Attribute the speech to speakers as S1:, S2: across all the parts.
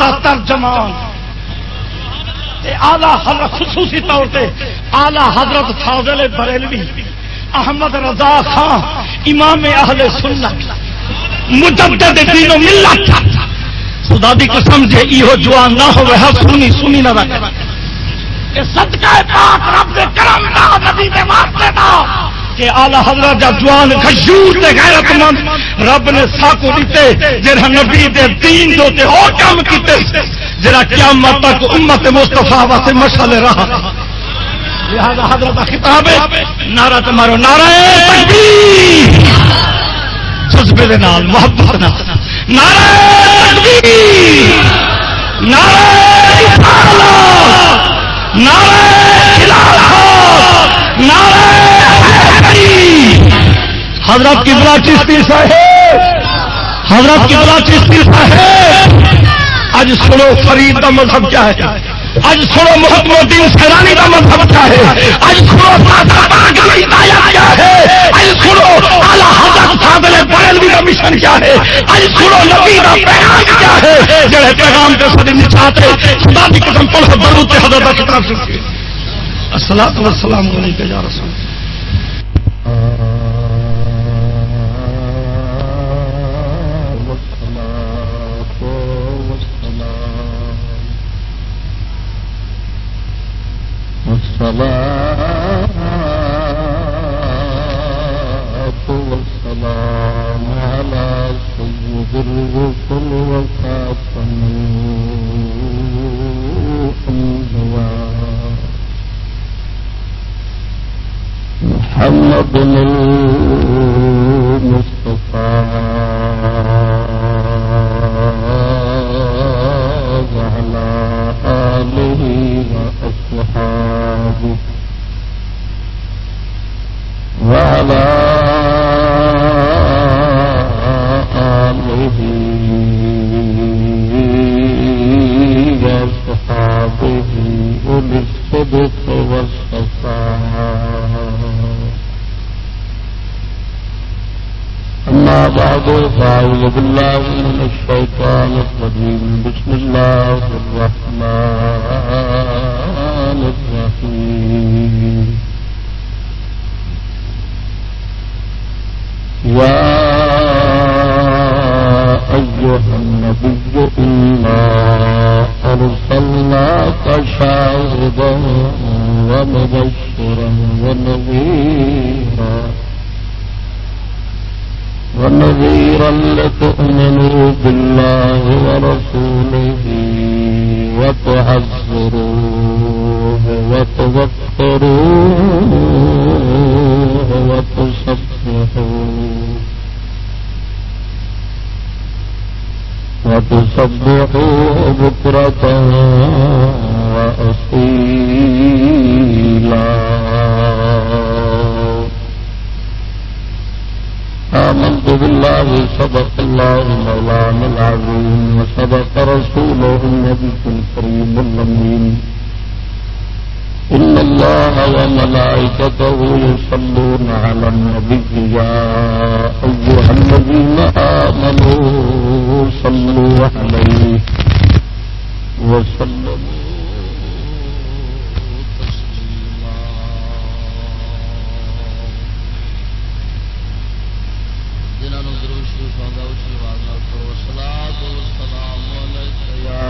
S1: دا ترجمان۔ آلہ حضرت خصوصی طور پہ آلہ حضرت فاضل بریلوی، احمد رضا خان، امام اہل سنت، مجدد دین و ملت۔ خدا دی قسم جے ایہو جوان نہ ہوئے ہاں سنی سنی نہ رکھے۔ اے صدقہ پاک رب دے کرم دا نبی دے واسطے دا کہ آلہ حضرت جا جوان خشور تے غیرت مند رب نے ساکو دیتے جڑا نبی دے دین دو تے اور کام کیتے جڑا قیامت تک امت مصطفیٰ واسطے مشعل رہا۔ لہذا حضرت خطاب ہے، نعرہ نعرہ تکبیر۔ جذبے دے نال، محبت نال۔ نعرہ تکبیر۔ نعرہ رسالت۔ نعرہ خلافت۔ نعرہ حضرت کبلا چشتی صاحب، حضرت کبلا چشتی صاحب اج سنو فرید کا مذہب کیا ہے؟ اج سنو محمد الدین سیرانی کا مذہب کیا ہے؟ اج سنو کیا ہے؟ اج سنو اعلی حضرت فاضل بریلوی کا مشن کیا ہے؟ اج سنو نبی کا پیغام کیا ہے؟ جڑے پیغام کے سب نچاتے خدا کی قسم پر حضرت حضرت کی طرف سے۔ السلام علیکم یا رسول اللہ۔
S2: الصلاة والسلام على سيد الرسل وخاتم الأنبياء محمد المصطفى وعلى آله وأصحابه وعلى آله وصحابه أولي الصدق والصفاء أما بعد فأعوذ بالله من الشيطان الرجيم بسم الله الرحمن الرحمن الرحيم. يا أيها النبي إنا أرسلناك شاهدا ومبشرا ونذيرا. ونذيرا لتؤمنوا بالله ورسوله وتعزروه وتوقروه وتسبحوه وتسبحوه بكرة وأصيلا آمنت بالله صدق الله مولانا العظيم وصدق رسوله النبي الكريم الأمين. إن الله وملائكته يصلون على النبي يا أيها الذين آمنوا صلوا عليه وسلموا.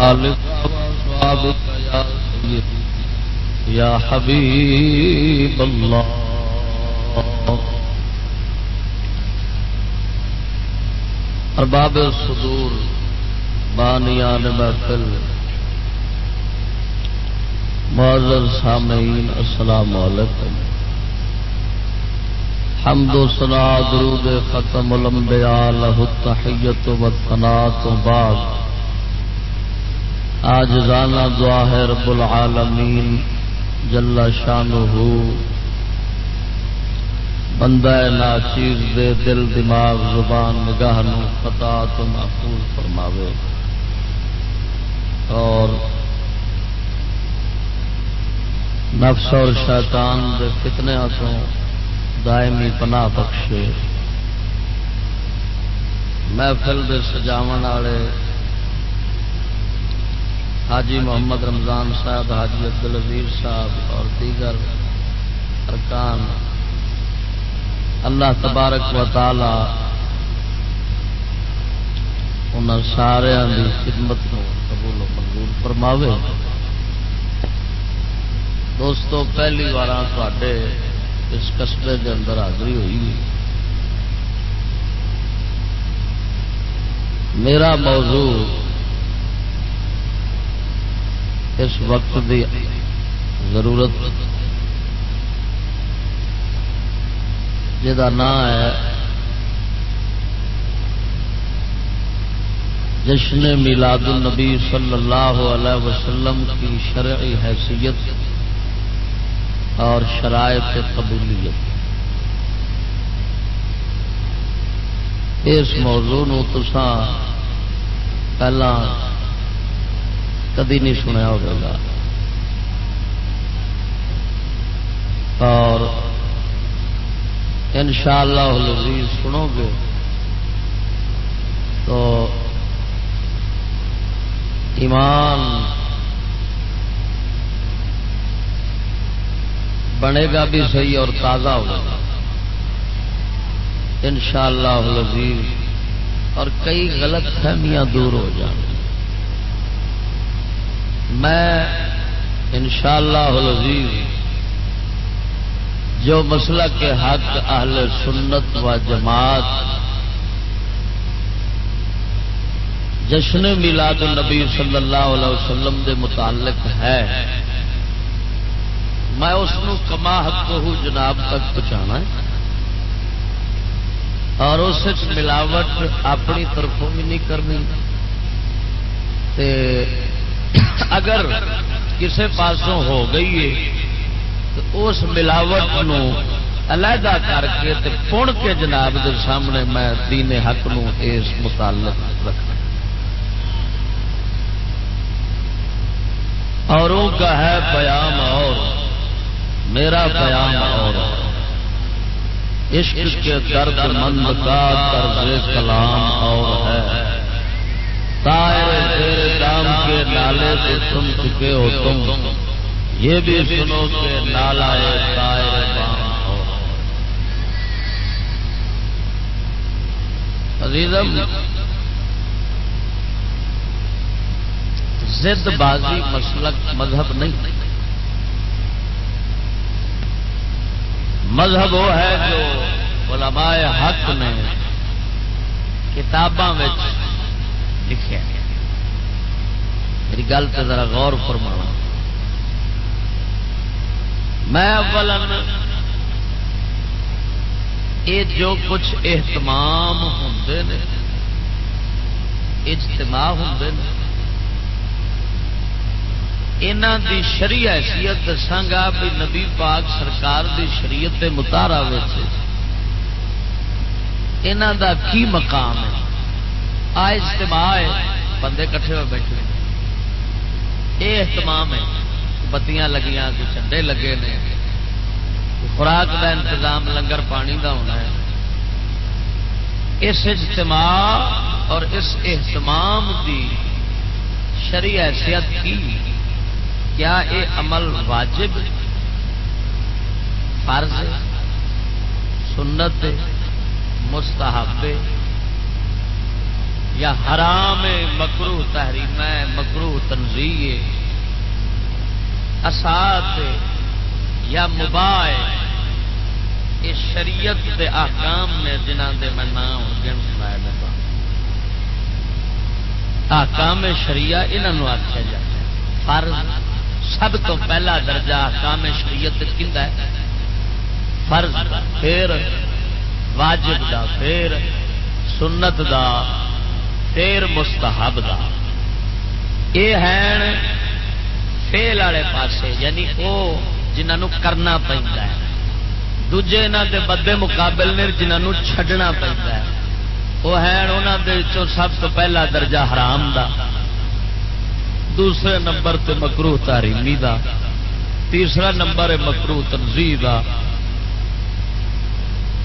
S3: وعلى آلك وصحابك يا سيدي ارباب صدور بانیان محفل۔ معذر سامعین، السلام علیکم۔ حمد و سنا درود ختم الانبیاء لہ التحیت و ثنا تو بعد۔ آج رانا دعا ہے رب العالمین، جل شانہ بندہ ناچیز دے دل، دماغ، زبان، نگاہ نو خطا تو محفوظ فرماوے۔ اور نفس اور شیطان دے فتنے تو دائمی پناہ بخشے۔ محفل دے سجاون والے حاجی محمد رمضان صاحب، حاجی عبد العزیز صاحب اور دیگر ارکان۔ اللہ تبارک و تعالی ان سارا خدمت کو قبول و منظور فرماوے۔ دوستو، پہلی بار تے اس قصبے کے اندر حاضری ہوئی۔ میرا موضوع اس وقت دی ضرورت جا نام ہے جشن میلاد النبی صلی اللہ علیہ وسلم کی شرعی حیثیت اور شرائط قبولیت۔ اس موضوع نو تسان پہلا کدی نہیں سنیا ہوگا۔ اور ان شاء اللہ سنو گے تو ایمان بنے گا بھی صحیح اور تازہ ہوگا۔ ان شاء اللہ اور کئی غلط فہمیاں دور ہو جائیں۔ میں ان شاء اللہ جو مسئلہ کے حق اہل سنت و جماعت جشن میلاد النبی صلی اللہ علیہ وسلم دے متعلق ہے، میں اس کما حق جناب تک پہنچانا اور اس ملاوٹ اپنی طرفوں بھی نہیں کرنی۔ تے اگر کسی پاسوں ہو گئی ہے، تو اس ملاوٹ نو علیحدہ کر کے پن کے جناب دے سامنے میں دین حق نو اس متعلق رکھنا اوروں کا ہے پیام اور، میرا پیام اور۔ عشق کے درد مند کا طرز کلام اور ہے۔ دام کے نالے سے تم چکے ہو تم۔ یہ بھی سنو کہ نالا عزیزم، زد بازی مسلک مذہب نہیں۔ مذہب وہ ہے جو علماء حق نے کتاباں لکھے میری گل تو ذرا غور فرمانا میں اول یہ جو کچھ اہتمام ہوں اجتماع ہوں یہاں دی شری حیثیت دساگا بھی نبی پاک سرکار دی شریعت کے متارا یہاں دا کی مقام ہے؟ آ اجتماع ہے، بندے کٹھے ہوئے بیٹھے یہ اہتمام ہے بتیاں لگیاں، کوئی چنڈے لگے نے خوراک کا انتظام، لنگر پانی کا ہونا ہے۔ اس اجتماع اور اس اہتمام کی شری حیثیت کی، کیا یہ عمل واجب، فرض، سنت، مستحب؟ یا حرام مکرو تحریم مکرو تنظیم اسات یا مباح یہ شریعت دے آکام نے جنہ دے میں نام گن سنایا آکام شریعہ انہوں آخیا جائے فرض سب تو پہلا درجہ آکام شریعت کھا ہے۔ فرض دا، پھر واجب دا، پھر سنت دا پھر مستحب دا۔ یہ ہے فیل والے پاسے یعنی وہ جنہوں کرنا پہنتا ہے۔ دجے یہاں کے بدے مقابل نے جنہوں چھڈنا پہنتا ہے۔ وہ ہے انہوں سب تو پہلا درجہ حرام دا۔ دوسرے نمبر تے مکرو تاریمی دا۔ تیسرا نمبر ہے مکرو تنظیم کا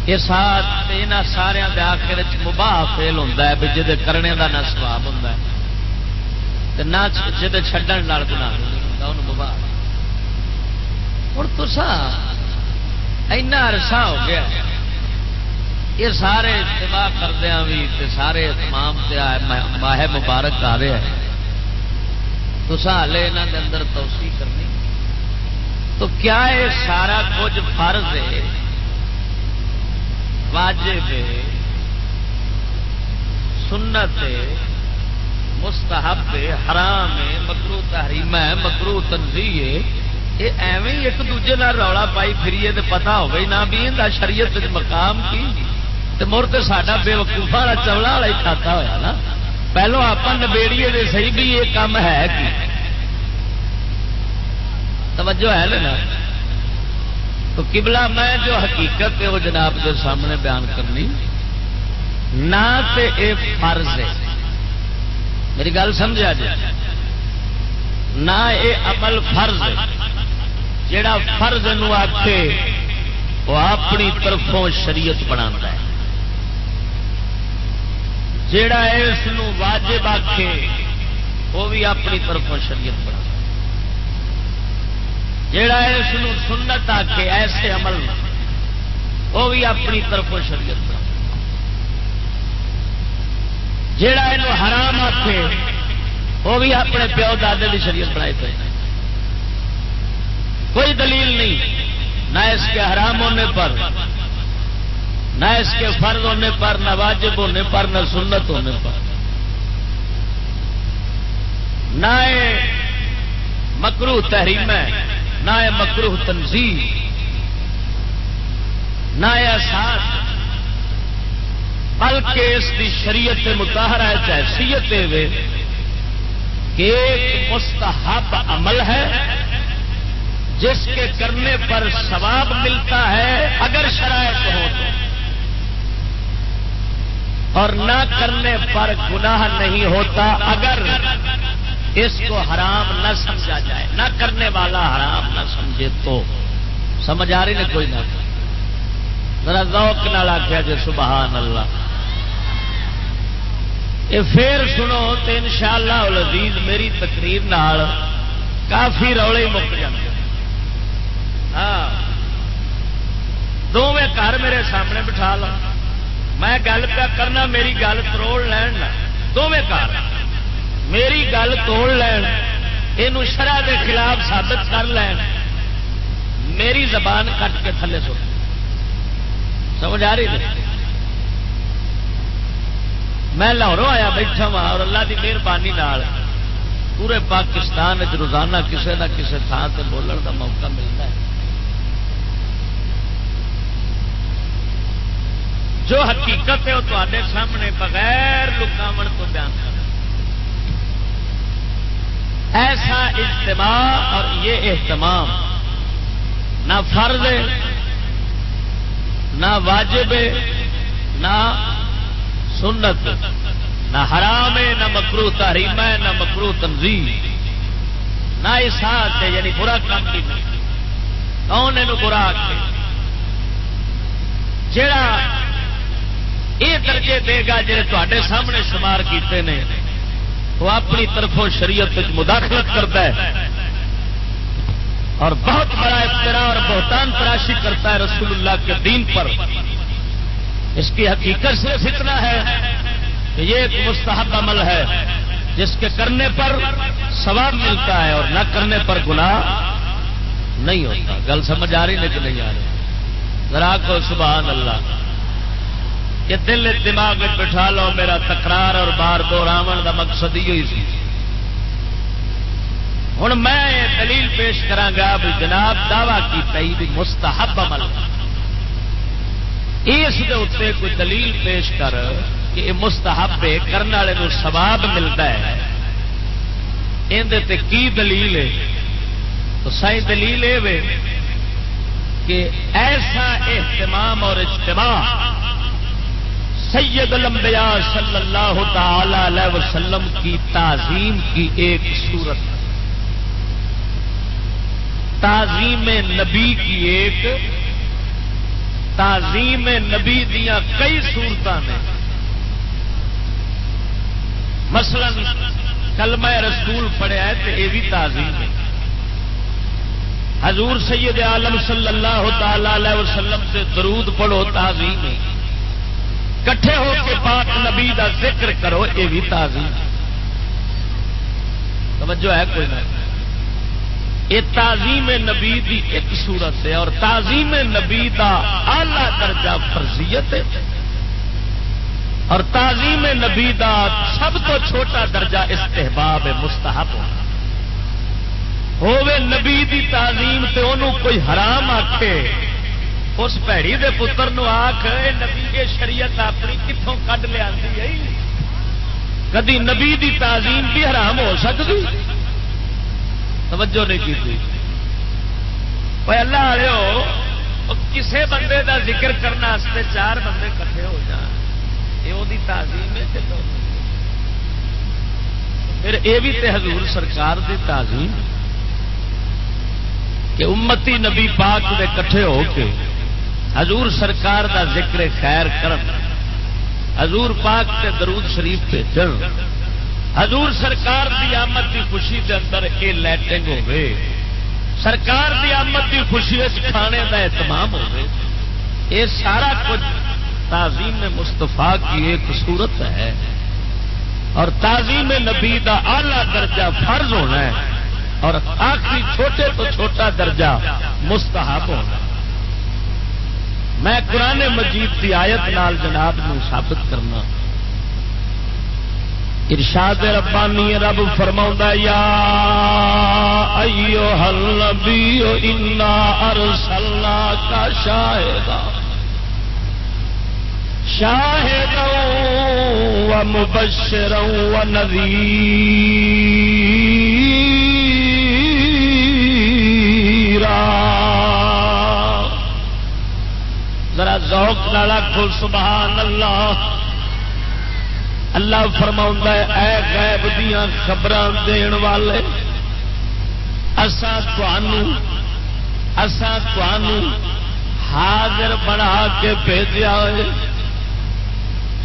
S3: یہ سارا آخر مباہ فیل ہوتا ہے بھی جی کرنے کا نہ سواب ہوں نہ جی چڈن گنا مباہ ہوں تو اینا عرصہ ہو گیا۔ یہ سارے اجتماع کردیا بھی سارے تمام ماہ مبارک آ رہے ہیں۔ تو ہالے یہاں کے اندر توسی کرنی۔ تو کیا یہ سارا کچھ فرض ہے؟ واجب سنت مستحب حرام مکرو تحریم ہے، مکرو تنظیم ہے، یہ ایویں ایک دوجے رولا پائی فریے تو پتا ہو گئی نہ بھی شریعت مقام کی۔ مر تو ساڈا بے وقوفا والا چولا والا ہی کھاتا ہوا نا۔ پہلو آپ نبیڑیے دے صحیح بھی یہ کام ہے کی؟ توجہ ہے نا۔ تو قبلہ میں جو حقیقت ہے وہ جناب کے سامنے بیان کرنی، نہ تے اے فرض ہے۔ میری گل سمجھا جی نہ اے عمل فرض ہے۔ جڑا فرض آتے وہ اپنی طرفوں شریعت بنا ہے۔ جڑا اس واجب آکھے، وہ بھی اپنی طرفوں شریعت بنا جڑا اس سنت آکھے، ایسے عمل وہ بھی اپنی طرفوں شریعت بنا جڑا یہ حرام آکھے، وہ بھی اپنے پیو دادے کی شریعت بنائی پہ کوئی دلیل نہیں، نہ اس کے حرام ہونے پر، نہ اس کے فرض ہونے پر، نہ واجب ہونے پر، نہ سنت ہونے پر۔ نہ مکرو تحریم ہے۔ نہ مکرو تنظیم نہ احساس بلکہ اس کی شریعت متحرہ حیثیت کہ ایک مستحب عمل ہے، جس کے کرنے پر ثواب ملتا ہے، اگر شرائط ہو تو۔ اور نہ کرنے پر گناہ نہیں ہوتا، اگر اس کو حرام نہ سمجھا جائے، نہ کرنے والا حرام نہ سمجھے تو سمجھ آ رہی نا کوئی نہ ذرا ذوق نہ آخیا جی سبحان اللہ۔ یہ پھر سنو تو ان شاء اللہ میری تقریر نال کافی رولی مک جاتے ہاں۔ دونوں گھر میرے سامنے بٹھا لو۔ میں گل پیا کرنا، میری گل تروڑ لین دونوں گھر۔ میری گل توڑ لین یہ شرح کے خلاف ثابت کر لین۔ میری زبان کٹ کے تھلے سو سمجھ آ رہی تھی میں لاہوروں آیا بیٹھا وا اور اللہ کی مہربانی پورے پاکستان روزانہ کسی نہ کسی تھان سے بولن کا موقع ملتا ہے۔ جو حقیقت ہے وہ تے سامنے بغیر لکاو تو بیان کر ایسا اجتماع اور یہ اہتمام نہ فرض ہے، نہ واجب ہے، نہ سنت، نہ حرام ہے، نہ مکرو تحریم ہے، نہ مکرو تنظیم نہ احساس ہے یعنی برا کام کی کون یہ برا جڑا یہ درجے دے گا جی تے سامنے شمار کیتے ہیں وہ اپنی طرفوں شریعت مداخلت کرتا ہے اور بہت بڑا افطرا اور بہتان تراشی کرتا ہے رسول اللہ کے دین پر۔ اس کی حقیقت صرف اتنا ہے کہ یہ ایک مستحب عمل ہے، جس کے کرنے پر ثواب ملتا ہے اور نہ کرنے پر گناہ نہیں ہوتا۔ گل سمجھ آ رہی لیکن نہیں آ رہی؟ ذرا کو سبحان اللہ۔ کہ دل دماغ میں بٹھا لو، میرا تکرار اور بار دوراون کا مقصد ہی ہوئی سی۔ ہوں میں دلیل پیش کرا بھی جناب دعوی کی پی بھی مستحب عمل۔ اس اتنے کوئی دلیل پیش کر کہ یہ مستحب ہے کرنے والے سواب ملتا ہے۔ اندر کی دلیل ہے؟ تو سی دلیل یہ کہ ایسا اہتمام اور اجتماع سید الانبیاء صلی اللہ تعالی علیہ وسلم کی تعظیم کی ایک صورت تعظیم نبی کی ایک، تعظیم نبی دیا کئی صورت نے۔ مثلا کلمہ رسول پڑھیا ہے تو یہ بھی تعظیم ہے۔ حضور سید عالم صلی اللہ تعالی علیہ وسلم سے درود پڑھو، تعظیم ہے۔ کٹھے ہو کے پاک نبی دا ذکر کرو یہ بھی تعظیم۔ توجہ ہے کوئی نہ۔ یہ تعظیم نبی دی ایک صورت ہے اور تعظیم نبی دا آلہ درجہ فرضیت ہے۔ اور تعظیم نبی دا سب تو چھوٹا درجہ استحباب مستحب ہوے نبی دی تعظیم تے انہوں کوئی حرام آکھے۔ اس پیڑی دے پتر نو آخ نبی کے شریعت اپنی کتوں کڈ لیا کدی نبی دی تعظیم بھی حرام ہو سکتی توجہ نہیں کی اللہ آ کسے بندے دا ذکر کرنے چار بندے کٹھے ہو جان۔ یہ تعظیم ہے پھر یہ بھی تے حضور سرکار دی تعظیم۔ کہ امتی نبی پاک دے کٹھے ہو کے حضور سرکار دا ذکر خیر کرن، حضور پاک تے درود شریف پہ چل حضور سرکار دی آمد دی خوشی دے اندر یہ لائٹنگ ہوے سرکار دی آمد دی خوشی اس کھانے دا اہتمام ہوے یہ سارا کچھ تعظیم مستفا کی ایک صورت ہے۔ اور تعظیم نبی دا آلہ درجہ فرض ہونا ہے۔ اور آخری چھوٹے تو چھوٹا درجہ مستحب ہونا میں قرآن مجید کی آیت نال جناب نو ثابت کرنا۔ ارشاد ربانی رب فرما یا ایو حل انا ارسلنا کا شاہد شاہد و مبشر و ذرا ذوق نالا کھل سبحان اللہ۔ اللہ فرما اے غیب دیا خبر دین والے اسان حاضر بنا کے بھیجا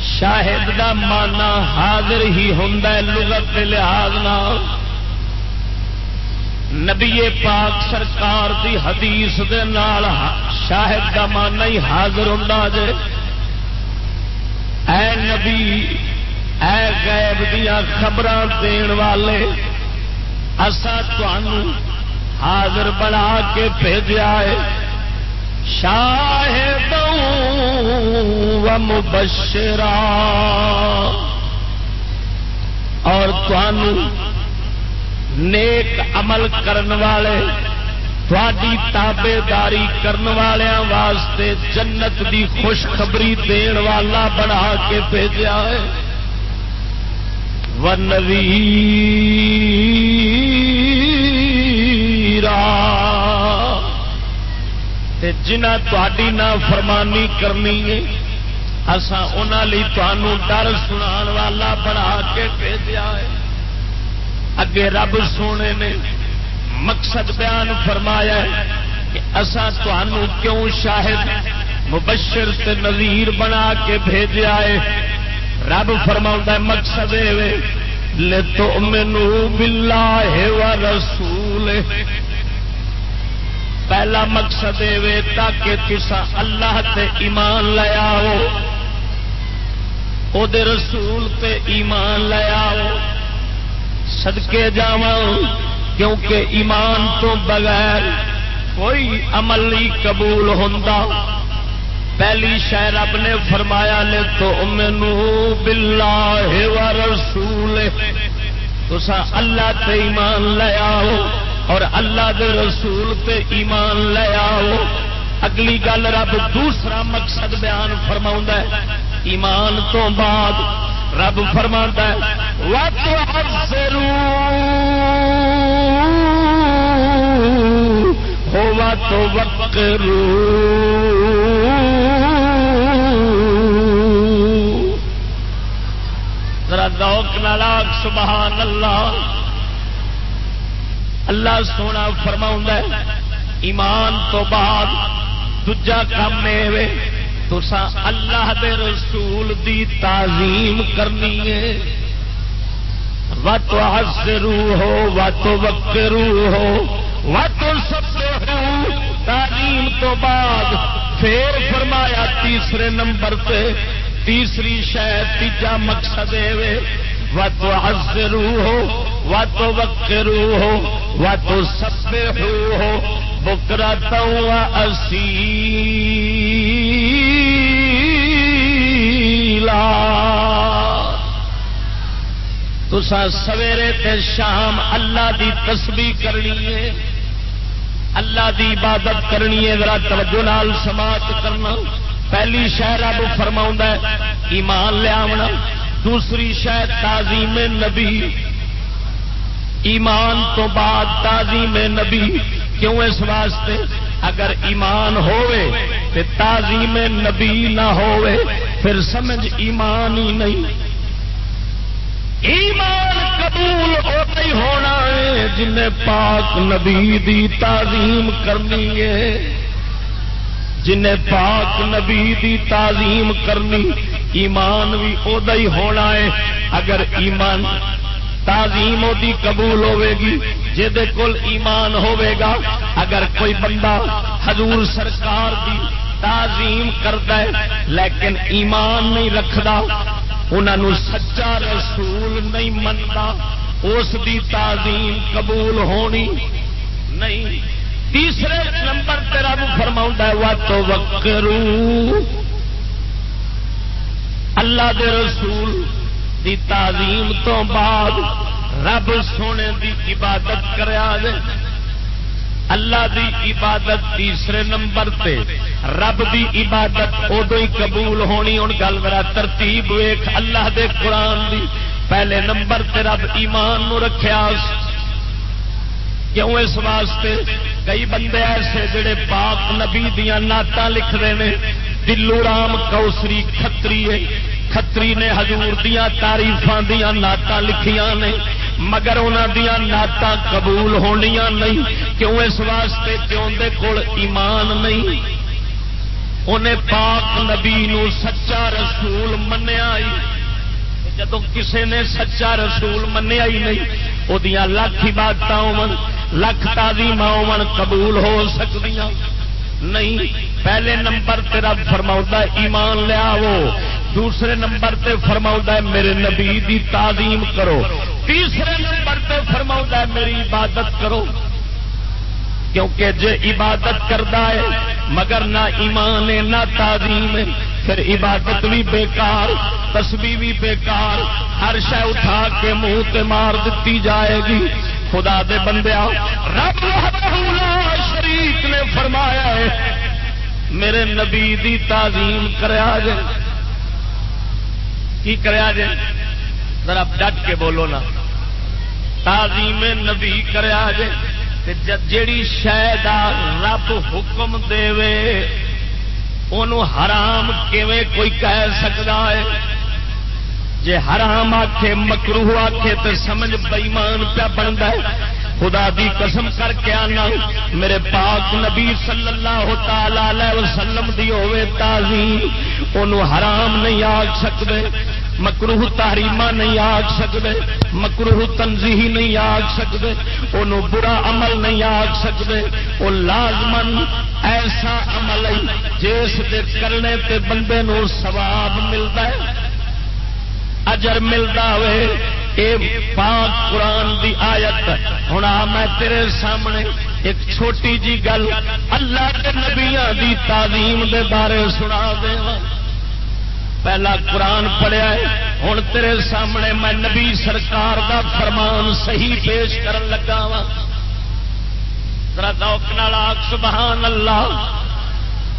S3: شاہد کا مانا حاضر ہی ہوں لغت کے لحاظ نبی پاک سرکار دی حدیث دے نال شاہد کا مانا ہی حاضر ہوں جے۔ اے نبی، اے غیب دیا خبر دین والے اصا حاضر بنا کے بھیجا ہے۔ شاہد و مبشرا۔ اور نیک عمل کرن والے تھوڑی تابے داری کرن والوں واسطے جنت دی خوشخبری دین والا بنا کے بھیجا ہے۔ جنا تھی نہ فرمانی کرنی ہے اصا ان ڈر سنا والا بنا کے بھیجا ہے۔ اگے رب سونے نے مقصد بیان فرمایا ہے کہ اصا کیوں شاہد، مبشر تے نظیر بنا کے بھیجا ہے؟ رب فرما مقصد لے تو مینو بلا ہے رسول پہلا مقصد یہ تاکہ تسا اللہ تے ایمان لیا ہو دے رسول تے ایمان لیا ہو سدکے جا کیونکہ ایمان تو بغیر کوئی عمل نہیں قبول ہوتا
S4: پہلی شہ رب نے فرمایا لے تو مینو باللہ و رسول تسا اللہ تے ایمان لے آؤ اور اللہ دے رسول تے ایمان لے آؤ۔ اگلی گل رب دوسرا مقصد بیان فرما ایمان تو بعد رب فرما ہوا تو وکرو ذرا دوک نالاک سبحان اللہ اللہ سونا فرما ایمان تو بعد دجا کام تسا اللہ دے رسول دی تعظیم کرنی ہے۔ و تو حسرو ہو و تو وکرو ہو و تو سب ہو تعلیم تو بعد پھر فرمایا تیسرے نمبر پہ تیسری شاید تیجا مقصد ہے و تو حسرو ہو و تو وکرو ہو و تو سب ہو بکرا تو اسی تسا سویرے تے شام اللہ دی تسبیح کرنی ہے۔ اللہ دی عبادت کرنی ہے۔ ذرا توجہ نال سماعت کرنا۔ پہلی شہر اب فرما ایمان لیا دوسری شہ تعظیم نبی۔ ایمان تو بعد تعظیم نبی۔ کیوں اس واسطے؟ اگر ایمان ہوئے تے تعظیم نبی نہ ہوئے، پھر سمجھ ایمان ہی نہیں۔ ایمان قبول ہوتا ہی ہونا ہے، جن پاک نبی دی تعظیم کرنی ہے۔ جن پاک نبی دی تعظیم کرنی، ایمان بھی ادا ہی ہونا ہے۔ اگر ایمان تعظیم دی قبول ہوے گی جہد کول ایمان ہوے گا اگر کوئی بندہ حضور سرکار دی تعظیم کرتا ہے، لیکن ایمان نہیں رکھتا انہوں سچا رسول نہیں منتا اس دی تعظیم قبول ہونی نہیں۔ تیسرے نمبر تیرا فرما وا تو وکرو اللہ دے رسول دی تعظیم تو بعد رب سونے دی عبادت کرا دے اللہ دی عبادت تیسرے نمبر تے رب دی عبادت ادو ہی قبول ہونی۔ ہوں گل میرا ترتیب ویخ اللہ دے قرآن دی پہلے نمبر تے رب ایمان نو رکھیا۔ کیوں اس واسطے؟ کئی بندے ایسے جڑے پاک نبی دیا نعت لکھتے ہیں دلو رام کوسری کتری کتری نے ہزور دیا تاریفان دیا نعت لکھیاں نے، مگر انہوں دیا نعت قبول ہونیا نہیں۔ کیوں اس واسطے کیوں دے کول ایمان نہیں؟ انہیں پاک نبی نو سچا رسول منیا جدو کسے نے سچا رسول منیا ہی نہیں وہ لکھ عبادت ہو لکھ تازیم ہو قبول ہو سکتی نہیں، پہلے نمبر تیرا فرما ایمان لیا وہ دوسرے نمبر تے فرما میرے نبی دی تعظیم کرو۔ تیسرے نمبر تے فرما میری عبادت کرو۔ کیونکہ جے عبادت کرتا ہے، مگر نہ ایمان ہے، نہ تعظیم ہے، پھر عبادت بھی بیکار تسبی بھی بیکار۔ ہر شہ اٹھا کے منہ تے مار دیتی جائے گی۔ خدا دے بندے رب شریف نے فرمایا ہے، میرے نبی دی تعظیم کریا جے کی کریا جے؟ ذرا ڈٹ کے بولو نا۔ تعظیم نبی کریا جے جیڑی شاید رب حکم دے ان حرام کیویں کوئی کہہ سکتا ہے؟ جے حرام آکھے مکرو آکھے تو سمجھ بئیمان پیا بنتا ہے۔ خدا دی قسم کر کے آنا، میرے پاک نبی صلی اللہ تعالی وسلم دی ہوے تعظیم انہوں حرام نہیں آگ سکتے مکروہ تحریمہ نہیں آگ سکتے مکروہ تنظیحی نہیں آگ سکتے انہوں برا عمل نہیں آگ سکتے وہ لازمن ایسا عمل ہے، جس دے کرنے تے بندے نو ثواب ملتا ہے، اجر ملتا ہوئے اے پاک قرآن دی آیت ہوں آ میں تیرے سامنے ایک چھوٹی جی گل اللہ کے نبیاں دی تعلیم دے بارے سنا دے پہلا قرآن پڑھیا ہے ہوں تیرے سامنے میں نبی سرکار دا فرمان صحیح پیش کرن لگا وا ذرا دوک نال آخ سبحان اللہ۔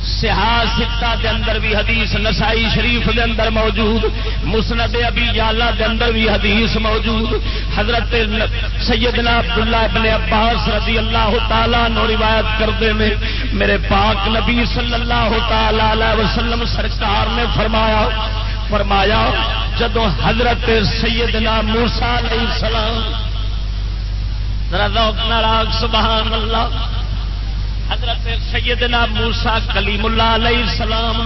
S4: سیاست دے اندر بھی حدیث نسائی شریف دے اندر موجود، مسند ابی یالا دے اندر بھی حدیث موجود۔ حضرت سیدنا عبداللہ ابن عباس رضی اللہ تعالی نو روایت کرتے میں میرے پاک نبی صلی اللہ تعالی علیہ وسلم سرکار نے فرمایا فرمایا جدو حضرت سیدنا موسا علیہ السلام، ذرا ذوق نال سبحان اللہ حضرت سیدنا موسا کلیم اللہ علیہ السلام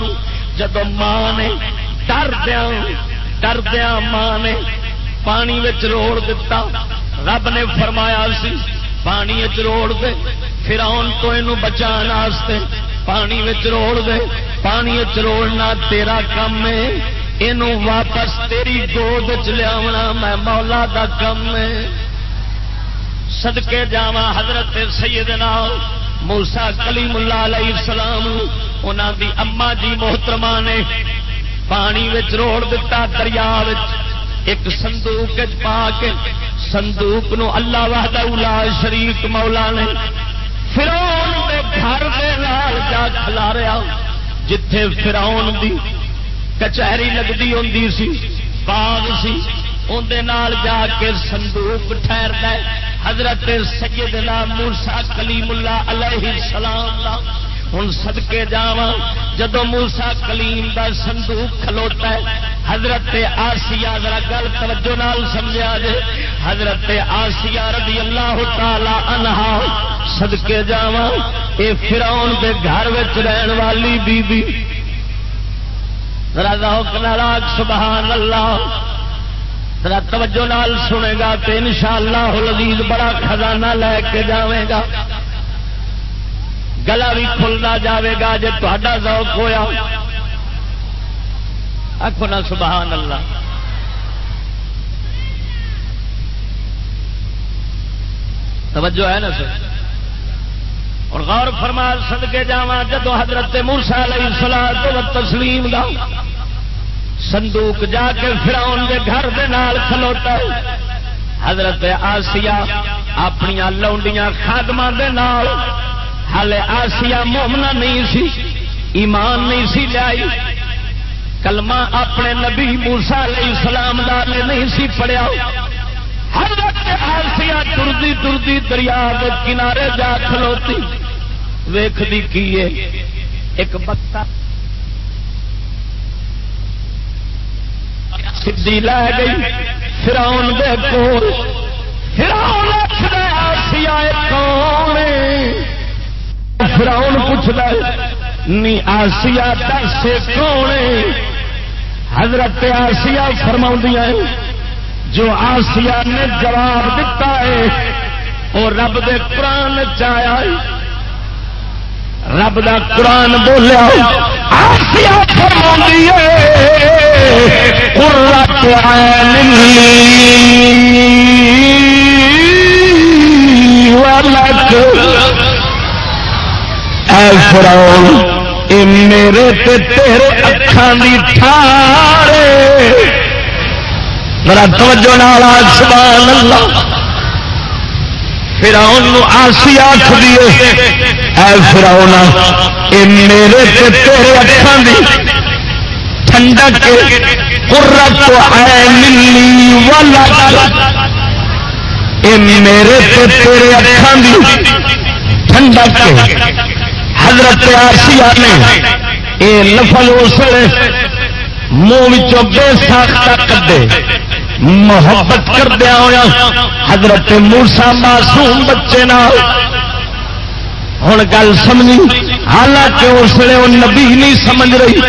S4: جدو ماں نے ڈر دیا ڈر دیا ماں نے پانی روڑ دتا، رب نے فرمایا سی، پانی روڑ دے پھر آن تو یہ بچان پانی روڑ دے، پانی روڑنا تیرا کم ہے یہ واپس تیری گود چ لیا میں مولا دا کم ہے۔ سدکے جا حضرت سیدنا موسا کلیم اللہ علیہ السلام انہوں دی اما جی محترمہ نے پانی روڑ دتا دریا ایک سندوق پا کے سندوق نو اللہ وحدہ الا شریف مولا نے فراؤن دے گھر دے لال جا کھلا رہا جتھے فراؤن دی کچہری لگتی ہوں سی، باغ سی اندر جا کے سندوق ٹھہرتا ہے۔ حضرت سیدنا موسا کلیم اللہ علیہ السلام ہوں سدکے جا جدو موسا کلیم کا سندوق کھلوتا ہے، حضرت آسیا ذرا گل توجہ نال سمجھا جے۔ حضرت آسیا رضی اللہ تعالی عنہا سدکے جا اے فراؤن دے گھر رہن والی بی بی ذرا سبحان اللہ۔ ذرا توجہ نال سنے گا تو ان شاء اللہ بڑا خزانہ لے کے جائے گا گلا بھی کھلنا جاوے گا جی تا ذوق ہویا۔ آخو نا سبحان اللہ توجہ ہے نا سر؟ اور غور فرما سد کے جا جدو حضرت مرسا علیہ السلام تسلیم دا۔ صندوق جا کے فراؤن کے گھر دے نال کھلوتا حضرت آسیا اپنی لونڈیاں خادم ہالے آسیا مومنا نہیں سی، ایمان نہیں سی لیا کلمہ اپنے نبی موسا علیہ السلام دار نہیں سی پڑیا حضرت آسیا ٹردی ٹردی دریا کے کنارے جا کھلوتی۔ ویخ دی کی ایک بتا سی لے گئی فراؤن دے کول۔ فراؤن آخر آسیا کون فراؤن پوچھتا نی آسیا دس کون حضرت آسیا فرما جو آسیا نے جواب دیتا ہے وہ رب دے قرآن چایا رب دا قرآن بولیا آسیا فرما اے میرے تے تیرے اکھان دی ٹھارے میرا توجہ نالا سبحان اللہ۔ فراؤن آسی آخ دیے اے فراؤنا اے میرے تے تیرے اکھان دی۔ ٹھنڈک قرت عین والا۔ اے میرے تے تیرے اکھان دی۔ ٹھنڈک حضرت آسیا نے اے لفظ اس منہ بے ساختہ کدے محبت کردیا ہوا حضرت مورسا معصوم بچے نال۔ ہوں گل سمجھی۔ حالانکہ اس لیے وہ نبی نہیں سمجھ رہی۔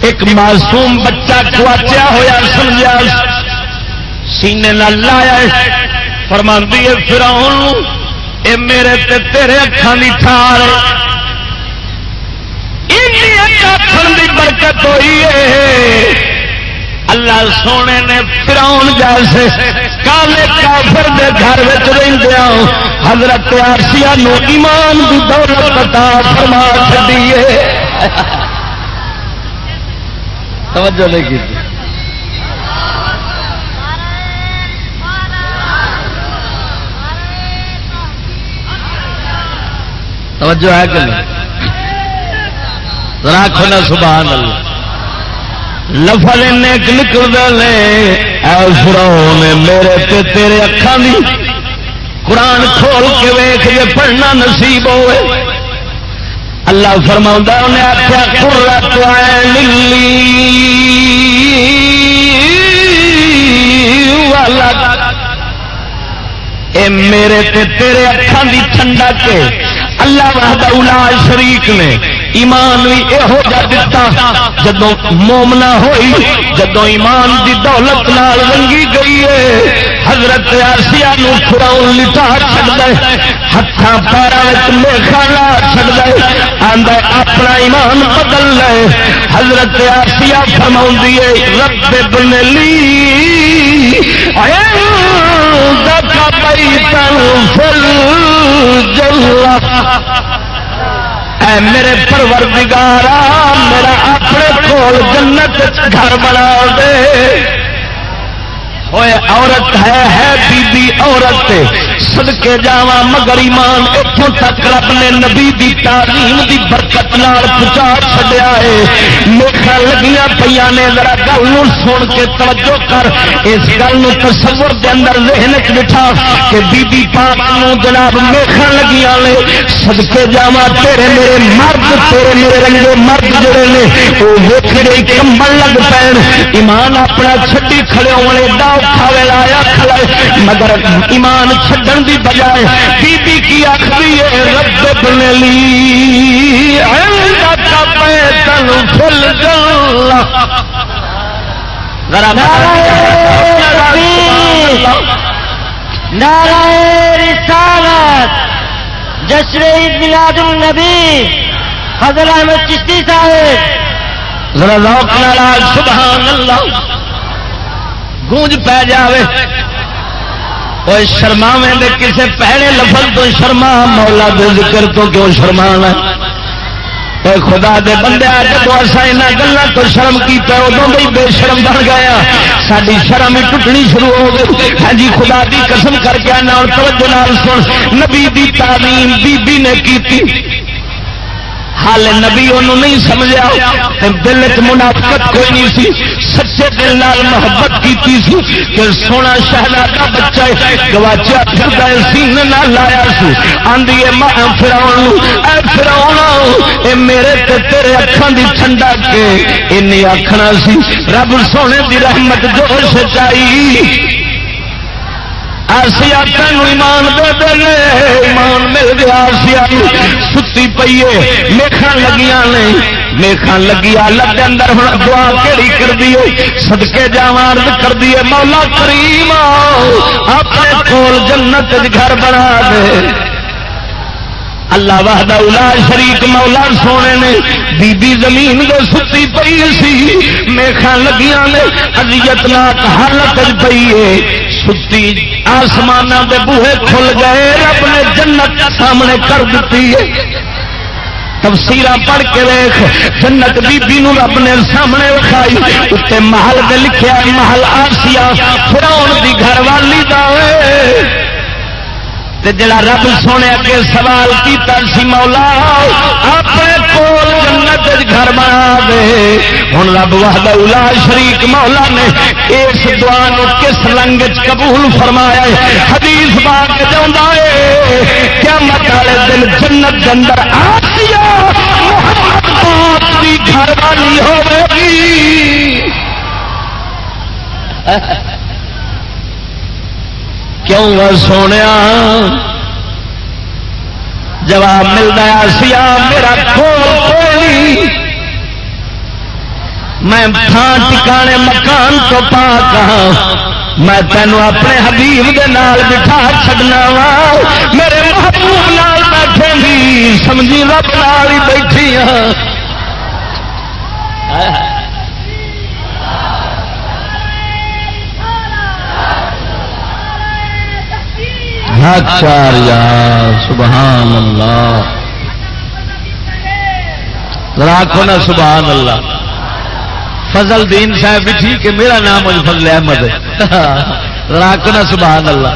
S4: ایک معصوم بچہ گواچیا ہوا سمجھا سینے لایا۔ فرماندی ہے فراؤن اے میرے تے تیرے اکھان کی ٹھار اکھان کی برکت ہوئی ہے۔ اللہ سونے نے فراؤن جیسے کالے کافر دے گھر رہدیا حضرت آسیا نو ایمان کی دولت عطا فرما چڈیے توجہ نہیں کی۔ توجہ ہے کہ نہیں؟ راکھو سبحان اللہ۔ لفل نیک نکلتے ہیں فرو نے میرے تے تیرے اکھان دی قرآن کھول کے ویخ یہ پڑھنا نصیب ہوئے۔ اللہ فرما انہیں آخیا کھلا تو اے میرے تے تیرے اکھان دی ٹھنڈا کے، اللہ وحدہ شریک نے۔ ایمان بھی یہو جا دتا جدو مومنا ہوئی جدو ایمان دی دولت نال رنگی گئی ہے، حضرت آسیا فراؤن لٹا چڑ دے ہاتھوں پیروں میخا لا چڑ دے آدھا اپنا ایمان بدل لے۔ حضرت آسیا فرما رب بن لی فل جل اے میرے پروردگارا میرا اپنے کول جنت گھر بنا دے۔ اوے عورت ہے ہے بی بی عورت سدکے جا مگر ایمان اتوں تک رب نے نبی دی تعلیم دی برکت نال پہنچا چڈیا ہے۔ میخا لگیا پہ نے، ذرا گل سن کے توجہ کر۔ اس گل تصور دے اندر ذہن چ بٹھا کہ بی بی پاک نو جناب میخا لگیا نے۔ سدکے جا تیرے میرے مرد، تیرے میرے رنگے مرد جڑے نے، وہ ویکھے کمبل لگ پین۔ ایمان اپنا چھٹی کھڑے ہونے دا ڈاؤ ویلا آیا مگر ایمان چھڈن دی بجائے بی بی کی آخری رب لی تن فل
S5: رسالت۔ جشن عید میلاد النبی۔ فضل احمد چشتی صاحب۔
S4: ذرا ذوق ناراض سبحان اللہ۔ گونج پی جائے وہ شرماوے دے کسے پہلے لفظ تو شرما، مولا دے ذکر تو کیوں شرما اے خدا دے بندے جب اصا یہاں گلوں تو شرم کیا ادو بھی بے شرم بن گیا۔ ساری شرم ٹوٹنی شروع ہو گئی۔ ہاں جی خدا دی قسم کر کے نال توجہ نال سن۔ نبی دی تعلیم بی بی نے کی حال نبی انہوں نہیں سمجھا دل چ منافقت کوئی نہیں سی۔ سچے دل نال محبت کی سی کہ سونا شہزادہ بچہ گواچا پھرتا سین نہ لایا سی۔ آدھی فراؤن اے فراؤن، اے میرے تے تیرے اکھان دی ٹھنڈا کے۔ این آخنا سی، رب سونے دی رحمت جو سچائی آسیا تین ایمان دے دے ایمان مل گیا آسیا ستی پیے میخان لگیا نے۔ میخان لگی آلت اندر ہوں دعا کہڑی کر دیے سدکے جا کر دیے مولا کریم اپنے کول جنت گھر بنا دے۔ اللہ وحدہ الا شریک مولا سونے نے۔ بی بی زمین دے ستی پئی سی میخا لگیاں نے۔ ازیت ناک حالت پئی ہے ستی آسمان دے بوہے کھل گئے، رب نے جنت سامنے کر دیتی ہے۔ تفسیر پڑھ کے ویخ جنت بی بی نو رب نے سامنے وکھائی۔ اتنے محل دے لکھیا محل آسیا فراؤن دی گھر والی دا جڑا رب سونے کے سوال کیتا سی مولا، اپنے کول جنت گھر بنا دے ہوں رب وحدہ الا شریک مولا نے اس دعا نو کس رنگ قبول فرمایا حدیث باغ جاؤں کیا مت والے دن جنت اندر آسیا محمد گھر والی ہوگی کیوں سونے جواب ملتا سیا میرا کوئی میں تھان ٹکانے مکان تو پا کہاں میں تینوں اپنے حبیب دے نال بٹھا چھڈنا وا۔ میرے محبوب نال بیٹھے بھی، سمجھی رب نال ہی بیٹھی ہاں۔
S3: حق چار یار سبحان اللہ راکھو نا سبحان اللہ فضل دین صاحب بھی ٹھیک ہے، میرا نام فضل احمد۔ ہے راکھو نا سبحان اللہ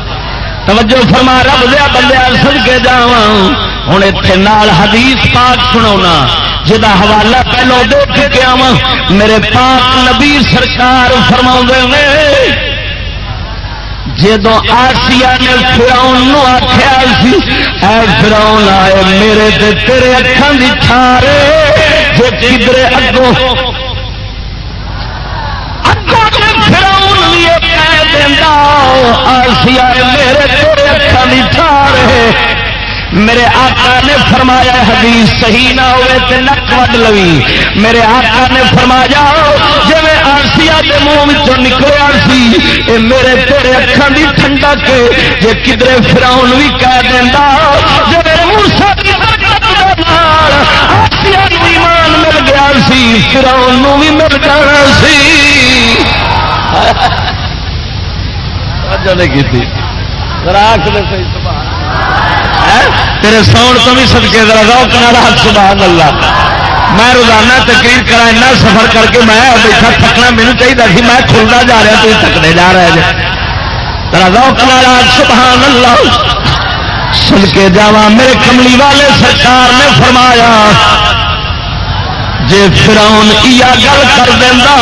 S3: توجہ فرما، رب دیا بندے سد کے جا ہوں اتنے نال حدیث پاک سنا جا حوالہ پہلو دے چکے آوا میرے پاک نبی سرکار فرما نے جدو آسیا نے فراؤن آخیا سی، اے فراؤن آئے میرے تے تیرے اکھان دی چھارے جو کدھر اگوں؟ آسیا میرے تیرے اکھان دی چھارے میرے آقا نے فرمایا حدیث صحیح نہ ہوئے تے نک وڈ لوی۔ میرے آقا نے فرمایا جی آرسیا کے منہ نکلیا سی، اے میرے تیرے اکھان دی ٹھنڈا کے جی کدرے فراؤن بھی کہہ دینا جی موسا ایمان مل گیا سی فراؤن بھی مل جانا سی۔ نہیں کی راک نے صحیح سبحان تیرے ساؤن تو بھی سدکے ذرا روک نہ سبحان اللہ۔ میں روزانہ تقریر کرا سفر کر کے میں بیٹھا تھکنا میرے چاہیے سی، میں کھلتا جا رہا تھی تھکنے جا رہا ہے ترا روک نہ سبحان اللہ۔ سن کے جا میرے کملی والے سرکار نے فرمایا جی فراؤن کیا گل کر دینا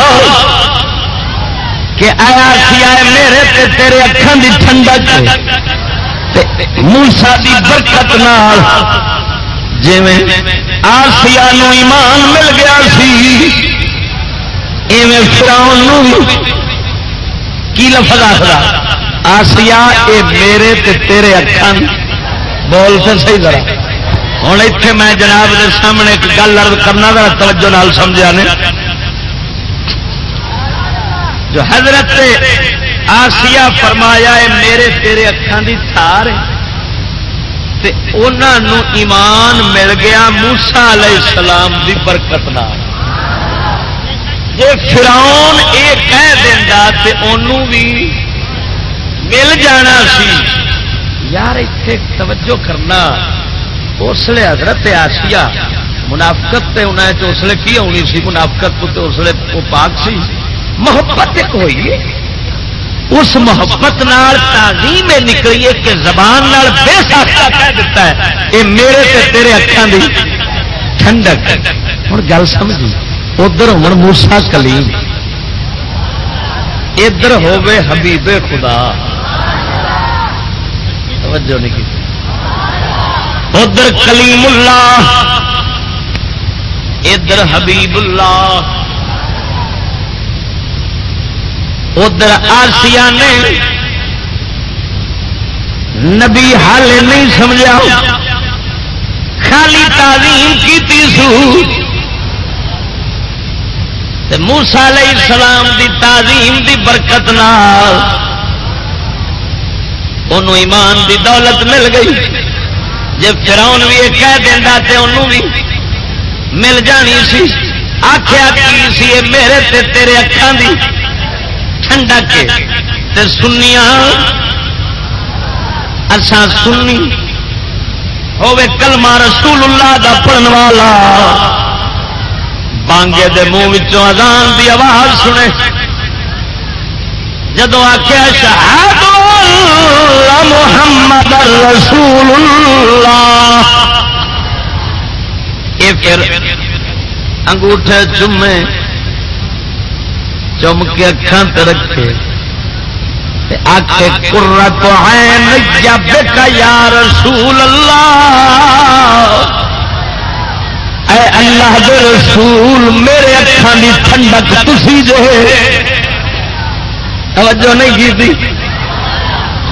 S3: کہ آیا سی، آئے میرے تے تیرے اکھان دی ٹھنڈک موسا کی برکت نال جی آسیا ایمان مل گیا سی، ایویں فراؤن کی لفظ آخر؟ آسیا اے میرے تے تیرے اکھان بول سے صحیح ذرا۔ ہوں اتنے میں جناب کے سامنے ایک گل ارد کرنا، ذرا توجہ نال سمجھا نے۔ جو حضرت آسیا فرمایا ہے، میرے تیرے اکھان دی تھار ایمان مل گیا موسا علیہ السلام دی برکت نال۔ جی فراؤن یہ کہہ دینا تے انہوں بھی مل جانا سی۔ یار اتنے توجہ کرنا۔ اس لیے حضرت آسیا منافقت تے انہیں اس لیے کی ہونی سی؟ منافقت تو اس لیے وہ پاک سی؟ محبت ایک ہوئی اس محبت نال تعظیم نکلی ہے کہ زبان نال بے ساختہ کہہ دیتا ہے یہ میرے تے تیرے اکھان دی ٹھنڈک۔ ہوں گل سمجھی، ادھر ہو موسا کلیم، ادھر ہوے حبیب خدا۔ توجہ نہیں کی۔ ادھر کلیم اللہ، ادھر حبیب اللہ۔ ادھر آسیا نے نبی حال نہیں سمجھا۔ خالی تعلیم کی سو۔ موسا علیہ السلام دی تعلیم دی برکت نال انہوں ایمان دی دولت مل گئی۔ جب فراؤن بھی یہ کہہ دینا تے انہوں بھی مل جانی سی آخیا کی سی میرے تے تیرے اکھان دی۔ ٹھنڈک تے سنیا اسان سنی ہوے کلمہ رسول اللہ دا پڑھن والا۔ بانگے دے منہ اذان دی آواز سنے۔ جدو آخیا شہاد محمد رسول اللہ یہ پھر انگوٹھے چومے۔ چم کے اکھان رکھے۔ آخے کرا تو یا رسول اللہ۔ اے اللہ دے رسول، میرے اکھان کی ٹھنڈک تھی جو توجہ نہیں کی تھی؟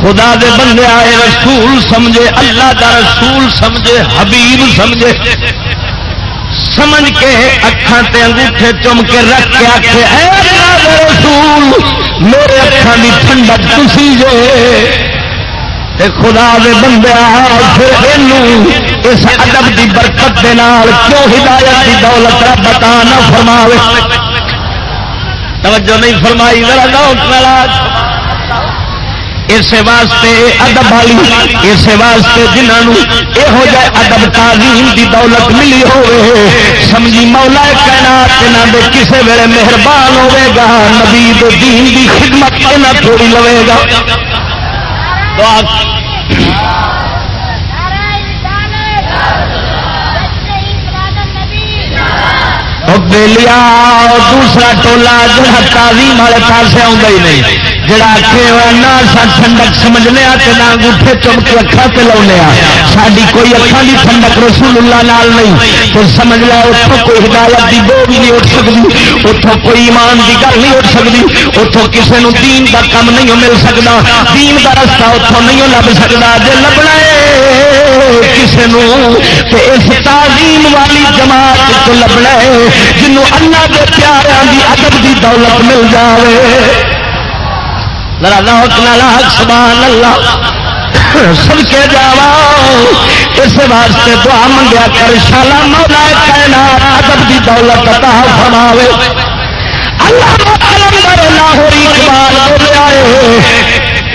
S3: خدا دے بندے آئے رسول سمجھے، اللہ دا رسول سمجھے، حبیب سمجھے۔ سمجھ کے اکھان تے انگوٹھے چم کے رکھ کے آخے اے رسول، میرے اکھان کی ٹھنڈک تھی جو اے خدا دے بندے، پھر اس ادب کی برکت کے نال کیوں ہدایت کی دولت رب بتا نہ فرماوے؟ توجہ نہیں فرمائی، ذرا اسے واسطے ادب والی اسے واسطے جنہوں یہو جہ ادب تعلیم دی دولت ملی ہوئے سمجھی مولا کائنات یہاں دے کسے ویلے مہربان ہوے گا، نبی دے دین دی خدمت نہ تھوڑی لوے گا۔ دعا۔ لیا دوسرا ٹولا جڑا تعلیم والے پاس آ نہیں۔ جڑا نہ ٹھنڈک سمجھنے نہ انگوٹھے چم کے اکھا سے لاؤنے ساری کوئی اکھان کی ٹھنڈک رسول اللہ نال نہیں۔ تو سمجھ لیا اتوں کوئی ہدایت کی بو بھی نہیں اٹھ سکتی اتوں کوئی ایمان کی گل نہیں اٹھ سکتی اتوں کسی نے دین کا کم نہیں مل سکتا دین کا رستہ اتوں نہیں لب سکتا جی لبنا کسی اس تعلیم والی جماعت لبنا ہے۔ جنوں اللہ کے پیاروں کی ادب کی دولت مل جائے سبحان اللہ سب کے جاوا اس واسطے دعا منگیا کر، شالا مولا کائنات ادب کی دولت عطا فرماوے۔ اللہ کلندر لاہور اقبال بولیا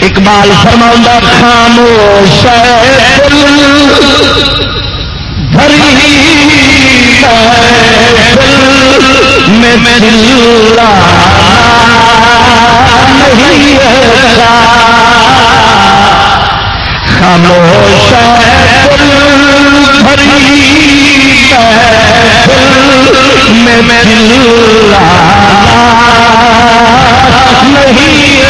S3: اقبال فرما خاموش میں خاموش میں میں نہیں خاموش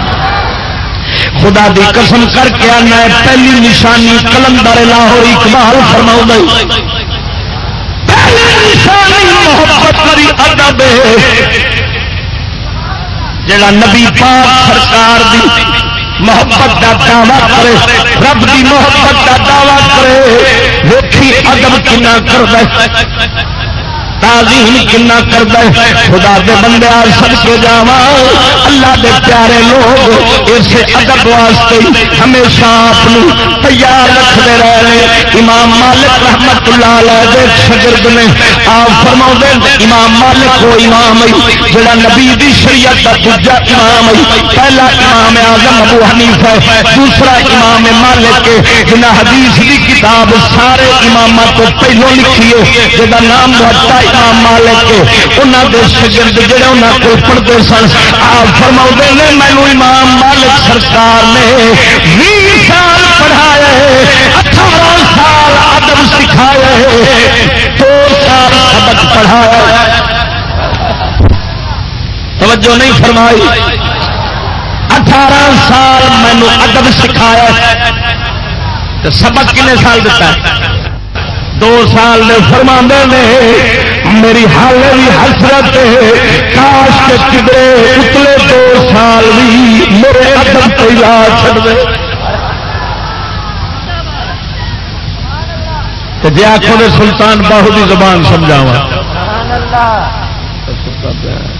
S3: خدا دی قسم کر کے آنا پہلی نشانی کلندر لاہور اقبال فرما پہلی نشانی محبت کری ادب جڑا نبی پاک سرکار دی محبت کا دعوی کرے، رب دی محبت کا دعوی کرے، ویکھی ادب کنا کر تعظیم کنا کرتا ہے؟ خدا دے بندے سب کے جاوا اللہ دے پیارے لوگ اس ادب واسطے ہمیشہ آپ تیار رکھتے رہے امام مالک رحمت اللہ علیہ دے شگرد نے آپ فرما امام مالک وہ امام جڑا نبی دی شریعت کا دوجا امام پہلا امام اعظم ابو حنیف ہے، دوسرا امام مالک جنہ حدیث دی کتاب سارے امام تو پہلو لکھی ہے جہاں نام بہتا امام مالک انہوں دے شگرد جڑے انہوں کو پڑھتے سن، آپ فرما نے مینو امام مالک سرکار نے بھی سال پڑھایا اٹھارہ سال ادب سکھایا دو سال سبق پڑھایا توجہ نہیں فرمائی۔ اٹھارہ سال مینو ادب سکھایا سبق کنے سال دیتا ہے؟ دو سال نے فرما نے، میری حال بھی حسرت کاش کے کدے اتلے دو سال بھی میرے ادب تیار چڑ دے۔ جی آخو نے سلطان باہو کی زبان سمجھاوا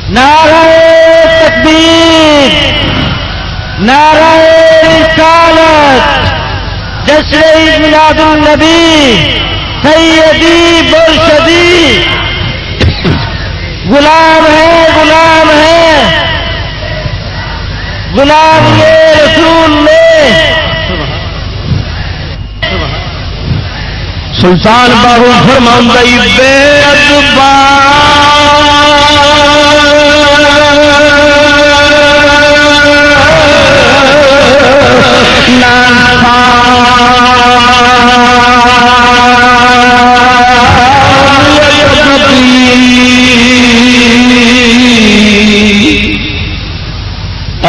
S5: نعرہ تکبیر، نعرہ رسالت، جشن میلاد النبی۔ سیدی برشدی غلام ہے غلام ہے. غلام یہ رسول نے
S3: سلطان باہو فرما بے ادبا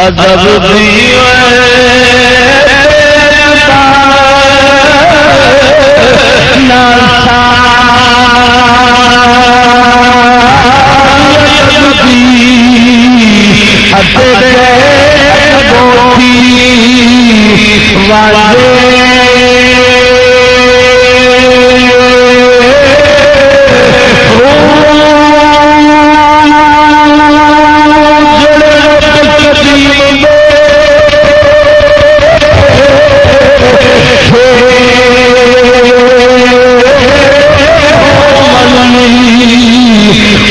S3: ادب
S4: بھی ادب بولی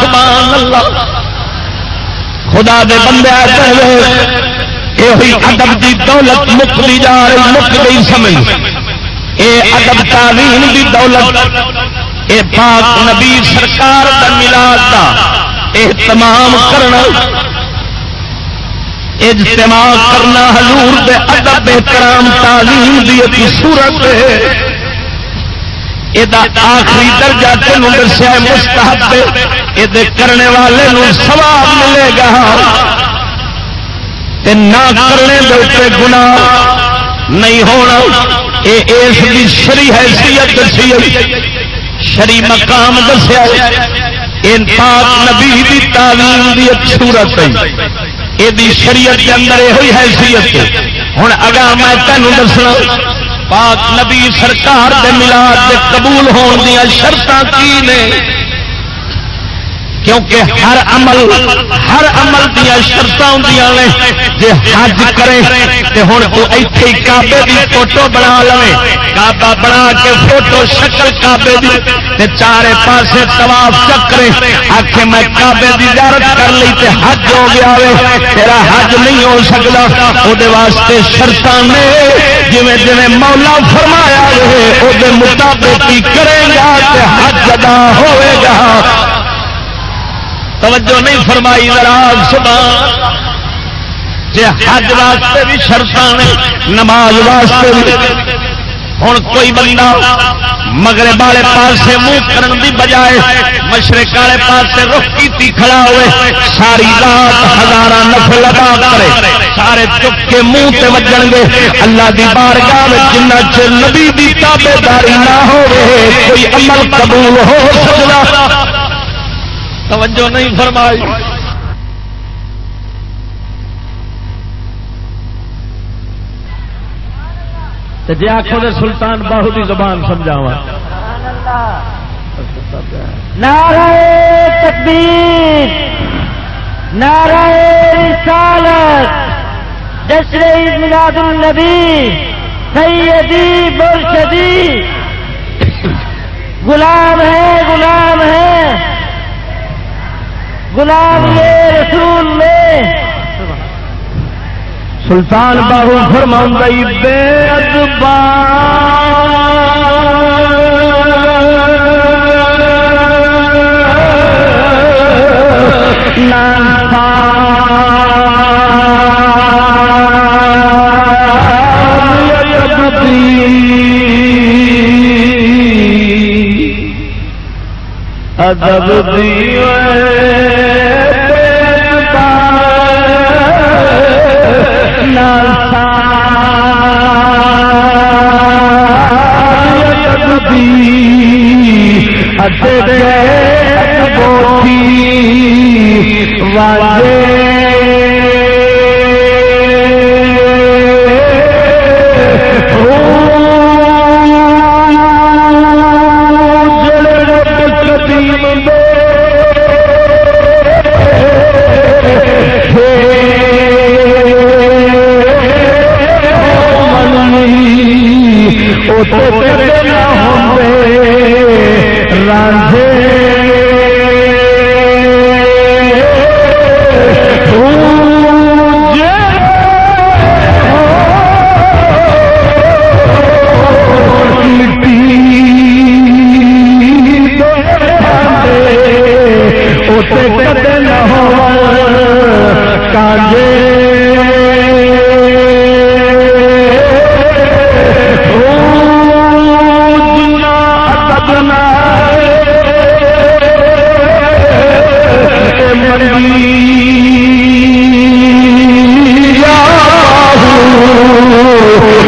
S4: سبحان اللہ۔ خدا دے بندے یہ ادب دی دولت مکتی جا رہی مک گئی سمجھ۔ اے ادب تعلیم دی دولت، اے پاک نبی سرکار دا ملاد دا اہتمام کرنا، اجتماع کرنا حضور دے ادب احترام تعلیم دی ایک صورت ہے۔ یہ آخری درجہ تین دسیا مستحب یہ کرنے والے سواب ملے گا۔ نہ کرنے دے گنا نہیں ہونا۔ یہ اس کی شری حیثیت دسی شری مقام دسیا پاک نبی دی تعلیم دی ایک صورت یہ شریعت کے اندر یہ حیثیت ہوں اگا میں تینوں دسنا، پاک نبی سرکار دے ملاد دے قبول ہون دیا شرط کی نے؟ کیونکہ ہر عمل ہر عمل دیا شرط ہوں نے۔ جی حج کرے تو ہوں تو کابے کی فوٹو بنا لو کابا بنا کے فوٹو شکل کابے دی تے چارے پاسے طواف چکرے۔ آخے میں کابے دی زیارت کر لی تے حج ہو گیا وے۔ تیرا حج نہیں ہو سکتا وہ واسطے شرط نے جی جی مولا فرمایا وہ مطابق کرے گا تے حج ادا ہوئے گا۔ توجہ نہیں فرمائی ناراض صبح جی حج واسطے بھی شرط نماز واسطے بھی۔ ہوں کوئی بندہ مغرب والے پاسے منہ کرن دی بجائے مشرق والے پاسے رخ کی کھڑا ہوئے، ساری رات ہزار نفل ادا کرے، سارے چک کے منہ تے وجن گے۔ اللہ دی بارگاہ جنہ چر نبی دی تابے داری نہ ہو کوئی عمل قبول ہو سکتا توجہ نہیں فرمائی۔ جی آخو دے سلطان باہو کی زبان سمجھاوا
S5: نعرہ تکبیر، نعرہ رسالت، جشن عید میلاد النبی، سیدی مرشدی۔ غلام ہے غلام ہے۔ غلام یہ رسول میں
S4: سلطان باہو فرما بے ادبا ادب دیوے ہٹ گئے بوتی والے۔ اوتے ہزار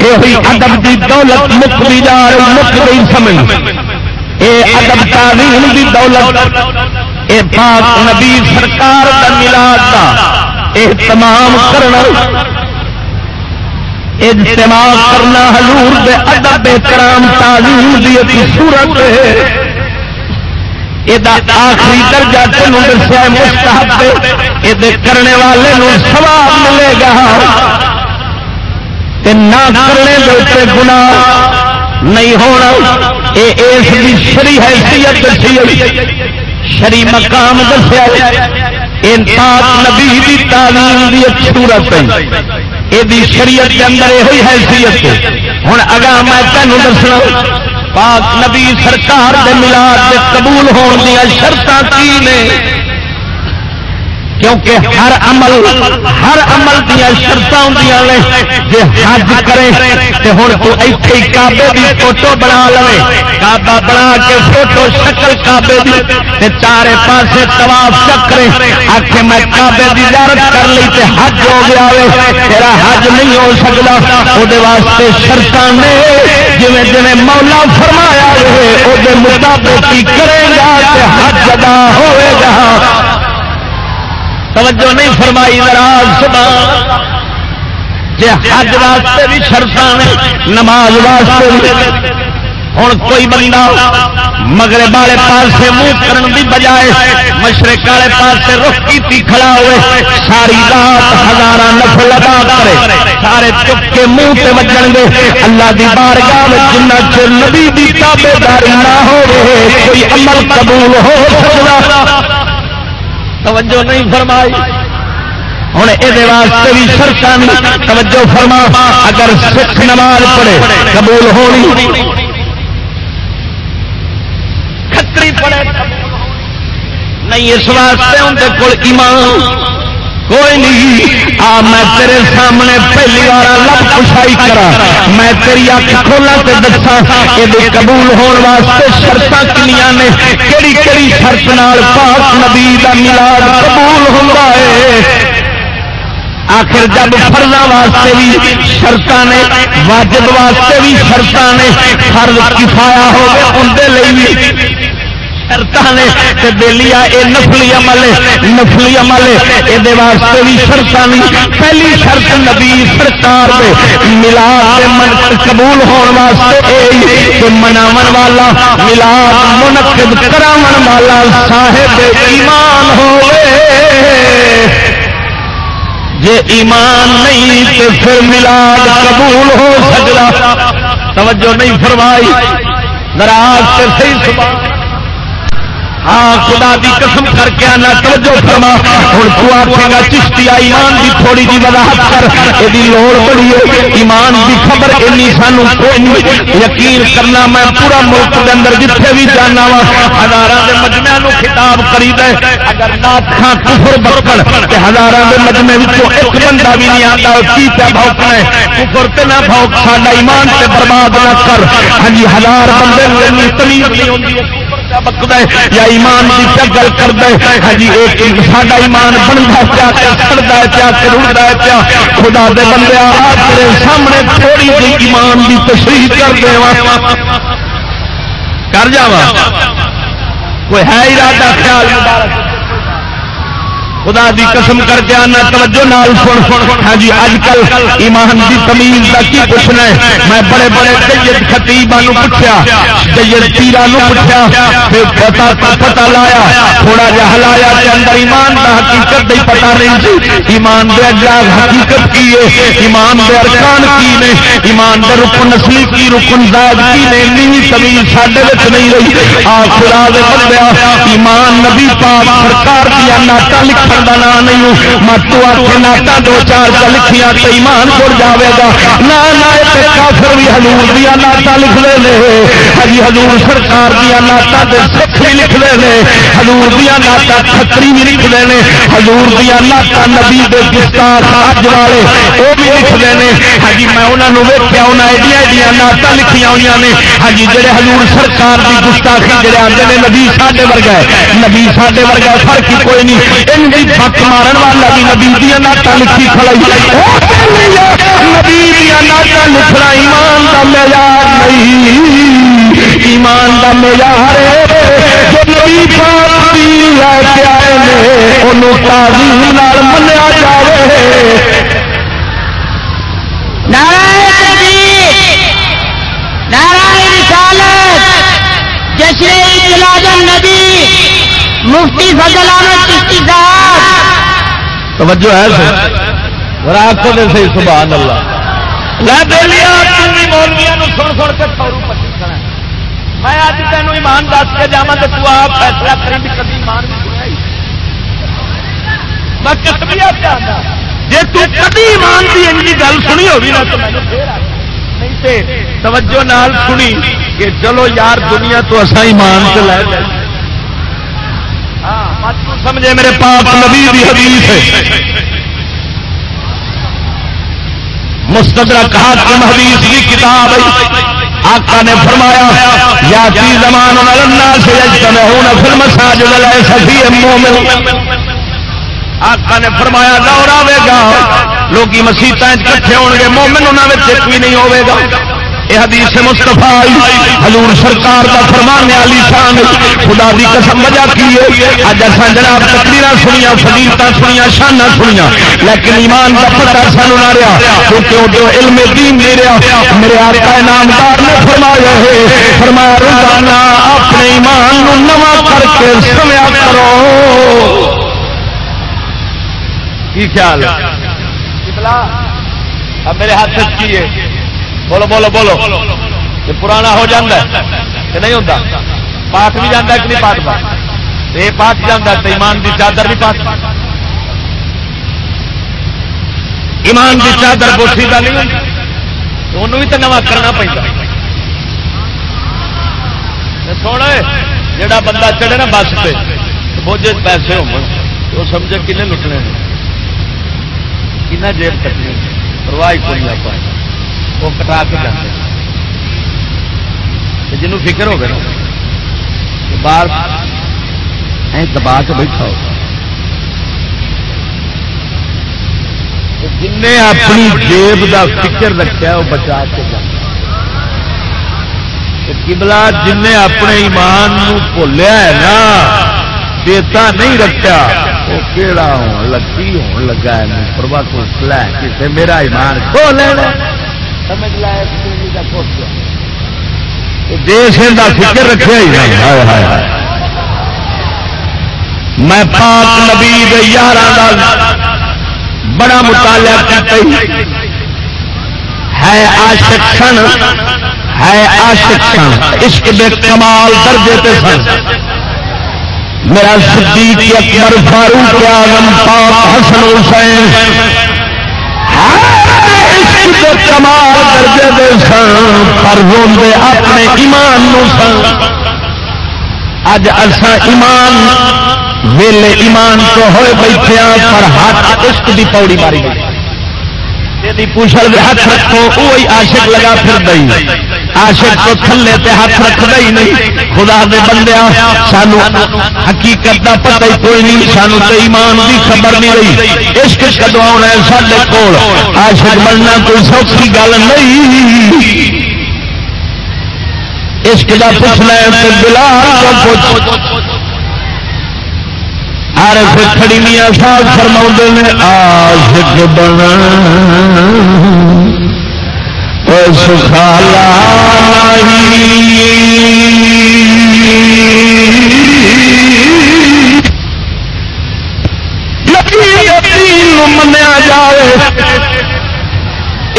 S4: یہ ادب کی دولت مک بھی جا رہی مک گئی سمجھ۔ یہ ادب تعلیم کی دولت یہ پاک نبی سرکار کا ملاد کا اہتمام کرنا۔ اجتماع کرنا حضور دے ادب کرام تعلیم دی صورت ہے۔ آخری درجہ تین دسیا مستحب یہ کرنے والے سواب ملے گا۔ نہ کرنے دے گنا نہیں ہونا یہ اس کی شری حیثیت دسی شری مقام دسیا نبی کی تعلیم کی صورت یہ شریعت کے اندر یہ حیثیت ہوں اگا میں تینوں دسنا، پاک نبی سرکار دے ملاد دے قبول ہون دیا شرط کی نے؟ کیونکہ ہر عمل ہر عمل دیا شرط ہوں جی حج کرے تو ہوں تو ایتھے کابے کی فوٹو بنا لو کابا بنا کے فوٹو شکل کابے کی چارے پاسے تباف چکرے آخ میں کابے کی زیارت کر لی تے حج ہو گیا وے۔ تیرا حج نہیں ہو سکتا وہ واسطے شرط نے۔ جی جی مولا فرمایا وہ مطابق کرے گا حج ادا ہوئے گا۔ توجہ نہیں فرمائی، ناراض سب جی حج واسطے بھی شرط نماز واسطے ہوں کوئی بندہ مگر والے پاس منہ کرن دی بجائے مشرق والے پاس رخ کی کھڑا ہوئے، ساری رات ہزار نفل ادا کرے۔ سارے چک کے منہ سے بجن گے اللہ دی بارگاہ جنہ چر نبی دی تابے داری نہ ہو کوئی عمل قبول ہو سکتا توجہ نہیں فرمائی۔ ہوں یہ واسطے بھی شرطان توجہ فرما۔ اگر سکھ نماز پڑھے، قبول ہونی۔ کتری پڑے نہیں، اس واسطے اندر کول ایمان۔ کوئی نہیں۔ آ، میں تیرے سامنے پہلی بار لب کشائی کرا۔ میں تیری اک کھولا تے دسا یہ قبول ہونے واسطے شرط کنیا نے؟ کہڑی کہڑی شرط نال پاک نبی کا ملاد قبول ہوتا ہے۔ آخر جب فرضا واسطے بھی شرط نے، واجب واسطے بھی شرط نے فرض کفایا ہو گیا اندر بھی شرط بےلیا یہ نفلی عمل نفلی عمل یہ واسطے بھی شرط پہلی شرط نبی سرکار ملا من قبول ہونے واسطے مناو والا ملا منعقد کرا والا صاحب ایمان ہو جے ایمان نہیں تو پھر ملاد قبول ہو سکتا توجہ نہیں فرمائی ناراض سے صحیح سبحان ہاں خدا دی قسم کر کے آنا، توجہ فرما۔ ہوں تو آخے گا، چشتی ایمان دی تھوڑی جی وضاحت کر۔ یہ لوڑ پڑی ہے، ایمان دی خبر اینی سانو یقین کرنا میں پورا ملک کے اندر جتنے بھی جانا وا ہزار کے مجمے نو خطاب کری دے۔ اگر نات کفر بکڑ ہزار کے مجمے ایک بندہ بھی نہیں آتا کی پہ بھوکنا ہے کفر تے نہ بھوک، ساڈا ایمان سے برباد نہ کر۔ ہاں جی ہزار بندے تمیز نہیں ہوتی یا ایمان کی کیا گل کرتا ہے ہاں جی ساڈا ایمان بنتا پیا پیا سڑتا پیا کروڑتا ہے، پیا خدا دے بندے تیرے سامنے تھوڑی جی ایمان کی تشریح کر دے کر جا کوئی ہے ارادہ خیال مبارک؟ خدا دی قسم کر کے آنا توجہ نال سن۔ سن ہاں جی اج کل ایمان دی تمیز کا کی پوچھنا ہے؟ میں بڑے بڑے جید خطیبا پوچھا جید پیرا پوچھا پتا پتا لایا، تھوڑا جا ہلایا کے اندر ایمان کا حقیقت نہیں پتا نہیں سی۔ ایمان دے اجا حقیقت کی ہے؟ ایمان دے ارکان کی نے؟ ایمان دے رکن نسلی کی، رکن زاد کی نے؟ نہیں تمیز ساڈے وچ نہیں رہی۔ آ خدا دے بندیا، ایمان نبی پاک سرکار دی ناتا لکھن کا نام نہیں ہوں مت ناٹا دو چار کا لکھیا تو ایمان پڑ جائے گا نہ کافر بھی ہزور دیا ناٹا لکھ لے لے ہجی ہزور سرکار دیا ناٹا دے سکھ بھی لکھ لے لے ہزور دیا ناٹا کتری بھی لکھ لے ہزور دیا ناٹا نبی دے گستار اج والے وہ بھی لکھ لے ہجی میں انہوں نے ویکیا انہیں ایڈیا ایڈیا ناٹا لکھیا ہوئی نے ہجی جہے ہزور سرکار کی گستاخی جڑے آتے ہیں نبی ساڈے ورگا ہے نبی ساڈے ورگا فرق ہی کوئی نہیں جی بک مارن والا بھی نبی دیا ناٹا لکھی کھڑائی نبی دیا ناٹا لکھنا ایمان کا معیار نہیں۔ ایمان کا معیار جو نبی پاک دی لے کے آئے نے، انہوں تعظیم نال منیا
S6: نعرہ تکبیر نعرہ رسالت، جشن اطلاع مفتی فضل احمد چشتی صاحب
S4: توجہ ہے سر۔ دے صحیح سبحان اللہ۔
S1: لے دے لیا تم بھی مولویا سن سن کے سورو پچی کھڑا ہے۔ میں اج تینوں ایمان دس کے جا تو تو آپ فیصلہ کریں بھی کبھی ایمان نہیں سنیا ہی۔ میں کسبیا پہ آنا تھی ایمان کی انجی گل سنی ہوگی نا تو مینوں پھر آ نہیں تے توجہ نال سنی کہ چلو یار دنیا تو اصا ایمان سے لے لے سمجھے میرے پاپ نبی دی حدیث ہے۔
S4: مستدرک حاکم حدیث کی کتاب آقا نے فرمایا، یا چی زمان الناس یجتمعون فی المساجد لیس فی مومن۔ آقا نے فرمایا دور آئے گا۔ لوگ مسیطیں کٹھے ہو گے مومن انہوں میں ایک بھی نہیں ہوئے گا۔ یہ حدیث مستفا حضور سرکار کا فرمانے والی شان خدا دی قسم وجہ کی ہے؟ اج جناب تقریر سنیا فضیلت سنیا سنیا لیکن ایمان کا پتا سانو نہ رہا کیونکہ جو علم دین نہیں رہا میرے آقا نامدار نے فرمایا ہے فرمایا روزانہ اپنے ایمان نو نواں کر کے سمیا کرو۔ کی خیال؟ ہے
S1: اب میرے ہاتھ سے کی ہے بولو بولو بولو۔ یہ پرانا ہو جاتا ہے کہ نہیں ہوتا پاک بھی جانا کہ نہیں پاک پاک یہ پاک جانا تو ایمان کی چادر نہیں پاک ایمان کی چادر بوسی کا نہیں انہوں بھی تو نواں کرنا پہنتا سونا جڑا بندہ چڑھے نا بس پہ بوجھے پیسے ہو سمجھے کنے لٹنے کنا جیب کٹنی پرواہ کوئی نہ پائے۔ وہ کٹا کے جاتے جنوں فکر ہو گیا باہر دبا کے بیٹھا ہو
S4: جن نے اپنی جیب دا فکر رکھا وہ بچا کے جانا کبلا جن نے اپنے ایمان بھولیا ہے نا چیتا نہیں رکھا وہ کہڑا ہو لگی ہون لگا ہے پروا کو لے میرا ایمان کھو لینا۔ سمجھ لائے دیش کا فکر رکھا ہی نہیں۔ ہائے میں پاک نبی یار بڑا مطالعہ کرتا ہی۔ ہے آشکشن ہے آشکشن عشق بے کمال درجے تے سن۔ میرا صدیق اکبر فاروق اعظم، پاک حسن حسین۔ عشق کمال درجے دے سن، پر روندے اپنے ایمان نو سن۔ اج اسا ایمان، ویلے ایمان تو ہوئے بیٹھے ہاں، پر ہاتھ عشق دی پوڑی ماری گئی۔ پوچھل ہاتھ رکھو وہی عاشق لگا پھر دئی۔ عاشق تو تھلے تے ہاتھ رکھ دئی نہیں۔ خدا دے بندے سانو حقیقت دا پتہ ہی کوئی نہیں، سانو تے ایمان دی خبر نہیں رہی۔ عشق کدو آنا ہے سارے کول؟ عاشق بننا کوئی سوکھی گل نہیں۔ عشق دا پوچھنا ہے تے بلال کو پوچھ۔ عارف کھڑی میاں صاحب فرما نے، عاشق بنا سکھالا منیا جائے۔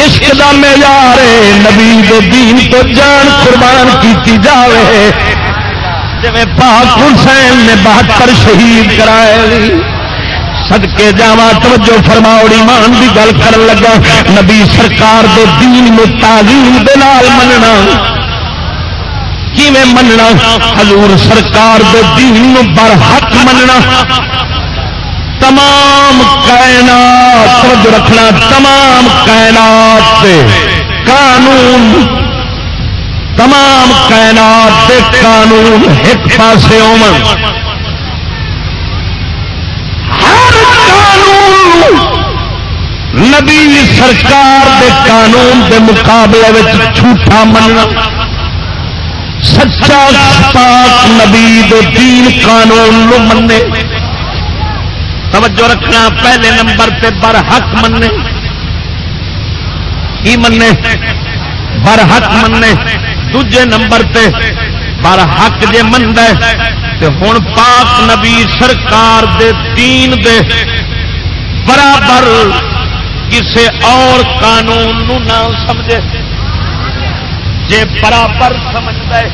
S4: عشق دا معیار نبی دین تو جان قربان کیتی جاوے۔ جی پاک حسین نے بہتر شہید کرائے۔ سدکے جاوا توجہ فرماؤڑی مان کی گل کر لگا۔ نبی سرکار دے دین میں تعلیم دلال مننا۔ کیویں مننا؟ حضور سرکار دے دین بر حق مننا۔ تمام کائنات، توجہ رکھنا، تمام کائنات سے قانون۔ تمام کائنات کے قانون ایک پاسے ہر نبی سرکار دے قانون دے مقابلے جھوٹا مننا، سچا پاک نبی دے دین قانون نو مننے۔ توجہ رکھنا، پہلے نمبر تے برحق مننے۔ کی مننے؟ برحق مننے۔ دوجے نمبر تے برحق جے مندا ہے، تے ہن پاک نبی سرکار دے دین دے برابر کسے اور قانون نو نہ سمجھے۔ جے برابر سمجھتا ہے،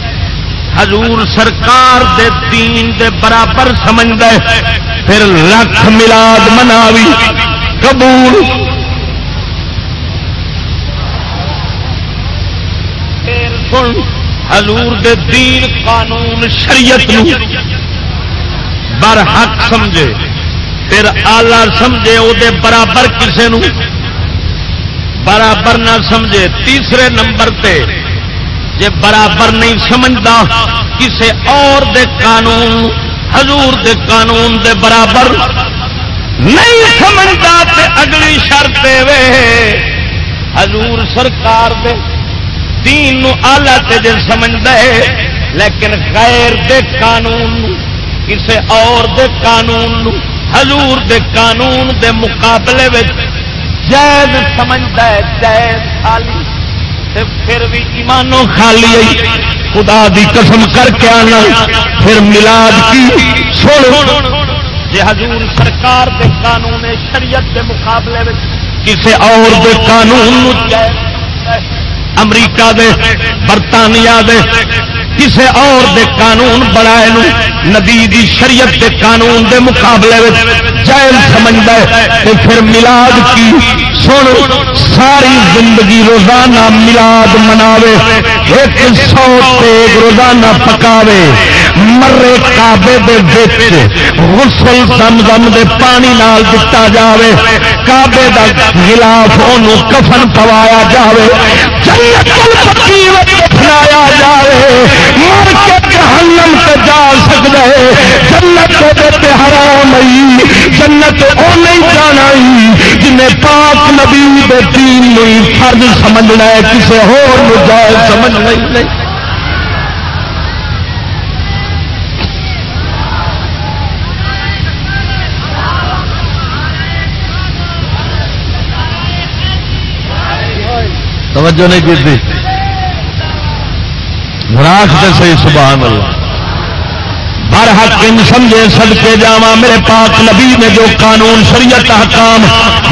S4: حضور سرکار دے دین دے برابر سمجھتا ہے، پھر لکھ ملاد مناوی، قبول۔ پھر سن، حضور دے دین قانون شریعت نو۔ برحق سمجھے۔ پھر آلہ سمجھے وہ برابر کسے نو؟ برابر نہ سمجھے، تیسرے نمبر تے جے برابر نہیں سمجھتا کسے اور دے قانون، حضور دے قانون دے برابر نہیں سمجھتا تے اگلی شرط وے، حضور سرکار دے دین نو آلہ تے جے سمجھتا ہے لیکن غیر دے قانون کسے اور دے قانون نو حضور دے قانون دے مقابلے جائز سمجھتا ہے، جائز خالی، تے پھر بھی ایمانوں خالی آئی خدا دی قسم کر کے آنا، پھر ملاد کی سن۔ جی حضور سرکار دے قانون، شریعت دے مقابلے کسے اور دے قانون امریکہ دے، برطانیہ دے کسے اور دے قانون بنائے نو، نبی دی شریعت دے قانون دے مقابلے جائز سمجھتا ہے۔ تے پھر ملاد کی، سن، ساری زندگی روزانہ ملاد مناوے، ایک سو تیگ روزانہ پکاوے۔ مرے کعبے دے وچ غسل زمزم دے پانی نال دتا جاوے، کعبے دا غلاف اونوں کفن پوایا جاوے، جنت البقیع وچ دفنایا جاوے، مر کے جہنم تے جا سکدا ہے جنت دے تے حرام ای جنت او نہیں جانا ای جنے پاک نبی دے دین نو فرض سمجھنا ہے، کسے ہور نو جائز سمجھنا ہی نہیں۔ توجہ نہیں کی تھی؟ راک سے صحیح، سبحان اللہ۔ بر حق ان سمجھے صدقے جاوا میرے پاک نبی نے جو قانون شریعت حکام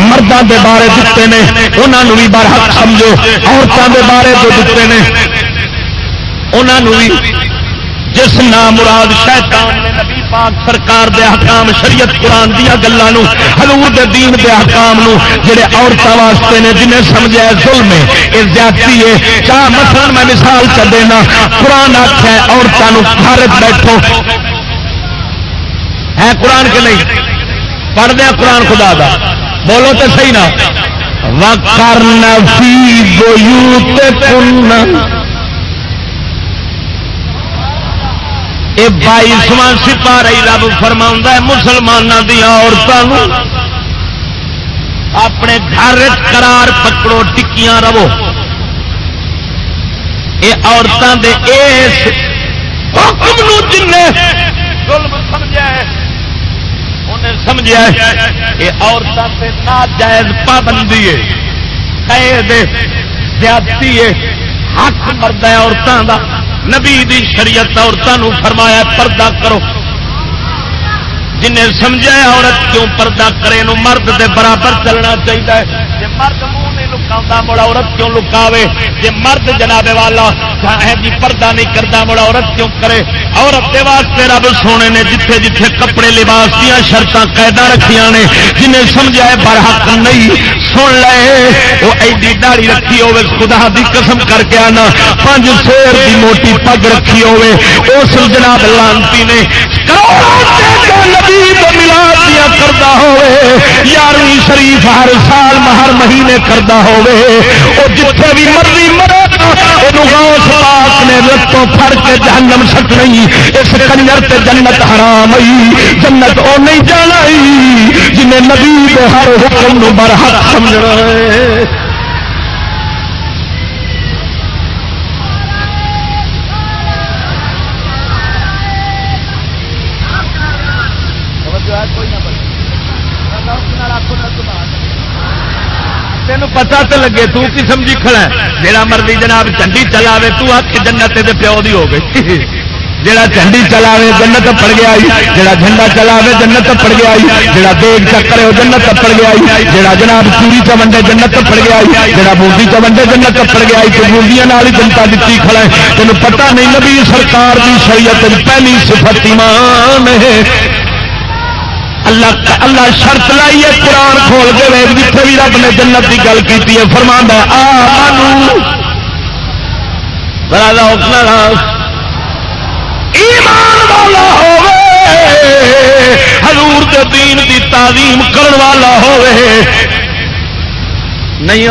S4: مردوں کے بارے دیتے ہیں انہوں بھی بر حق سمجھو عورتوں کے بارے جو دیتے ہیں انہوں بھی جس نام مراد شیطان نے نبی پاک سرکار دے حکام شریعت قرآن دیا گلوں حضور دے دین دے حکام نو، جڑے عورتوں واسطے نے، جنہیں سمجھا ظلم ہے یہ زیادتی ہے۔ چاہ مثلا میں مثال چ دینا، قرآن آخیا عورتوں گھر بیٹھو۔ ہے قرآن کے نہیں؟ پڑھ دیا قرآن خدا دا۔ بولو تو صحیح نا۔ وکرن فی بیوتکن یہ بائیسواں سپارہ رب فرما ہے مسلمانوں دیا عورتوں اپنے گھر قرار پکڑو، ٹکیاں رہو۔ یہ عورتوں دے اس حکم نو جن سمجھا ہے، انہیں سمجھا یہ عورتوں سے ناجائز پابندی ہے، قید زیادتی ہے، حق مرد ہے عورتوں کا نبی دی شریعت عورتوں فرمایا پردہ کرو۔ جنہیں سمجھا عورت کیوں پردہ کرے نو مرد دے برابر چلنا چاہیے جی مرد منہ نہیں لکا مڑ عورت کیوں لکاوے؟ جی مرد جناب والا جی پردہ نہیں کرتا مڑا عورت کیوں کرے؟ عورت دے واسطے رب سونے نے جتھے جتھے کپڑے لباس دیا شرط قیدا رکھیا نے، جنہیں سمجھا ہے برحق نہیں، سن لے، وہ ایڈی داڑی رکھی ہوے خدا دی قسم کر کے آنا پانچ سیر دی موٹی پگ رکھی ہوے اس جناب لانتی نے کرتا ہوے یارویں شریف ہر سال ہر مہینے کرتا ہوے وہ جتھے بھی مرضی مرے غوث پاک نے لتوں پھڑ کے جہنم سٹ اس کنجر تے جنت حرام آئی، جنت او نہیں جانا جنہیں نبی دے ہر حکم نو برحق سمجھنا ہے پتا تو لگے، تو کی جی سمجھی کھڑا ہے۔ جیڑا مرضی جناب چنڈی چلاوے، تو آ جنت دے پیو دی ہو گئی۔ جڑا جھنڈی چلاوے، جنت پڑ گیا جڑا جھنڈا چلاوے، جنت پڑ گیا جڑا دیگ چکر وہ جنت پڑ گیا جڑا جناب چوری چونڈے جنت پڑ گیا جڑا بوندی چونڈے جنت پڑ گیا تو بوندیاں نال ہی جنتا دیتی کھڑا ہے۔ تینوں پتہ نہیں نبی سرکار دی شریعت پہلی صفت ایمان ہے۔ اللہ اللہ شرط لائی ہے، قرآن کھول کے ویگ جتنے بھی رب نے جنت کی گل کی ہے فرما ایمان والا حضور کے دین کی تعلیم کرن والا ہوے نہیں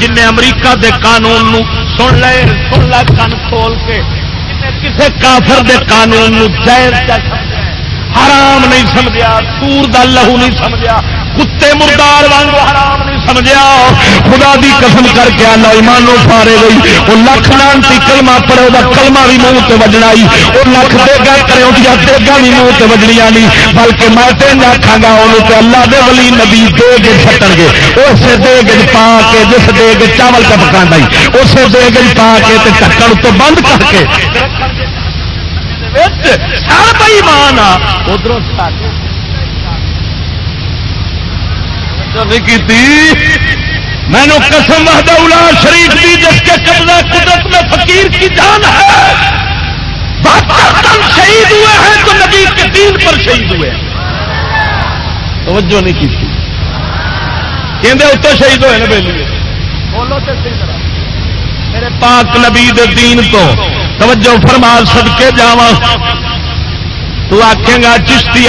S4: جن امریکہ دے قانون نو سن لے سن لے کن کھول کے۔ کسے کافر دے قانون جائز حرام نہیں سمجھا سور دا لہو نہیں سمجھا، کتے مردار وانگو حرام نہیں سمجھا۔ خدا دی قسم کر کے آنا ایمانوں پارے گئی۔ وہ لکھ لانتی کلمہ پڑے وہ کلمہ بھی منہ تے وجنا وہ لکھ دے گا کرے، وہ دیگا بھی منہ تے وجنی آنی بلکہ میں تے نہ آکھاں گا، انہوں تے اللہ دے ولی نبی دے گے سٹن گے۔ اسے دے گے پا کے، جس دے گے چاول کا پکان دائی اسے دے گے پا کے تے ٹکڑ تو بند کر کے۔ سب ایمان آ ادھر میں نے قسم وحدہ شریف دی جس کے قبضہ قدرت میں فقیر کی جان ہے تن شہید ہوئے ہیں تو نبی کے دین پر شہید ہوئے ہیں۔ توجہ نہیں کی تھی کہ اتنے شہید ہوئے نا بولو تو میرے پاک نبی دین تو توجہ فرما سد کے تو آخے گا چشتی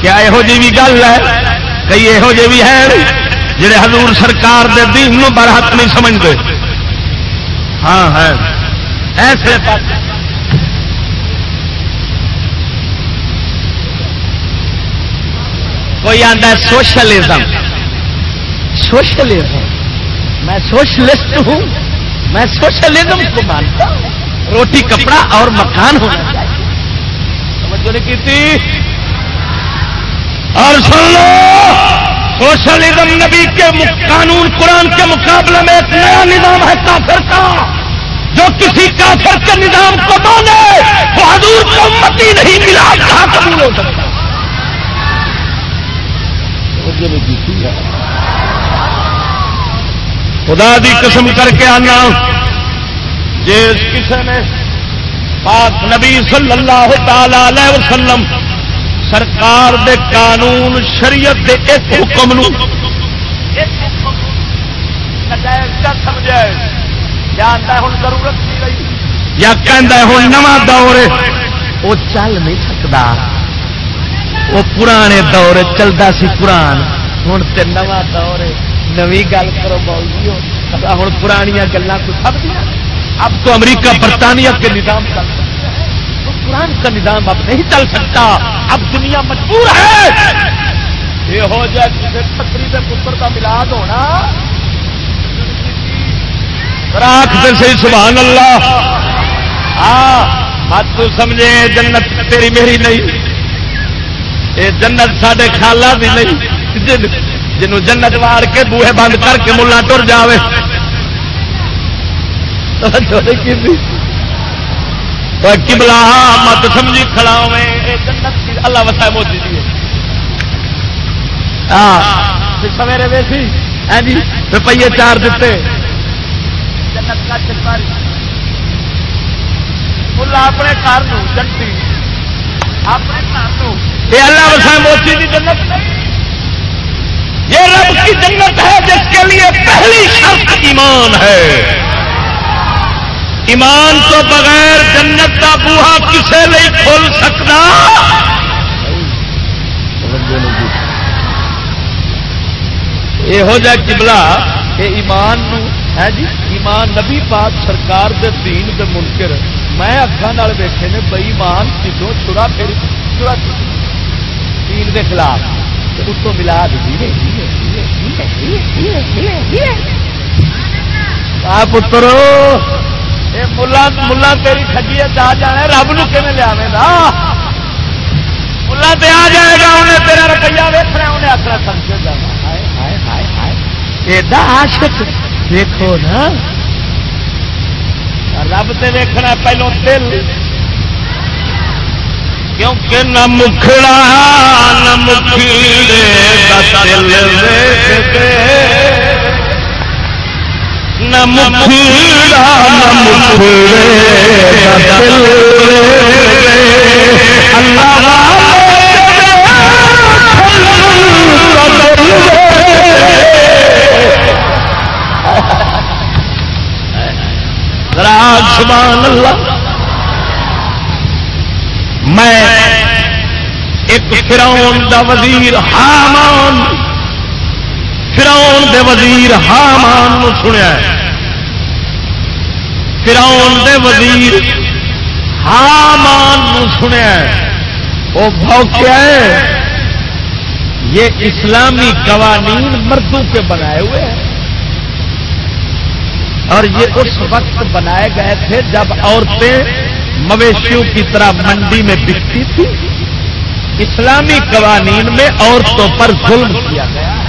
S4: کیا یہو جی بھی گل ہے؟ کئی یہو جی بھی ہے جڑے حضور سرکار دے دین نو برحق نہیں سمجھتے ہاں ہے ایسے کوئی آتا ہے سوشلزم؟ سوشلزم۔ میں سوشلسٹ ہوں۔ میں سوشلزم کو مانتا ہوں۔ روٹی کپڑا اور مکان ہونا چاہیے توجہ نہیں کی تھی اور سن لو سوشلزم نبی کے قانون قرآن کے مقابلے میں ایک نیا نظام ہے کافر کا۔ جو کسی کافر کے نظام کو مانے، وہ حضور کو متی نہیں ملا کہاں قبول ہو سکتا۔ خدا دی قسم کر کے آنا۔ جس کسی نے پاک نبی صلی اللہ تعالی علیہ وسلم سرکار دے قانون شریعت دے ایک حکم نو یا ہوں نواں دور وہ چل نہیں سکتا۔ وہ پرانے دور چلتا سی پران ہوں تو نواں دور نوی گل کرو بول ہوں پرانیاں گلیں کچھ سب دیا اب تو امریکہ برطانیہ کے نظام چل سکتا ہے۔ قرآن کا نظام اب نہیں چل سکتا۔ اب دنیا مجبور ہے۔ یہ ہو جائے کسی چھتری کے پتر کا ملاد ہونا۔ راک سے صحیح، سبحان اللہ۔ ہاں ہاتھ تو سمجھے، جنت تیری میری نہیں۔ یہ جنت سڈے خالہ بھی نہیں۔ جنوں جنت وار کے بوہے بند کر کے ملا ٹر جائے کبلا مت سمجھی کھڑا اللہ وسا موتی جی سویرے ویسی جی روپیے چار دیتے۔ اپنے گھر جنتی اپنے گھر اللہ موتی کی جنت۔ یہ رب کی جنت ہے جس کے لیے پہلی شرط ایمان ہے۔ ایمان تو بغیر جنت کا بوہا کسے نہیں کھول سکتا؟ یہ ہو جائے کبلا کہ ایمان نو، ہے جی؟ ایمان نبی پاک سرکار دے دین دے منکر۔ میں اکھان ویٹے نے بئی مان کتوں چورا پھر چورا چین کے خلاف۔ اتوں ملا دی پتر ملا تیری آ جانا رب نو لیا ملا تے آ جائے گا، انہیں تیرا روپیہ انہیں آخر جانا ایڈا دیکھو نا۔ رب تے ویکھنا پہلو دل۔ کیونکہ نہ مکھڑا، نہ مکھیڑے دا دل ویکھتے۔ نہ مکھڑا اللہ سبحان اللہ۔ میں ایک فراؤن دا وزیر حامان۔ فراؤن دے وزیر حامان نو سنیا فراؤن دے وزیر حامان نو سنیا وہ کیا ہے۔ یہ اسلامی قوانین مردوں کے بنائے ہوئے ہیں۔ اور یہ اس وقت بنائے گئے تھے جب عورتیں مویشیوں کی طرح منڈی میں بکتی تھی اسلامی قوانین میں عورتوں پر ظلم کیا گیا۔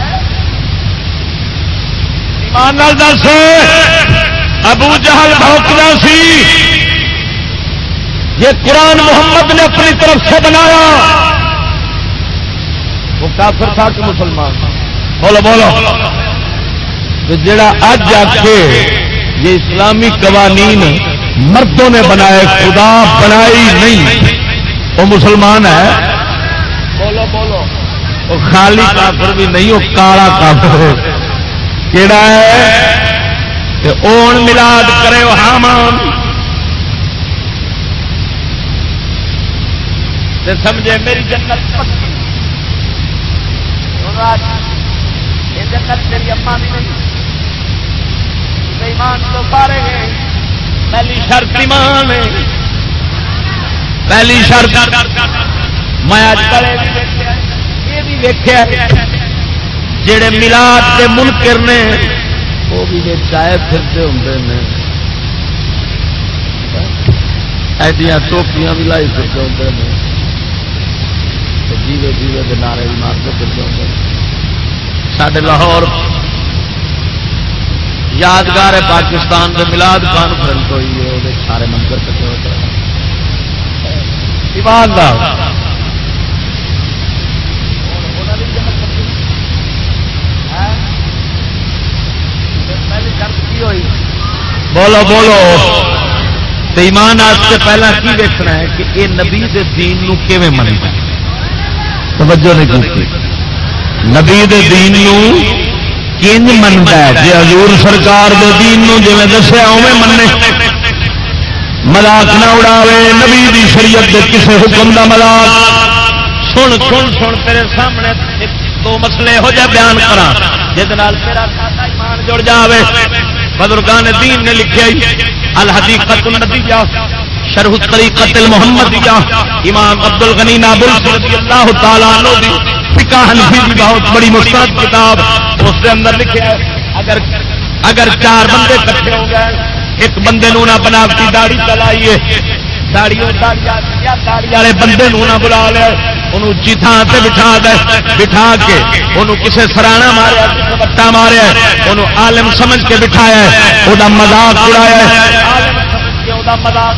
S4: دس۔ ابو جہل بھوکنا سی۔ یہ قرآن محمد نے اپنی طرف سے بنایا۔ وہ کافر تھا کہ مسلمان؟ بولو بولو۔ جڑا اج آ کے یہ اسلامی قوانین مردوں نے بنائے، خدا بنائی نہیں، وہ مسلمان ہے۔ بولو بولو۔ وہ خالی کافر بھی نہیں، وہ کالا کافر کہڑا ہے اون ملاد کرے حامان۔ سمجھے میری جنت پکی۔ یہ جنت میری اما بھی نہیں۔ ایمان تو پارے پہلی شرط ایمان پہلی شرط۔ میں اج کل یہ بھی دیکھا جڑے ملاد کے منکر نے، وہ بھی چائے پھرتے ہوں نے ایڈیاں ٹوپیاں بھی لائی پھرتے ہوں جیوے جیوے کے نعرے بھی مارتے پھرتے ہوں سڈے لاہور یادگار ہے، پاکستان کے ملاد کانفرنس ہوئی ہے؟ وہ سارے منظر کٹے ہوتے ہیں ایماندار۔ بولو بولو۔ ایمان سے پہلا کی دیکھنا ہے کہ یہ نبی دے دین نو کیویں منتا توجہ نہیں کی۔ نبی دے دین نو کنج منتا ہے؟ جی حضور سرکار دے دین نو جی دسیا اوے منے ملاق نہ اڑاوے، نبی دی شریعت دے کسے حکم دا ملاق سن سن سن، تیرے سامنے دو مسئلے ہو جائے بیان کرا جہد تیرا ایمان جڑ جاوے۔ بزرگان دین نے لکھے الحدیقت النتیجہ شرح طریقت المحمدیہ، امام عبد الغنی نابل رضی اللہ تعالیٰ عنہ دی فقہ حنفی کی بہت بڑی مستند کتاب اس کے اندر لکھا ہے۔ اگر اگر چار بندے اکٹھے ہو گئے، ایک بندے نے نہ بناوٹی داڑھی چلائیے۔ داڑی والے بندے نہ بلا لیا انہوں اچھی تھان سے بٹھا دے۔ بٹھا کے انہوں کسے سرانا ماریا کسے بٹا ماریا۔ انہوں عالم سمجھ کے بٹھایا۔ وہ مزاق اڑایا۔ مزاق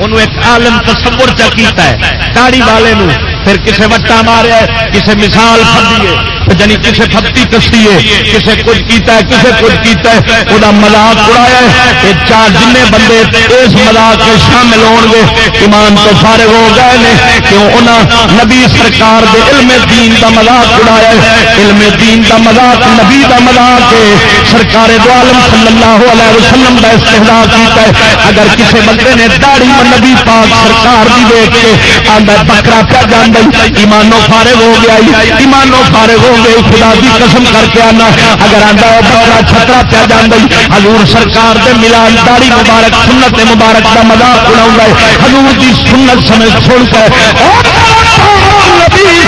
S4: انہوں ایک عالم تصور چکیتا ہے۔ داڑی والے نو پھر کسے وٹا ماریا کسے مثال فردی ہے جنی کسے پھپتی کسی ہے کسے کچھ کیتا ہے، کسے کچھ کیتا ہے وہ مذاق اڑایا ہے، یہ چار جن بندے اس مذاق کے شامل ہو گے، ایمان تو فارغ ہو گئے نے، کیوں انہاں نبی سرکار دے علم دین دا مذاق اڑایا ہے؟ علم دین دا مذاق، نبی دا مذاق ہے۔ سرکار دو عالم صلی اللہ علیہ وسلم دا استحضاء کیتا ہے۔ اگر کسے بندے نے داڑھی نبی پاک سرکار دی دیکھ کے آندا بکرا پیا جاندا ایمانو فارغ ہو گیا ایمانو فارغ ہو گے خدا دی قسم کر کے آنا۔ اگر آتا ہے بکرا چھترا پیا جانا حضور سرکار دے ملان داری مبارک، سنت مبارک کا مذاق اڑاؤں گا حضور دی سنت سمجھ چھوڑ کر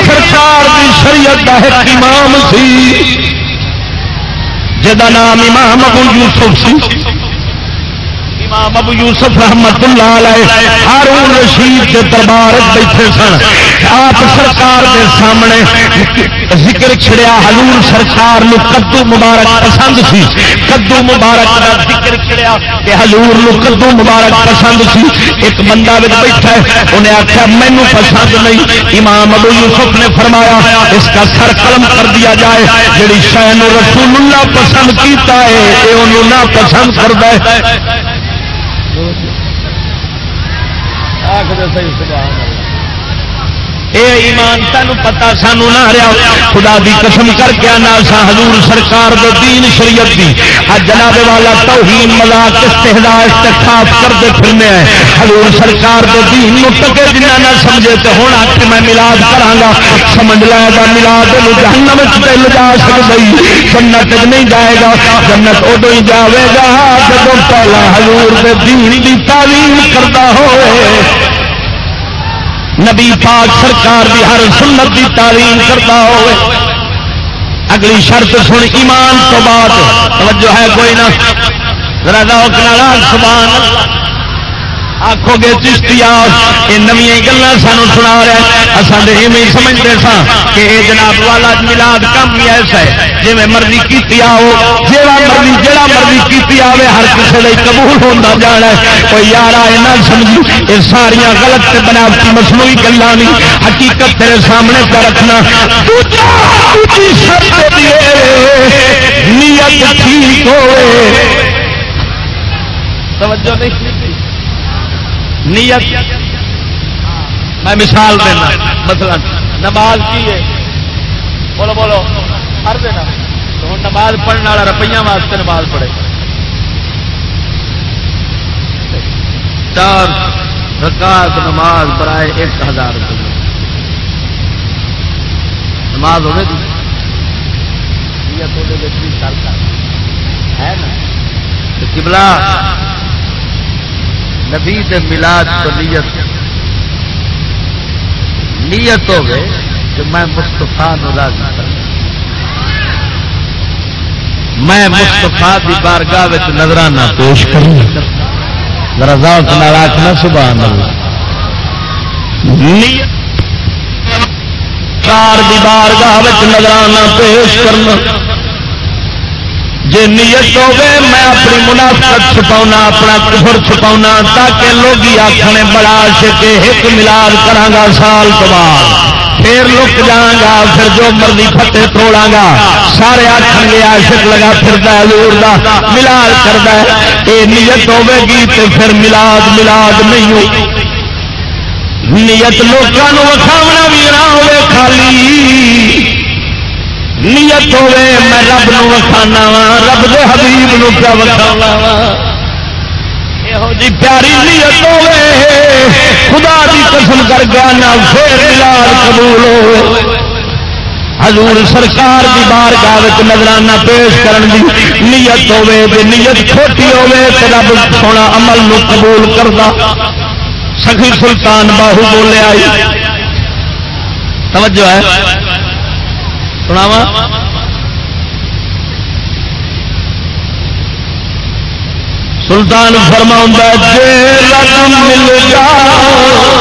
S4: سرکار دی شریعت کا ایک امام سی جدا نام امام ابو یوسف سی۔ امام ابو یوسف رحمت اللہ علیہ ہارون رشید کے دربار بیٹھے سن۔ آپ سرکار کے سامنے ذکر چھڑیا۔ حضور سرکار نو کدو مبارک پسند سی۔ کدو مبارک کا ذکر چھڑیا کہ حضور نو کدو مبارک پسند سی۔ ایک بندہ وچ بیٹھا ہے، انہیں آخیا مینو پسند نہیں۔ امام ابو یوسف نے فرمایا، اس کا سر قلم کر دیا جائے۔ جڑی شہ رسول اللہ پسند کیتا ہے یہ انہوں نہ پسند کرتا ہے۔ آخر صحیح سبحان اے ایمان تینوں پتا سانو نہ رہا خدا دی قسم کر کے آنا سا حضور سرکار دے دین شریعت دی۔ اج جناب والا توہین، مذاق استہزاء استخاف کرتے پھرنے ہیں۔ حضور سرکار دے دین نو ٹکے جنہ نہ سمجھے تے ہن آکھ میں میلاد کراں گا۔ سمجھ لے گا میلاد نو جہنم وچ تے لے سکدی جنت نہیں جائے گا، جنت اودوں ہی جاوے گا۔ جدوں پہلا حضور دے دین دی تعلیم کرتا ہوئے۔ نبی پاک سرکار دی ہر سنت دی تعلیم کرتا ہوئے۔ اگلی شرط سن ایمان تو بات توجہ ہے کوئی نہ؟ رضا سبحان اللہ۔ آخو گے چشتی یہ نمیا گلیں سانو سنا رہا اصل ایویں سمجھتے سا کہ یہ جناب والا ملاد کام ہی ایسا ہے۔ جی مرضی کی آؤ جہاں مرضی جہاں مرضی کی آئے ہر کسی نے قبول ہوتا جانا کوئی یار آئے نہ سمجھ یہ ساریا غلط بناوٹی مصنوعی گلان نہیں حقیقت تیرے سامنے کا رکھنا۔ نیت ٹھیک ہوئے۔ توجہ نہیں۔ نیت۔ میں مثال دینا، مثلا نماز کی ہے؟ بولو بولو ہر دینا تو نماز پڑھنے والا روپیہ واسطے نماز پڑھے۔ چار رکعت نماز برائے ایک ہزار روپئے نماز ہوگی؟ نیت ہے۔ نا؟ کبلا نبی دے ملاد تو نیت نیت ہو گئے کہ میں مستفا راضی کر میں مستفا کی بارگاہ نظرانہ پیش کروں۔ رضا آخنا سبحان اللہ چار دی بارگاہ نظرانہ پیش کرنا۔ جی نیت ہوگی میں اپنی منافقت چھپا اپنا کفر چھپا تاکہ لوگ آخر بڑا سکے ایک ملاد کرا سال تو بعد۔ پھر لک جاگا، پھر جو مرضی فتح توڑا گا سارے آخر گے آشک لگا پھر دور کا ملاد کرتا ہے۔ یہ نیت ہوے گی تو پھر ملاد ملاد نہیں ہو۔ نیت لوگوں وکھاونا بھی نہ ہوے خالی نیت ہوے میں رب نو وکھانا وا رب دے حبیب نو کیا وکھانا وا جی پیاری نیت ہوے خدا دی قسم کر گانا پھر ملاد قبول ہو حضور سرکار دی بار کاغذ نظرانہ پیش کرن دی نیت ہوے تے نیت چھوٹی ہوے تے رب سونا عمل نو قبول کردا سخی سلطان باہو بولے آئی توجہ ہے سناوا سلطان فرما مل جا مل جا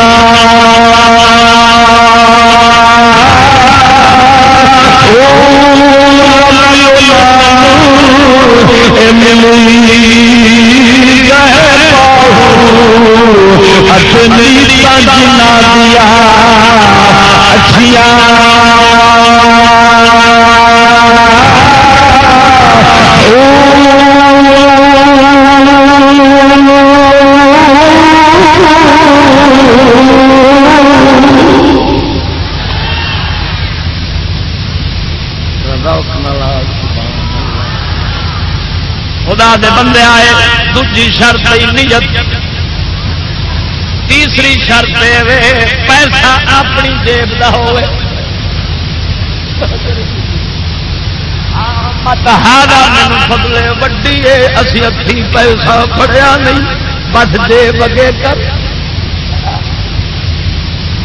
S7: جنا
S4: نیت تیسری شرط پیسہ اپنی جیب کا ہوئے ہارا بدلے، وڈی ہے اسی اتھی پیسہ پڑیا نہیں بس دے بگے کر۔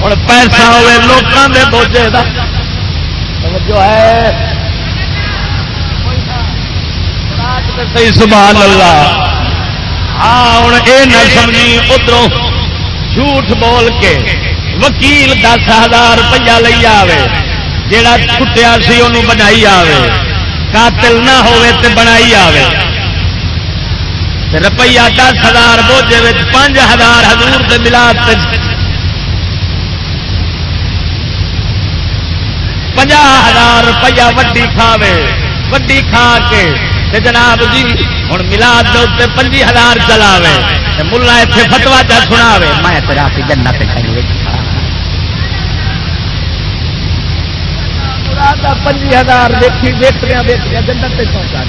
S4: ہوں پیسہ ہوئے لوگوں کے بوجھے کا جو ہے۔ صحیح سبحان اللہ۔ ہوں یہ نہ سمجھی ادھر جھوٹ بول کے وکیل دس ہزار روپیہ لے آوے جڑا چھٹیا سی انہوں بنائی آوے، قاتل نہ ہوئے تے بنائی آوے۔ تے روپیہ دس ہزار بوجھے پانچ ہزار ہزور کے ملاد پنجا ہزار روپیہ وڈی کھاوے، وڈی کھا کے جناب جی ہوں ملاد اتنے پنجی ہزار چلاوے ملا اتنے فتوا چا سناوے۔ میں تیرا جنت پنجی ہزار دیکھی دیکھدیا دیکھدیا جنت پہنچا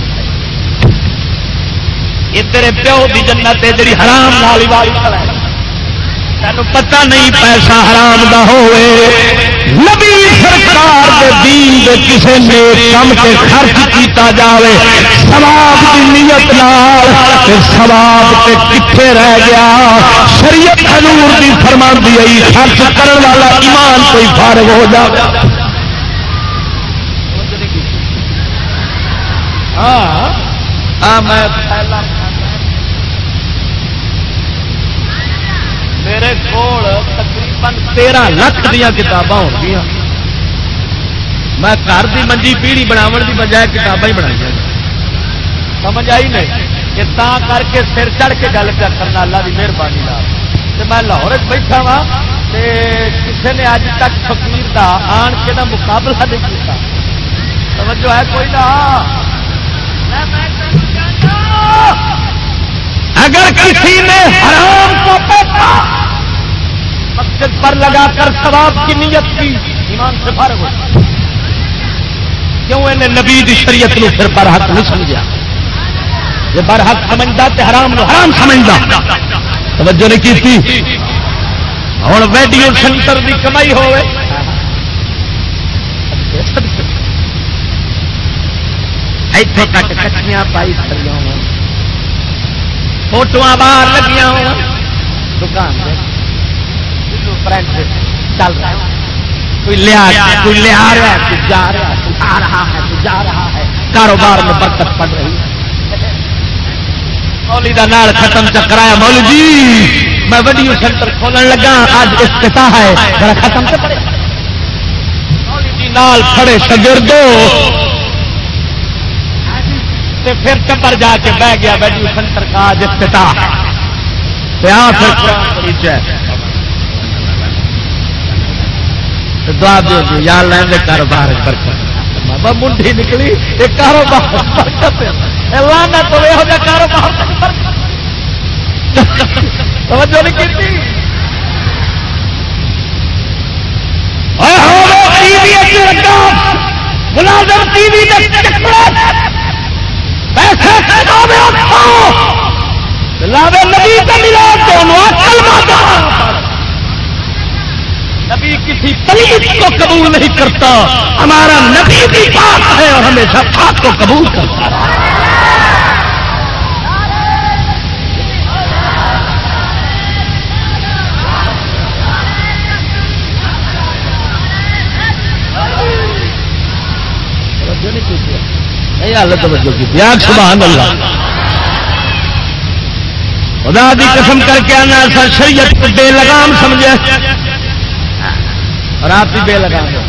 S4: یہ تیرے پیو کی جنت ہے جی حرام والی والی تین پتا نہیں پیسہ حرام دا ہوئے۔ نبی سرکار دے دین دے کسے نے کم سے خرچ کیتا جاوے۔ سواب کی نیت نال سواب تے کتنے رہ گیا۔ شریعت حضور دی فرما دی آئی خرچ کرنے والا ایمان کوئی فارغ ہو جائے ہاں،, ہاں میں میرے کو تقریباً تیرہ لاکھ دیا کتاباں ہو گیا میں گھر کی منجی پیڑھی بناو کی بجائے کتابیں ہی بنائی سمجھ آئی نہیں؟ کہ تا کر کے سر چڑھ کے گل کر کرنا اللہ کی مہربانی میں لاہور بیٹھا وا کسی نے اج تک فقیر کا آن کے نہ مقابلہ نہیں کیا توجہ ہے کوئی نہ؟ اگر کسی نے حرام کو پیسہ مسجد پر لگا کر ثواب کی نیت کی، ایمان سے فرق ہو۔ کیوں انہیں نبی دی شریعت نو پھر برحق نہیں سمجھا؟ یہ برحق سمجھتا تے حرام نو حرام سمجھتا توجہ نہیں کی تھی ہوں ویڈیو سینٹر دی کمائی ہوئے ایتھے تک کچیاں پائی کھڑی ہو فوٹو باہر لگیا ہو دکان چل رہا ہے کوئی لیا کوئی لیا رہا ہے کوئی جا رہا ہے کوئی آ رہا ہے کوئی جا رہا ہے کاروبار میں برکت پڑ رہی ہے مولی کا نال ختم چکرایا مولی جی میں ویڈیو سینٹر کھولن لگا آج افتتاح ہے ذرا ختم سے پڑے مولی جی نال کھڑے شگردو پھر ٹبر جا کے بہ گیا ویڈیو سینٹر کا آج افتتاح دعا دو جی، یا لین دے کاروبار برکت۔ بابا، منڈی نکلی یہ کاروبار برکت لانا تو یہ جا کاروبار توجہ نہیں کی ملازم ٹی وی نبی نبی کسی پلیت کو قبول نہیں کرتا۔ ہمارا نبی بھی پاک ہے اور ہمیشہ پاک کو قبول کرتا ہے۔ خدا دی قسم کر کے آنا، سر شریعت بے لگام سمجھے۔ اور آپ بھی بے لگام ہو۔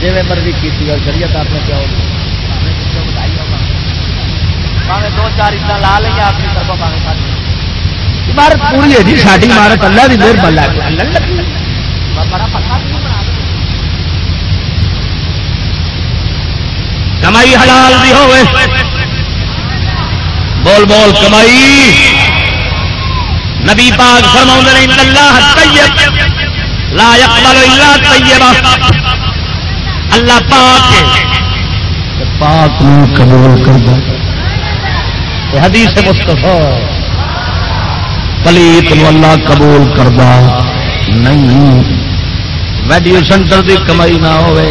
S4: جی میں مرضی کی اور شریعت آپ نے کیا ہوگی دو چار اتنا لا لیں گے آپ کی طرف عمارت پوری ہے جی ساری عمارت اللہ کی بلا کمائی حلال بھی ہوئے۔ بول بول کمائی۔ نبی پاک فرما اللہ طیب. لا يقبل الا طیبا اللہ پاک پاک قبول کر دو حدیث مصطفیٰ۔ پلیت نو اللہ قبول کردا۔ نہیں ویڈیو سینٹر دی کمائی نہ ہوئے۔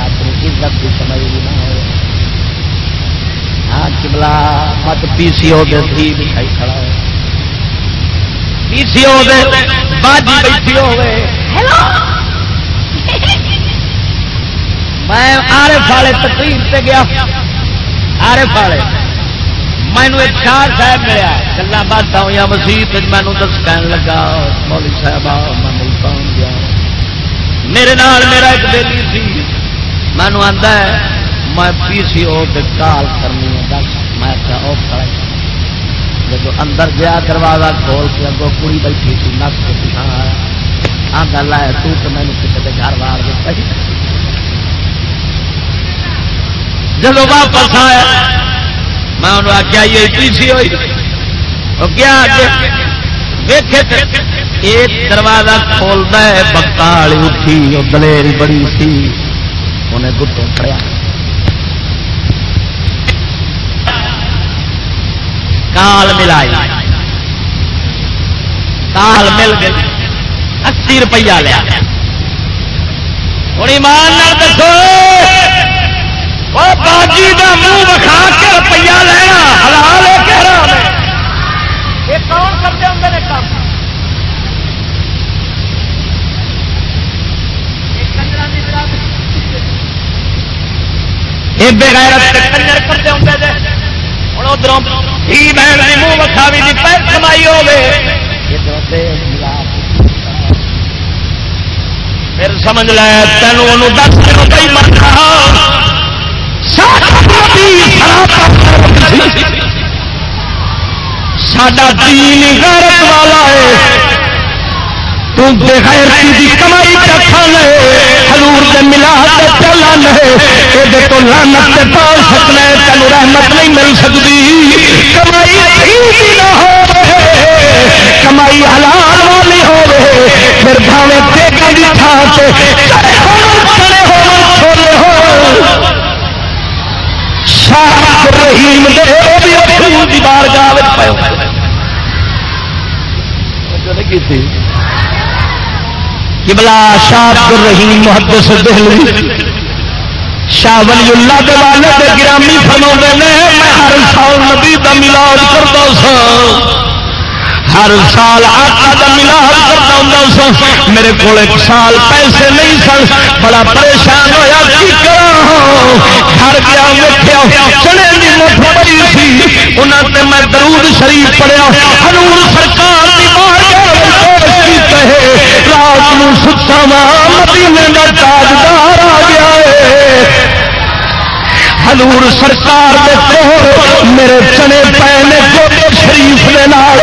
S4: اپنی عزت کی کمائی بھی نہ ہوئے۔ ہاں مت پی سی او دے تھی بچھائی کھڑا ہے پی سی دے باجی بیٹھی ہوئے میں آرے فالے تقریر سے گیا۔ آرے فالے مینو ایک شاہ صاحب ملیا گلا بات ہوئی مسیح مینو دس کہن لگا مولی صاحب میں ملتان گیا۔ میرے نال میرا ایک بیلی سی مینو آتا ہے میں پی سی او کال کرنی ہے دس۔ میں کیا کھڑا جب اندر گیا دروازہ کھول کے اگو کڑی بیٹھی تھی نس کے پیچھا آ گل ہے تو تو مینو کسی گھر وار دیتا جب واپس آیا میں انہوں آخیا یہ پیسی ہوئی وہ کیا ایک دروازہ کھولتا ہے بکال اٹھی وہ دلیر بڑی سی انہیں گٹوں پڑیا کال ملائی۔ کال مل گئی۔ اسی روپیہ لیا۔ ہوں ایمان دسو۔ باجی کا منہ وکھا کے روپیہ لینا حلال ہے یہ کون کرتے ہوں نے کام؟ یہ بغیر کرتے ہوں ہوں ادھر بہن منہ وکھا بھی پیر کمائی پھر سمجھ لے تینوں دس روپئی مرنا ساڈا دین غیرت والا ہے تم بغیر کی کمائی کا کھانا حضور سے ملا چلا یہ تو لانت سے پال سکنا ہے تینوں رحمت نہیں مل سکتی۔ کمائی نہ ہو کمائی حلال والی ہو پھر بھاوے ٹیکے کی تھان سے چھوڑے ہو چھوڑے ہو شاہ رحیم دی بارگاہ پاؤ کبلا شاہ رحیم محدث دہلوی، شاہ ولی اللہ کے والد گرامی فرما نے، میں ہر سال نبی کا ملاد کرتا سا۔ ہر سال آقا کا ملاد کرتا ہوں سا۔ میرے کو ایک سال پیسے نہیں سن، بڑا پریشان ہوا کی گھر گیا ویٹیا چنے کی مٹھ بڑی سی۔ انہوں نے میں درود شریف پڑھیا ہنور سرکار کی مار رات میں ستا مدینے کا تاجدار آ گیا ہے۔ ہلور سرکار دے میرے چنے پے نے گوبے شریف دے نال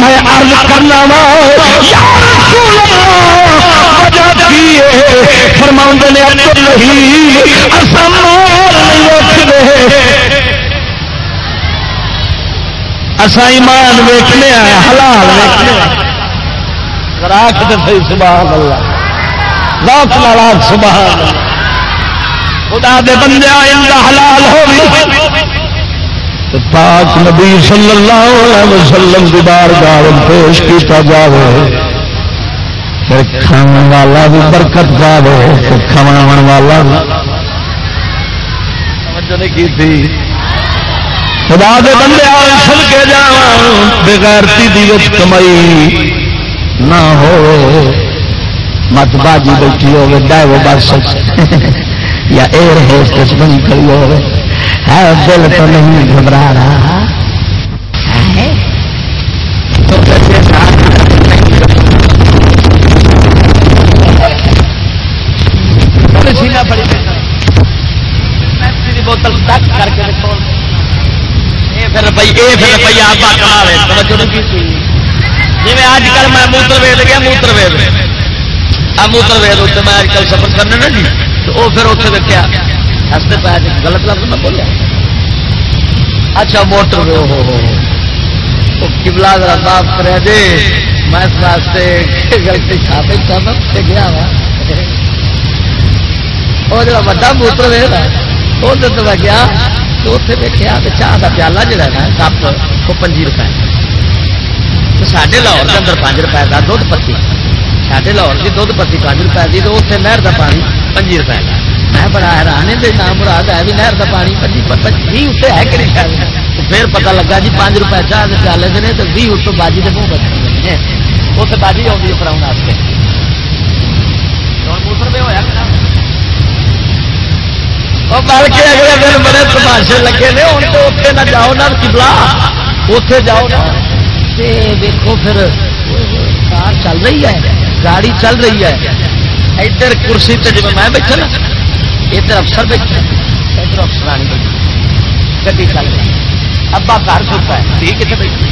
S4: میں عرض کرنا وا وجہ کی فرما نے عبد الرحیم اسا مال نہیں ایمان حلال ویکنے راک دے صحیح سبحان اللہ۔ لاکھ لاکھ سبحان اللہ۔ خدا دے بندے آئندہ حلال ہو پاک نبی صلی اللہ علیہ وسلم کی بار گار پیش کیتا جاوے۔ پھر کھان والا بھی برکت پاوے پھر کھوا والا کی تھی خدا دے بندے آ سل کے جا بغیرتی دی کمائی۔ نہ ہو مت باجی بیٹھی ہوگی ڈائو بس یا ایئر ہوسٹس بنی کری ہوئے ہے دل تو نہیں گھبرا رہا ہے تو کیسے سینا پڑی بوتل تک کر کے پھر روپیہ کما رہے توجہ نہیں کی جی اج کل میں موتر وید گیا، موتر وید آ موتر وید اتنے میں اج کل سفر کرنے نا جی تو وہ پھر اتنے دیکھا ہستے پہ غلط لفظ میں بولیا۔ اچھا موٹر ہو ہو ہو۔ کبلا ذرا معاف کرے دے، میں اس واسطے غلطی کھا بیٹھا نا گیا وا وہ جا وا موتر وید ہے وہ تو میں گیا، تو اتنے دیکھا چاہ کا پیالہ جڑا نا کپ وہ پنجی روپئے سڈے لاہور کے اندر پانچ روپئے کا دھد پتی سڈے لاہور کی دھد پتی پانچ روپئے کی تو اتنے نہر کا پانی پنجی روپئے کا میں بڑا حیران ہے نام مراد ہے بھی نہر کا پانی بھی اتنے ہے کہ نہیں پھر پتا لگا جی پانچ روپئے چاہ کے پیالے دے تو بھی اس باجی کے منہ بچے تو باجی آؤں گی فراؤن واسطے بلکہ اگلے دن بڑے تماشے لگے نے ہوں تو اتنے نہ جاؤ نہ کبلا اتے جاؤ نا دیکھو پھر۔ کار چل رہی ہے، گاڑی چل رہی ہے۔ ادھر کرسی تے جب میں بیٹھا نا، ادھر افسر بیٹھا، ادھر افسرانی بیٹھی۔ گی چل رہی ابا گھر سوتا ہے، ٹھیک کتنے بیٹھے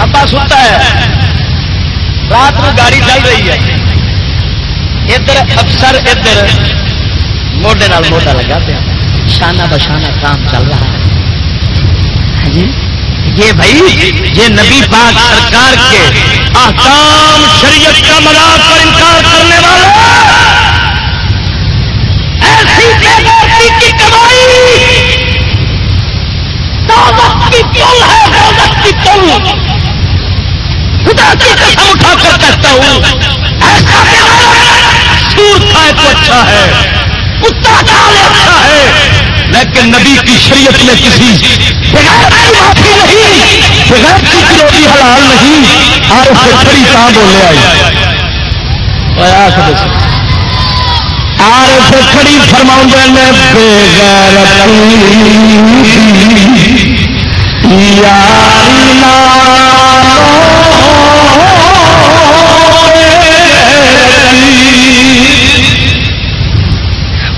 S4: ابا سوتا ہے۔ رات میں گاڑی چل رہی ہے۔ ادھر افسر، ادھر۔ موڈے موڈا لگا پیا۔ شانہ بشانہ کام چل رہا ہے۔ جی۔ یہ بھائی، یہ نبی پاک سرکار کے احکام شریعت کا مذاق پر انکار کرنے والا ایسی کی کمائی۔ دولت کی پل ہے، دولت کی پل خدا کی قسم اٹھا کر کہتا ہوں، ایسا سور کھائے تو اچھا ہے، کتا ڈالے اچھا ہے۔ لیکن نبی کی شریعت میں کسی بغیر کی معافی نہیں، بغیر کی روٹی حلال نہیں اور اس سے کھڑی کہاں بولے آئی؟ آر سے کھڑی فرماؤں نے، بغیر یاری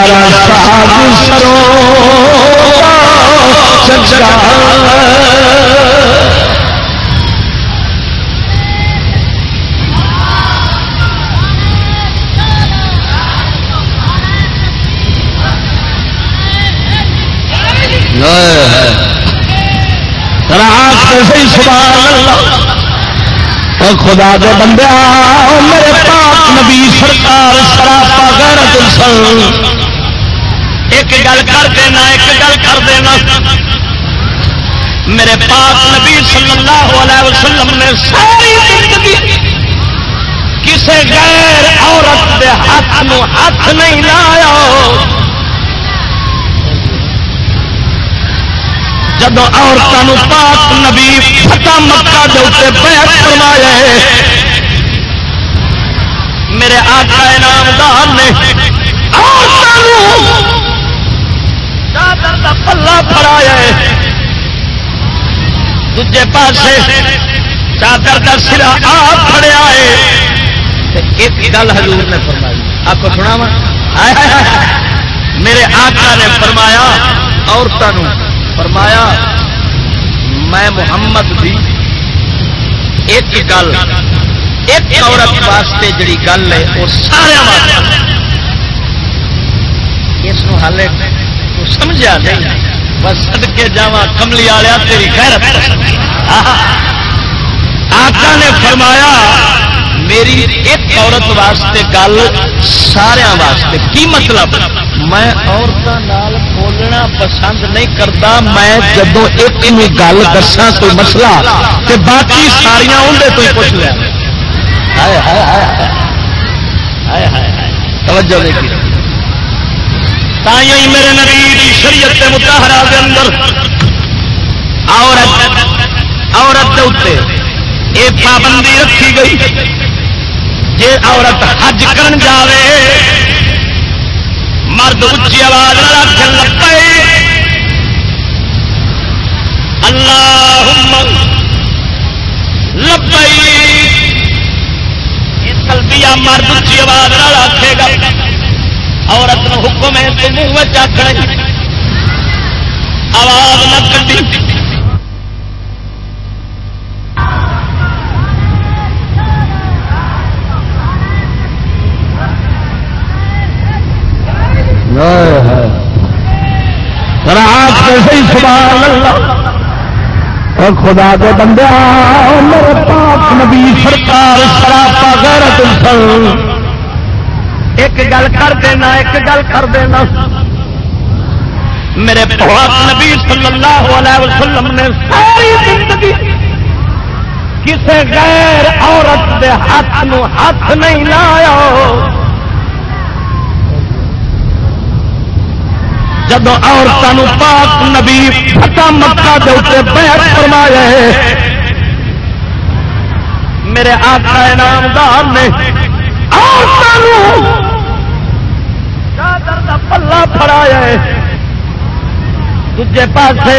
S4: میرا ساگ سرو چچا سبحان اللہ خدا دے بندے میرے پاک نبی سرکار سراپا غیرت سن ایک گل کر دینا، ایک گل کر دینا۔ میرے پاک نبی صلی اللہ علیہ وسلم نے ساری زندگی کسے غیر عورت دے ہاتھ نو ہاتھ نہیں لایا۔ جب عورتوں پاک نبی فتح مکہ دے بیعت فرمایا میرے آقا انعامدار نے عورتوں چادر کا پلا پڑایا دجے پاسے چادر کا سرا آپ پڑیا ہے۔ ایک گل حضور نے فرمائی۔ آپ کو سنا میرے آقا نے فرمایا عورتوں فرمایا، میں محمد بھی ایک گل، ایک عورت واسطے جڑی گل ہے، وہ سارے اس ہالے سمجھا نہیں۔
S8: بس سدکے جاوا کملی والیا تیری خیرت
S9: آقا نے فرمایا، میری ایک عورت واسطے گل سارا واسطے۔ کی مطلب؟ میں عورتوں بولنا پسند نہیں کرتا۔ میں جدو ایک گل دسا کوئی مسئلہ تو باقی ساریا اندر تو پوچھ لیا۔ توجہ نہیں کی
S4: تائیں میرے نبی شریعت متحرہ کے اندر۔
S9: عورت عورت کے اتنے یہ پابندی رکھی گئی۔ جی عورت حج کر جائے مرد اچھی آواز رکھ لپے اللہ لپئی تلبیا مرد اچھی آواز نہ رکھے گا۔ عورت نو حکم ہے تو منہ چکر جی۔ آواز نہ کٹی
S4: خدا کے بندے میرے پاک نبی سرکار، سراپا غیرت ایک گل کر دینا، ایک گل کر دینا۔ میرے پاک نبی صلی اللہ علیہ وسلم نے ساری زندگی کسی غیر عورت دے ہاتھ نو ہاتھ نہیں لایا۔ جب عورتوں پاک نبی فتح مکہ دے اتنے بیعت فرمایا میرے آقا انعامدار نے پلا فڑایا دجے پاسے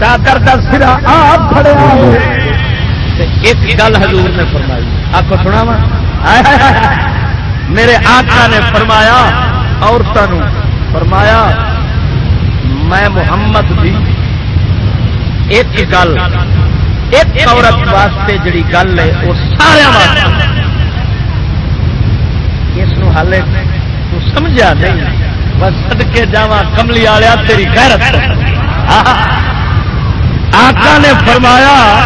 S4: چادر دا سرا آپ فڑیا ایک گل حضور نے فرمائی۔ آپ کو سنا وا میرے آقا نے فرمایا، عورتوں فرمایا، میں محمد بھی ایک گل، ایک عورت واسطے جڑی گل ہے، وہ سارا واسطے۔ اس ہالے تو سمجھا نہیں۔ بس سدکے جا کملی والیا تیری غیرت۔ آقا نے فرمایا،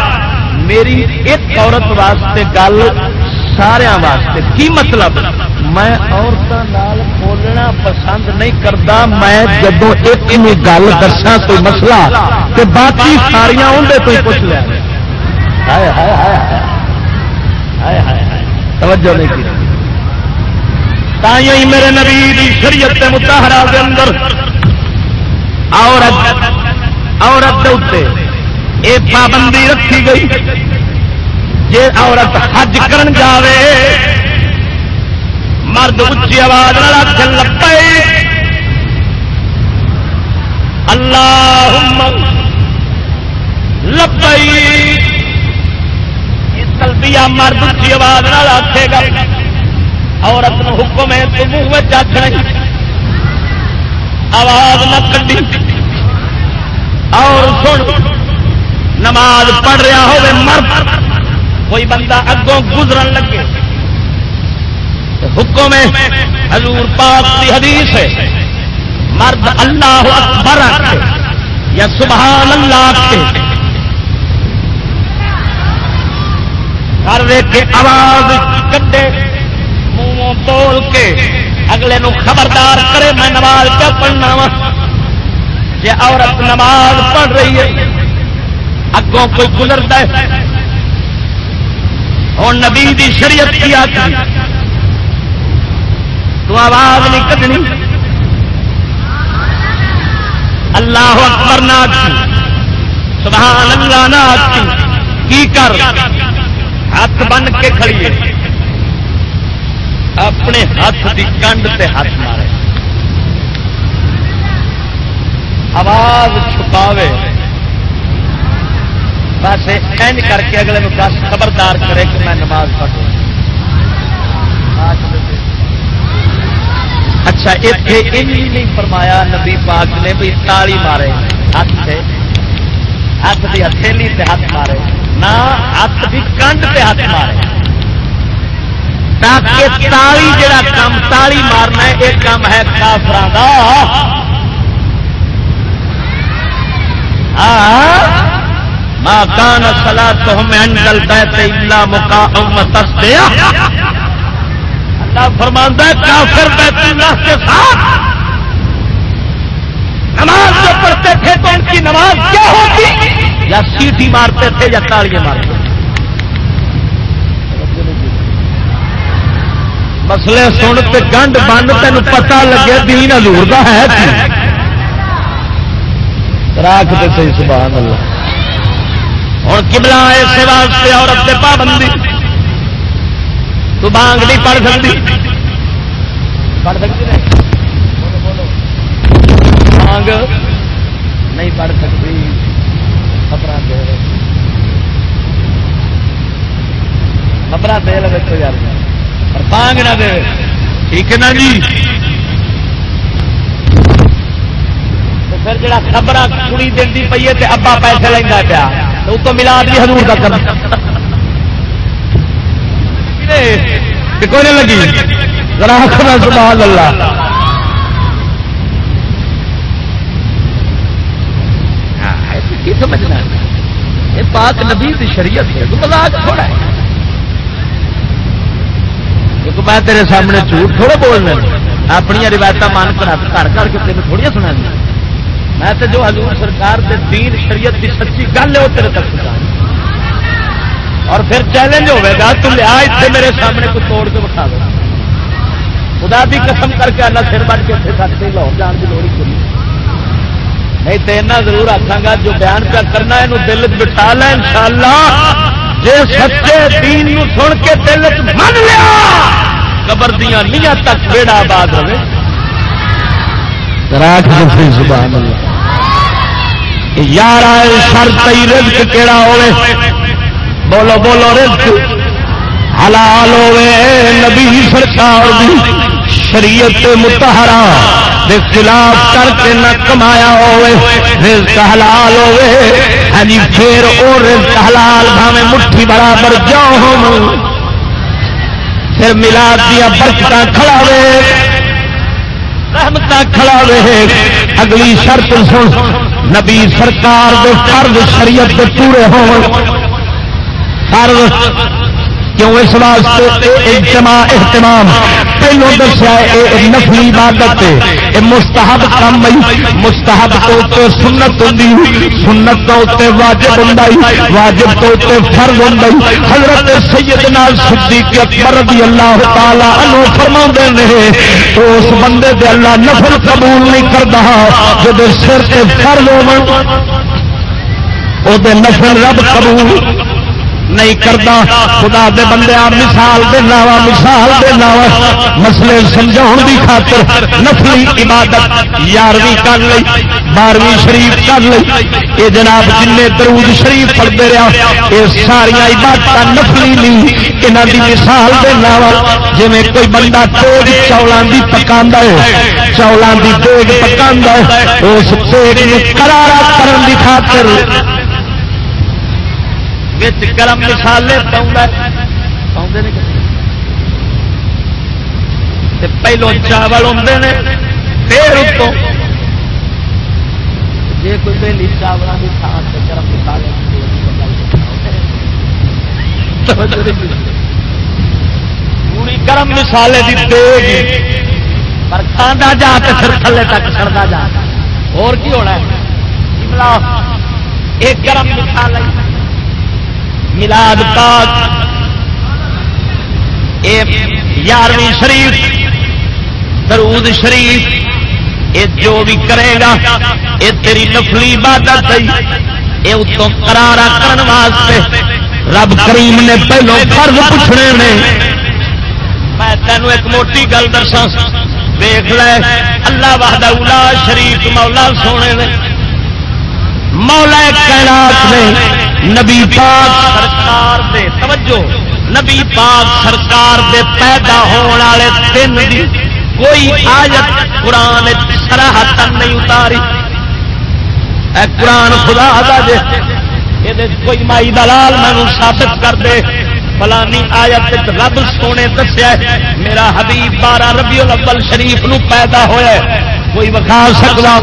S4: میری ایک عورت واسطے گل سارا واسطے۔ کی مطلب؟ میں عورتوں بولنا پسند نہیں کرتا میں جدو ایک گل دسا کوئی مسئلہ تو باقی ساریا اندر تو پوچھ لیا۔ توجہ نہیں کی۔ تھی میرے نبی شریعت متحرہ کے اندر عورت عورت اتنے یہ پابندی رکھی گئی جی عورت حج کر جائے مرد اچھی آواز رکھ لپے اللہ لپئی تلبیا مرد اچھی آواز نہ رکھے گا عورت حکم ہے، تو منہ چکر آواز نہ کٹی اور سن، نماز پڑھ رہا ہوئے مرد، کوئی بندہ اگوں گزرن لگے۔ حکم ہے، حضور پاک کی حدیث ہے، مرد اللہ اکبر یا سبحان اللہ کے کر کے آواز کٹے منہ بول کے اگلے نو خبردار کرے میں نماز کیا پڑھنا وا؟ جی عورت نماز پڑھ رہی ہے، اگوں کوئی گزرتا ہے؟ اور نبی دی شریعت کی آتی تو آواز نہیں کٹنی۔ اللہ اکبر نہ سبحان اللہ نہ کی۔ کر؟ ہاتھ بن کے کھڑیے اپنے ہاتھ کی کنڈ سے ہاتھ مارے۔ آواز چھپاوے۔ بس این کر کے اگلے دس خبردار کرے کہ میں نماز پڑھوں۔ اچھا اتنے نہیں فرمایا نبی پاک نے بھی تالی مارے، ہاتھ سے۔ ہاتھ کی ہتھیلی سے ہاتھ مارے۔ نہ، ہاتھ کی کنڈ سے ہاتھ مارے۔ تاکہ تالی جڑا کام تالی مارنا ہے یہ کام ہے کافر ماں کان سلا تو ہمیں انڈل بیت اللہ مکا اللہ فرماندہ ہے، کافر بیت اللہ کے ساتھ۔ نماز جو پڑھتے تھے تو ان کی نماز کیا ہوتی؟ یا سیٹی مارتے تھے یا تاڑیاں مارتے تھے۔ مسلے سن تے گنڈ بند تین پتا لگے دین حضور دا ہے راک دے صحیح سبحان اللہ۔ ہوں کبلا اسے واسطے عورت سے پابندی۔ تو بانگ نہیں پڑھ سکتی۔ پڑھ سکتی بانگ نہیں پڑھ سکتی۔ خبر دے۔ خبر دے لو یار۔ اور بانگ نہ دے۔ ٹھیک ہے نا جی؟ پھر جڑا خبر کڑی دینی پی ہے ابا پیسے لینا پیا۔ تو تو ملاد بھی حضور کا کر کوئی نہیں لگی؟ ذرا آخر سبحان اللہ۔ کی سمجھنا یہ پاک نبی شریعت ہے تو تھوڑا ہے۔ کیونکہ میں تیرے سامنے جھوٹ تھوڑے بولنا اپنی روایت مان کر گھر کر کر کے تین تھوڑی سنا دیا میں تو جو حضور سرکار دے دین شریعت کی سچی گل ہے وہ تیرے تک پہنچا اور پھر چیلنج ہوے گا تو لیا اتنے میرے سامنے کو توڑ کے بٹھا دو خدا بھی قسم کر کے اللہ سر بن کے اتنے تک لاہور جان کی لوڑ کری نہیں تو ضرور آخا گا جو بیان پہ کرنا یہ دل بٹھا لا ان شاء اللہ جی سچے دین نو سن کے دل من لیا، قبر دیا نیا تک بیڑا آباد جی ہوئے زبان یار شرط رزق کہڑا ہوے بولو بولو، رزق حلال ہوے نبی سرکار دی۔ شریعت متحرا دے خلاف کر کے نہ کمایا ہوے رزق حلال ہوے ہاں جی پھر او رزق حلال بھاویں مٹھی برابر جاؤ ہوں۔ پھر ملاد دیا برکت کھڑا وے رحمت کھڑا رہے اگلی شرط سن، نبی سرکار دے فرض شریعت دے پورے ہون فرض کیوں اس واسطے اجتماع اہتمام؟ پہلو دسیا یہ نفلی عبادت ہے مستحب کم مستحب تو اتنے سنت ہوں سنت تو اتنے واجب ہوں واجب تو اتنے فرض ہوں حضرت سیدنا صدیق اکبر رضی اللہ تعالی عنہ فرما رہے تو اس بندے دے اللہ نفل قبول نہیں کرتا جب سر سے فرض ہو نفل رب قبول نہیں کرتا، خدا دے بندے مثال دینا وا مثال دینا وا مسلے سمجھا کی خاطر نفلی عبادت یارویں کر لی بارہویں شریف کر لی یہ جناب جن درود شریف پڑھتے رہا یہ ساریا عبادت نفلی نہیں یہاں کی مثال دینا وا جی کوئی بندہ تیگ چولہوں کی پکا ہے چولہوں کی تیگ پکا ہے، اس تیگ کرارا کرن کی خاطر گرم مسالے پہلو چاول آتے ہیں پھر اتوں۔ جی کوئی پہلی چاولوں کی تھان سے گرم مسالے پوری گرم مسالے کی دے پر کھانا جا کے پھر تھلے تک سڑتا جا۔ اور کی ہونا ہے؟ ایک گرم مسالہ ملاد پاک یارویں شریف، درود شریف یہ جو بھی کرے گا یہ تیری نفلی عبادت یہ اتوں کرارا کرن واسطے رب کریم نے پہلو فرض پوچھنے نے۔ میں تینوں ایک موٹی گل دسا دیکھ لے، اللہ واہدہ شریف مولا سونے نے، مولا کائنات نے نبی پاک سرکار دے، توجہ، نبی پاک سرکار دے پیدا ہونے والے دن دی کوئی آیت قرآن سراہت نہیں اتاری۔ اے قرآن خدا دا جے، یہ کوئی مائی دلال میں ثابت کر دے۔ فلانی آیت رب سونے دسیا میرا حبیب بارہ ربیع الاول شریف نو پیدا ہویا کوئی وکھا سکتا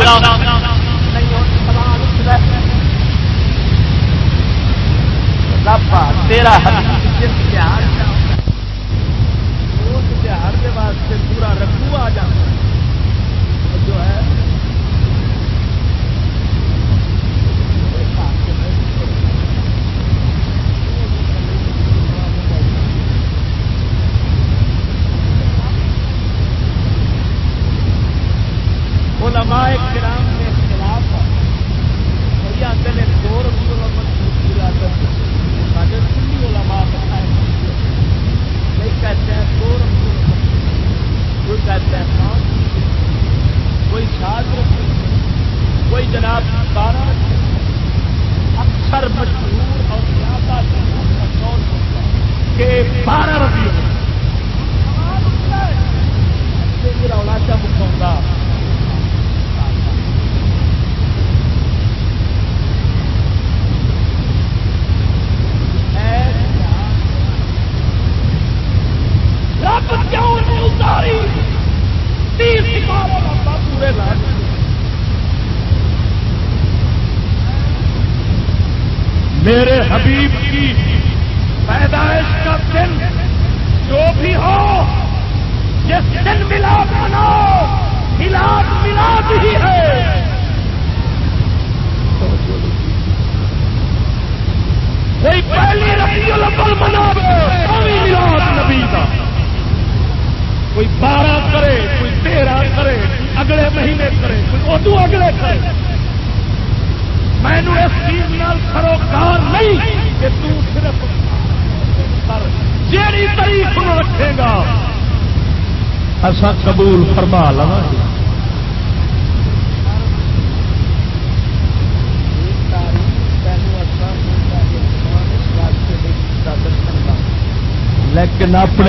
S10: لفا تیرا
S4: حدیث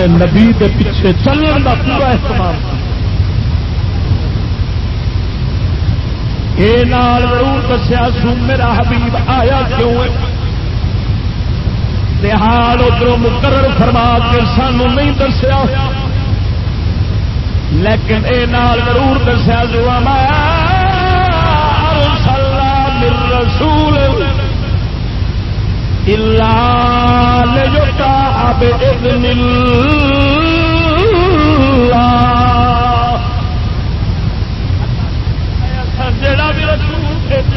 S4: نبی دے پیچھے چلن دا پورا استعمال یہ نال ضرور دسیا سو میرا حبیب آیا کیوں حال ادھر مقرر فرما کے سانو نہیں دسیا۔ لیکن اے نال ضرور دسیا جو رسول اللہ۔ جو کا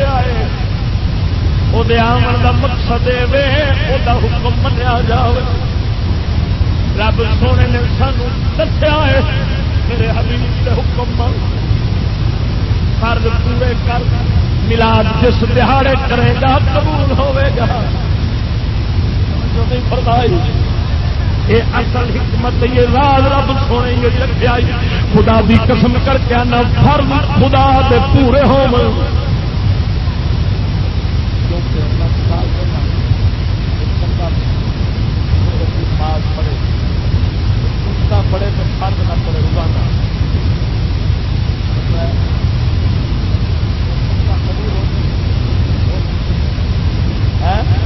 S4: منیا ہے آمن کا مقصد حکم منیا جائے رب سونے نے سانو دسیا ہے میرے حبیب کے حکم من فرد پورے کر ملاد جس دہاڑے کرے گا قبول ہوے گا اصل حکمت یہ راز رب سونے یہ رکھا خدا دی قسم کر کے نہ فرض خدا دے پورے ہو نہ پڑے تو فرد نہ پڑے روزانہ ہے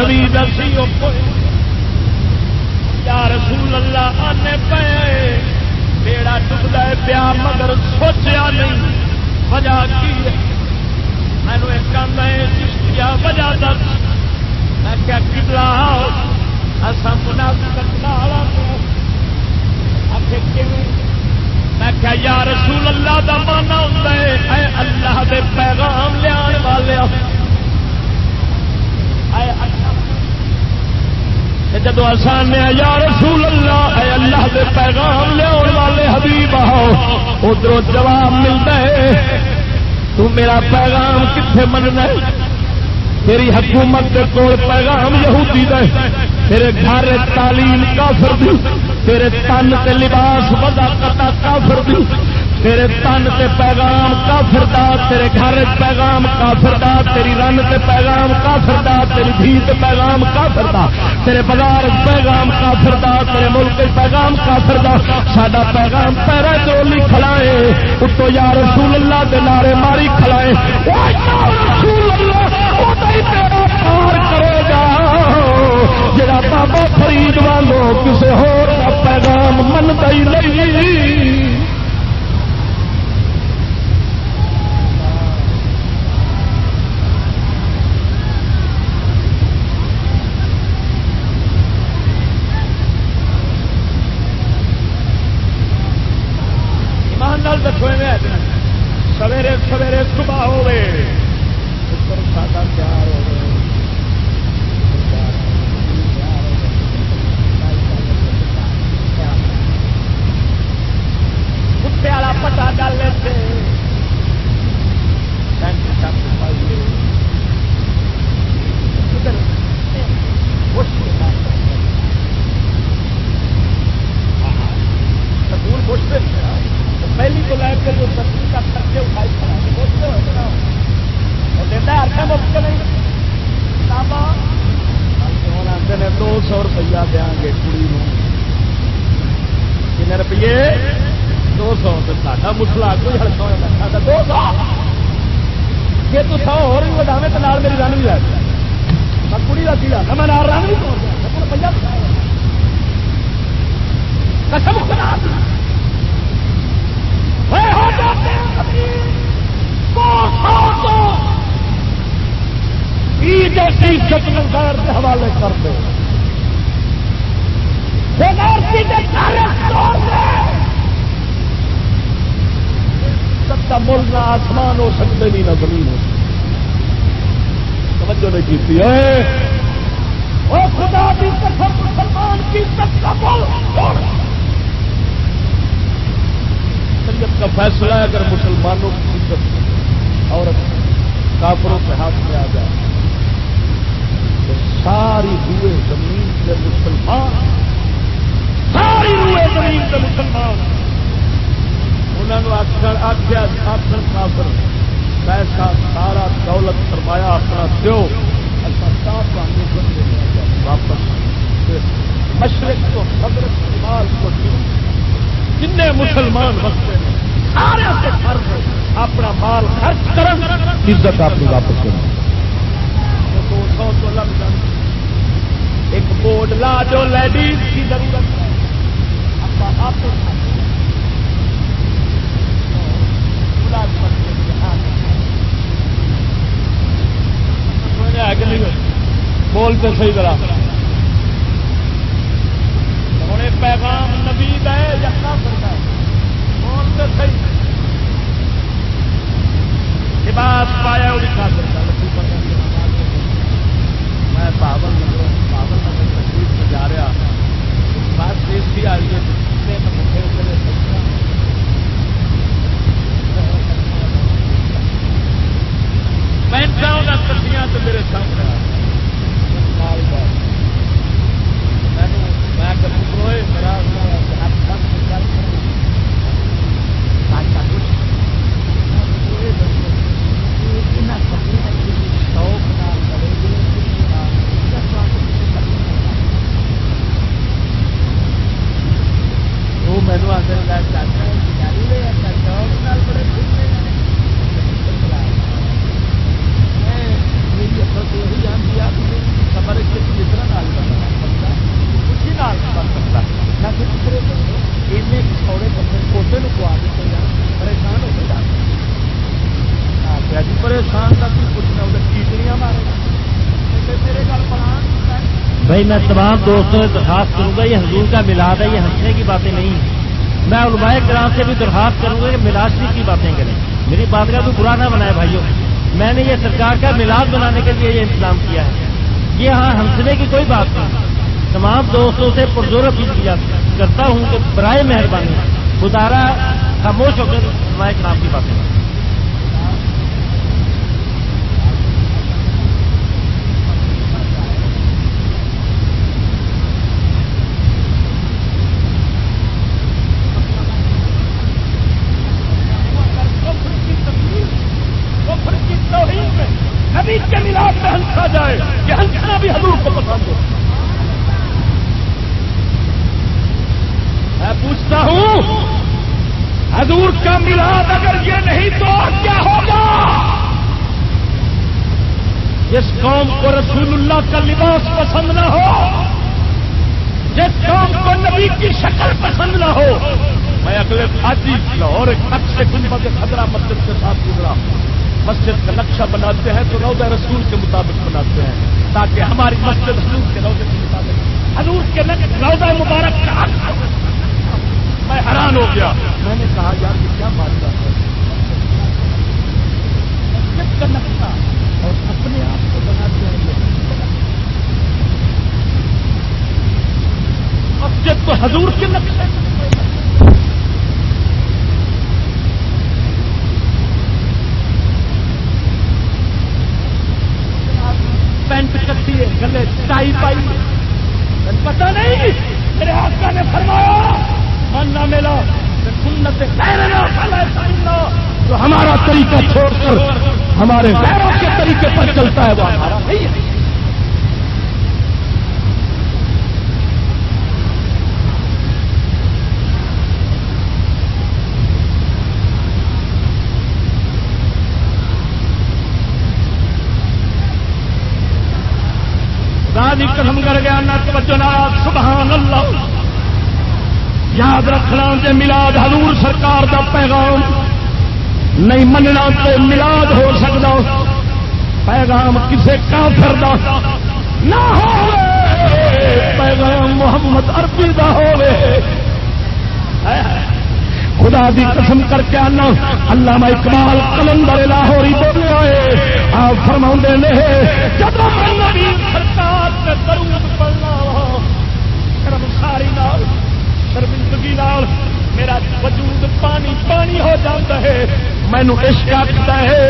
S4: نبی دا ہے تیری حکومت کے کول پیغام یہودی دے. تیرے گھر تعلیم کافر دی. تیرے تن تے لباس وضاقت کافر دی. تیرے تن تے پیغام کافر دا، تیرے گھر پیغام کافر دا، تیری رن تے پیغام کافر دا، تیری دھی پیغام کافر دا، تیرے بازار پیغام کافر دا، تیرے ملک پیغام کافر دا، ساڈا پیغام پیرا چولی کھلائے، اتو یا رسول اللہ دے نعرے ماری کھلائے رسول اللہ او تے تیرا پار کرے گا۔ جڑا بابا فرید وانگو کسے ہور دا پیغام منگائی نہیں۔ ایمان نال سویرے سویرے صبح ہوے پتر ساڈا پیار ہوے کتے والا پتا ڈال سکون پوچھتے ہیں پہلی کو لے کے جو سبزی کا خرچے اٹھائی کھڑا ہے ہے مفت نہیں دو سو روپیہ دیا گے کڑی کن روپیے؟ دو سو ساڈا مسلا کوئی ہلکا ہوا دو سو۔ جی تو سو ہو رہی تو میری رن بھی آ میں کڑی کا کی لگتا میں رن بھی توڑ دیا روپیہ قسم خدا۔ ہو جاتے ہیں جیسی کے حوالے کر دو سب کا مل نہ آسمان ہو سکتے نہیں نہ زمین ہو توجہ نہیں کی خدا کی قسم، مسلمان کی سب کا بول۔ شریعت کا فیصلہ ہے، اگر مسلمانوں کی عزت اور کافروں کے ہاتھ میں آ جائے، تو ساری ہوئے زمین کے مسلمان، ساری ہوئے زمین کے مسلمان، انہوں نے آخر آخیا آخر کافر، پیسہ سارا دولت فرمایا اپنا دو واپس مشرق کو حضرت مال کو جن مسلمان بستے ہیں، سارے اپنا مال خرچ کرن، عزت اپنی واپس کریں دو سو تو لگ جائے ایک بورڈ لا جو لیڈیز کی ضرورت ہے بولتے صحیح طرح۔ ہوں پیغام نبی ہے یا کرتا ہے بولتے صحیح؟ لباس پایا وہ دکھا کرتا میں پاون نگر پاون نگر تشریف سے جا رہا بس دیسی آئی ہے مٹھے اتنے پینٹا کٹیاں تو میرے سامنے میرا وہ مینو آدھے چاچا لے چاچا بڑے میری اصل تو یہی جانتی ہے خبر ہے کہ جتنا نال کر سکتا نہ کہ دوسرے کوٹے کو دیتے جان پریشان ہو جاتے جی پریشان کا بھی چیٹڑیاں مارے میرے گل
S11: بھائی میں تمام دوستوں سے درخواست کروں گا، یہ حضور کا ملاد ہے، یہ ہنسنے کی باتیں نہیں میں علماء کرام سے بھی درخواست کروں گا کہ ملاد شریف کی باتیں کریں۔ میری بات کا تو برا نہ بنائے بھائیوں میں نے یہ سرکار کا ملاد بنانے کے لیے یہ انتظام کیا ہے۔ یہ ہاں ہنسنے کی کوئی بات نہیں۔ تمام دوستوں سے پرزور کیا کرتا ہوں کہ برائے مہربانی گزارا خاموش ہو کر علماء کرام کی باتیں
S4: نبی کے ملاپ میں ہنسا جائے کہ ہنسنا بھی حضور کو پسند ہو۔ میں پوچھتا ہوں، حضور کا ملاد اگر یہ نہیں تو کیا ہوگا؟ جس قوم کو رسول اللہ کا لباس پسند نہ ہو، جس قوم کو نبی کی شکل پسند نہ ہو، میں اگلے آجی لاہور ایک سے گنبد خطرہ مسجد کے ساتھ گزرا مسجد کا نقشہ بناتے ہیں تو روزہ رسول کے مطابق بناتے ہیں، تاکہ ہماری مسجد حضور کے روزے کے مطابق، حضور کے روزہ مبارک کا میں حیران ہو گیا۔ میں نے کہا یار یہ کیا بات ہے مسجد کا نقشہ اور اپنے آپ کو بناتے ہیں مسجد تو حضور کے نقشے پینٹ کٹی ہے گلے ٹائی پائی۔ پتا نہیں میرے آقا نے فرمایا من نہ ملا سنت جو ہمارا طریقہ چھوڑ کر ہمارے غیروں کے طریقے پر چلتا ہے، وہ ہمارا نہیں ہے۔ قسم کر گیا نہ توجہ نہ سبحان اللہ۔ یاد رکھنا جے ملاد حضور سرکار دا پیغام نہیں مننا تو ملاد ہو سکتا۔ پیغام کسے کافر دا نہ ہو پیغام محمد عربی دا ہوے خدا دی قسم کر کے آنا۔ علامہ اقبال کلندر لاہوری بولے آئے۔ آپ فرما نے، جب نبی سرکار درود پڑھنا شرمندگی میرا وجود پانی پانی ہو جاتا ہے مینو عشق آتا ہے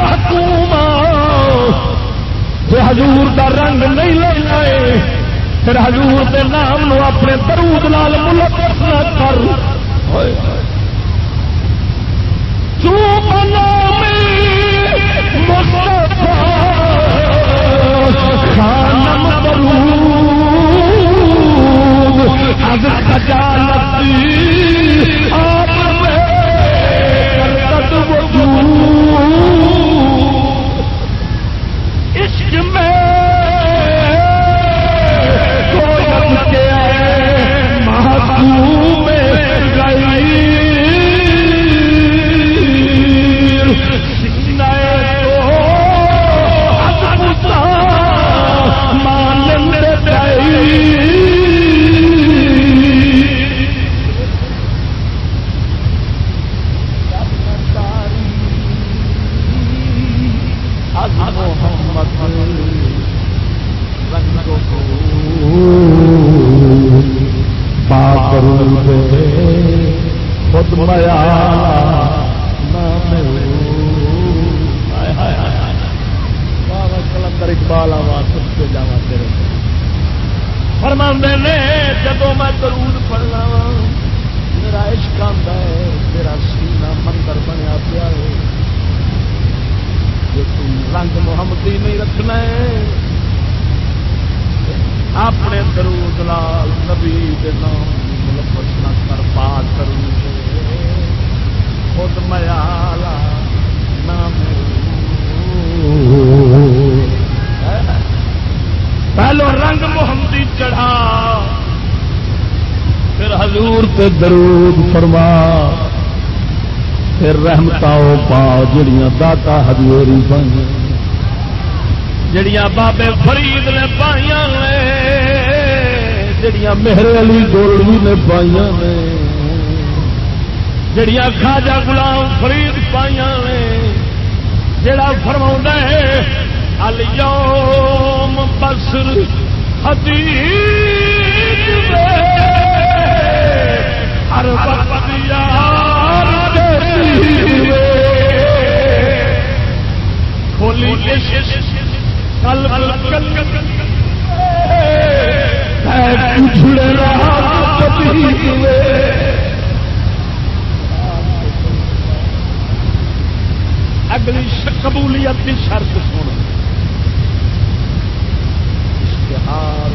S4: محکوم جو حضور دا رنگ نہیں لینا ہے پھر حضور دے نام نو اپنے درود لال ملک نہ کر چوپ نام خانم درود از خجالت آپ میں کرکت میں خود میا کلندر اقبال آواز سن کے جا تیرے فرما نے جدو میں درود پڑھنا میرا عشق آتا ہے میرا سینا مندر بنیا پیا ہے۔ جو تم رنگ محمدی نہیں رکھنا ہے، اپنے درود لال نبی کے نام ملک کر پاک کروں۔ خود میالا نام پہلو رنگ محمدی چڑھا، پھر حضور تے درود فرما، پھر رحمتا پا جڑیاں داتا ہزوری بن۔ جڑیاں بابے فرید نے پائیاں نے، جڑیاں میرے علی گولوی نے پائیاں نے۔ جڑیاں خاجا غلام فرید پائیاں نے، جڑا فرما ہے، اليوم بسر حدیث ہر وقت یار کھولی کل کل اگلی قبولیت کی شرط سن اشتہار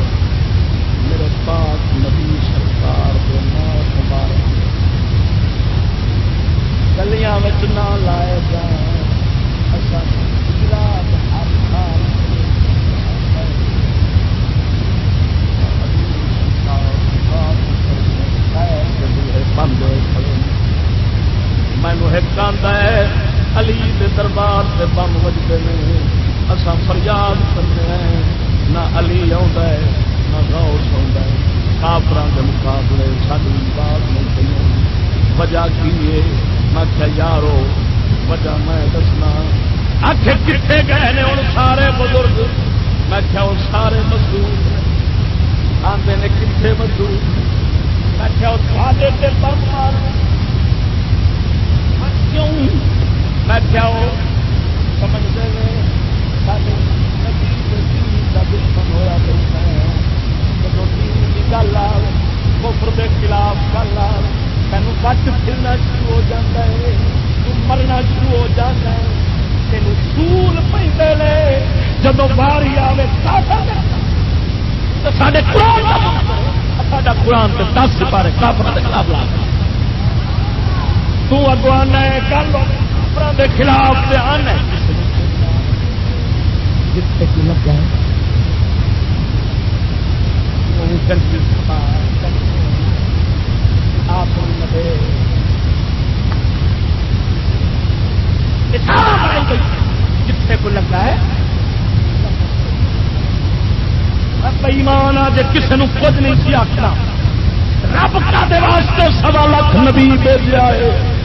S4: میرے پاس نبی سرکار کے نام مبارک گلیاں نہ لائے جان گجرات بند ہوئے مینو ایک آتا ہے علی دے دربار سے بم بجتے ہیں اصا فریاد کرتے ہیں، نہ علی ہے، نہ غوث ہے۔ کافران کے مقابلے ساری بات نہیں پہ وجہ کی ہے؟ میں کیا یارو، وجہ میں دسنا۔ آخر کتنے گئے نے ہوں سارے بزرگ؟ میں کیا وہ سارے مزدور آتے نے کتنے مزدور میں کیا وہ کھادے سے بم مار کیوں؟ میں کیا وہ سمجھتے ہیں دشمن ہوا جب دین کی گل آ کفر کے خلاف گل آ بچ پھرنا شروع ہو جاتا ہے تو مرنا شروع ہو جاتا ہے سول پہ جب باری آئے سارے ساڈا قرآن کے دس کافر کے خلاف لا کر لو کافر کے خلاف آنا جتنے لگا گنجی آپ جتنے کو لگا ہے۔ بئیمان آ جی کسی نے کچھ نہیں سی آخنا رب کا دے واسطے سوا لاکھ نبی بھیجا ہے؟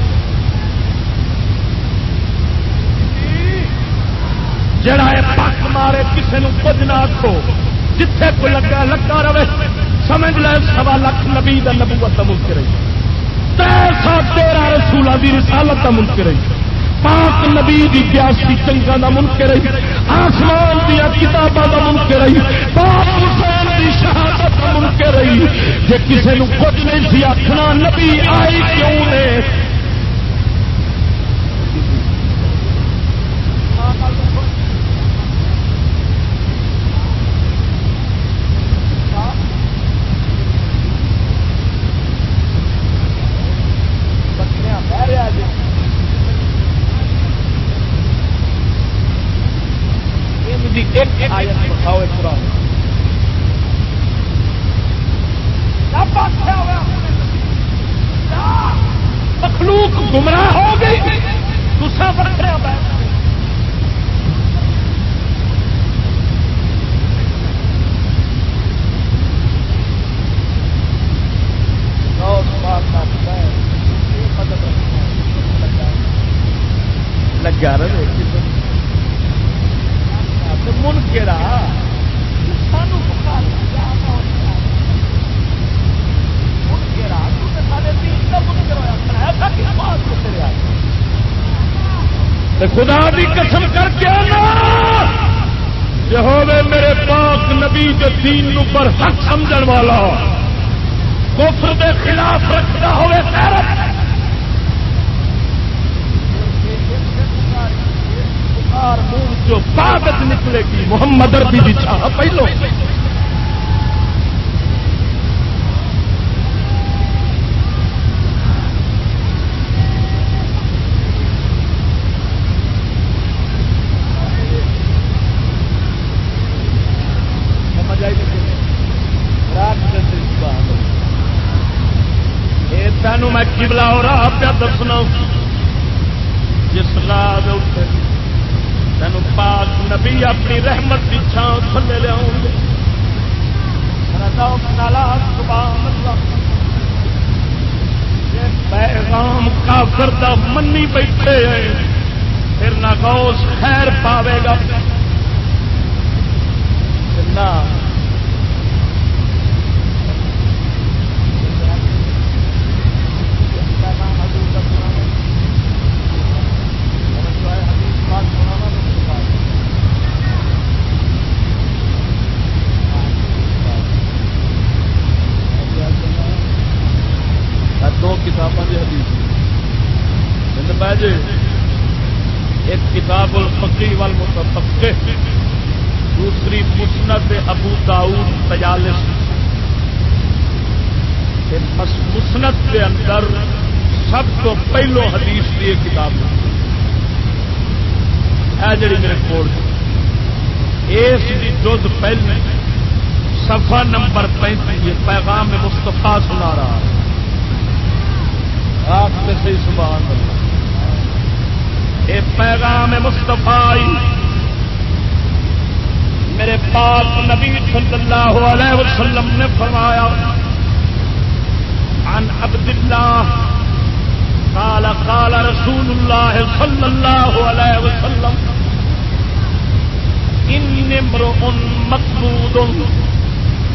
S4: جڑا ہے پک مارے کسی نے کچھ نہ آخو جتھے کو لگا لگا رہے۔ سمجھ لے، سوا لاکھ نبی کا نبوت کا ملک رہی۔ تیسا تیرہ رسولوں کی رسالت کا ملک رہی۔ پاک نبی دی گیاسی چنگا کا ملک رہی۔ آسمان دیا کتابوں کا ملک رہی۔ پاک حسین دی شہادت کا ملک رہی۔ جی کسی نے کچھ نہیں سی آخنا نبی آئی کیوں نے ایک آیت بتاؤ قرآن مخلوق گمراہ ہو گئی دوسرا بکرے لگا رہے من کہڑا سانو خدا بھی قسم کر کے جو ہوے میرے پاک نبی کے دین پر حق سمجھ والا کفر دے خلاف رکھتا ہوئے غیرت منہ جو پاگت نکلے گی محمد اربی بھی چھا پہلو تینوں میں کبلا ہو رہا پیا دسنا جس راہ اٹھے تین پاک نبی اپنی رحمت کی چھان تھلے لیا پیغام کافر دا منی بیٹھے پھر نہ گوس خیر پاوے گا نہ دو کتابوں کی حدیث ہند پہ جی ایک کتاب الفقی والمتفقہ دوسری مسند ابو داؤد تیالس مسنت کے اندر سب تو پہلو حدیث کی ایک کتاب ہے جڑی میرے کو اس کی جز پہلے صفحہ نمبر پینتیس پیغام مستفا سنا رہا ہے آپ سے صحیح سبحان اللہ اے پیغام مصطفی میرے پاک نبی صلی اللہ علیہ وسلم نے فرمایا، عن عبد اللہ قال قال رسول اللہ صلی اللہ علیہ وسلم ان امرؤ مقبود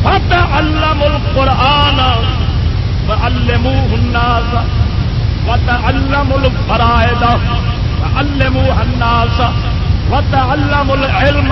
S4: فتعلم القرآن وعلموه الناس وتعلموا الفرائض وعلموها الناس وتعلموا العلم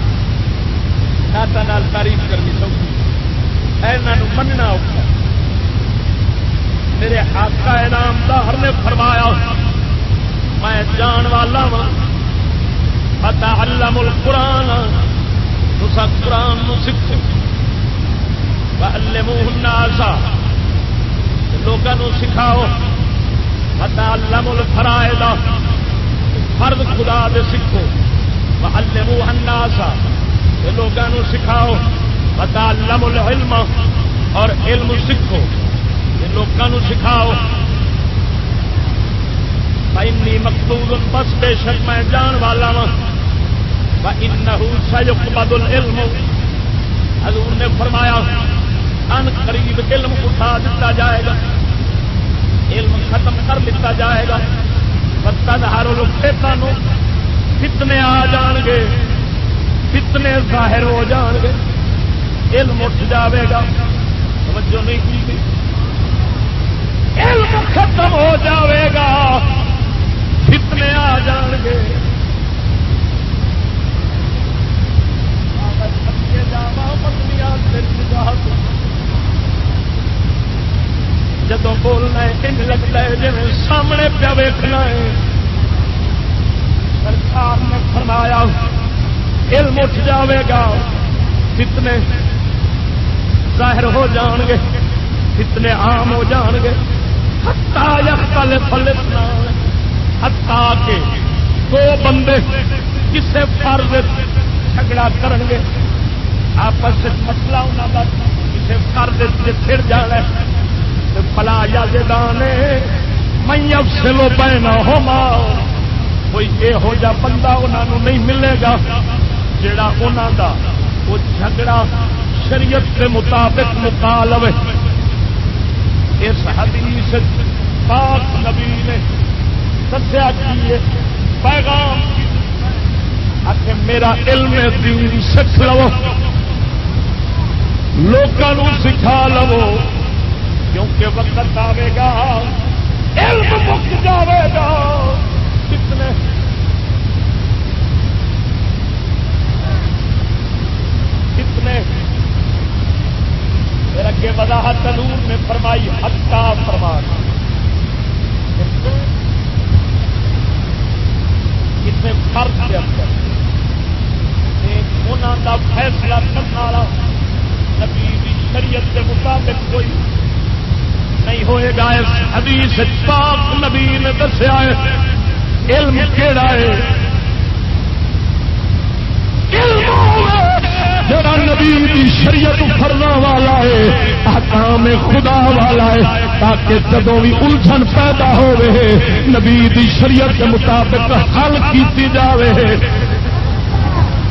S4: نال تعریف کرنی سوکھی یہاں مننا اوکھا میرے آقا انعام دار نے فرمایا میں جان والا ہاں۔ وا پتا علم القرآن۔ تسا قرآن نو سیکھو۔ الناسا لوگوں سکھاؤ۔ پتا علم الفرائض۔ فرض خدا دے سیکھو۔ علمو الناسا لوگوں سکھاؤ پتا علم العلم اور علم سیکھو۔ لوگوں سکھاؤ۔ بھائی مقبول، بس بے شک میں جان والا وا سجک بدل علم حضور نے فرمایا، ان قریب علم اٹھا دیتا جائے گا۔ علم ختم کر دیتا جائے گا۔ بتا ہر لوگ کتنے آ جان گے۔ کتنے ظاہر ہو جان گے علم اٹھ جاوے گا۔ توجہ نہیں کی گئی۔ علم ختم ہو جاوے گا۔ کتنے آ جان گے جدو بولنا ہے لگتا ہے جی سامنے پیا ویخنا ہے۔ سرکار نے فرمایا علم اٹھ جاوے گا کتنے ظاہر ہو جان گے کتنے عام ہو جان گے۔ ہتا یا پل پل ہتا کے دو بندے کسے فرض جھگڑا کرن گے۔ آپس مسئلہ انہوں کا کسی فرد پھر جانا پلا یا دانے میں افسلو پینا ہو ماؤ کوئی یہو جا بندہ انہوں نہیں ملے گا۔ جڑا انہوں دا، وہ جھگڑا شریعت کے مطابق مکا لو اس حدیث پاک نبی نے دسیا کی پیغام آخر میرا علم دین سکھ لو۔ لوگوں سکھا لو۔ کیونکہ وقت آئے گا، علم مک جائے گا۔ کتنے کتنے پھر اگے وضاحت نور نے فرمائی ہتا فرما کتنے فرق کے اندر انہوں کا فیصلہ کرنے والا نبی شریعت کے مطابق کوئی نہیں ہوئے گا۔ اس حدیث پاک نبی نے دسیا ہے، علم کہڑا ہے؟ علم جڑا نبی کی شریعت فرنا والا ہے، احکام خدا والا ہے، تاکہ جدو بھی الجھن پیدا ہو نبی دی شریعت کے مطابق حل کی جائے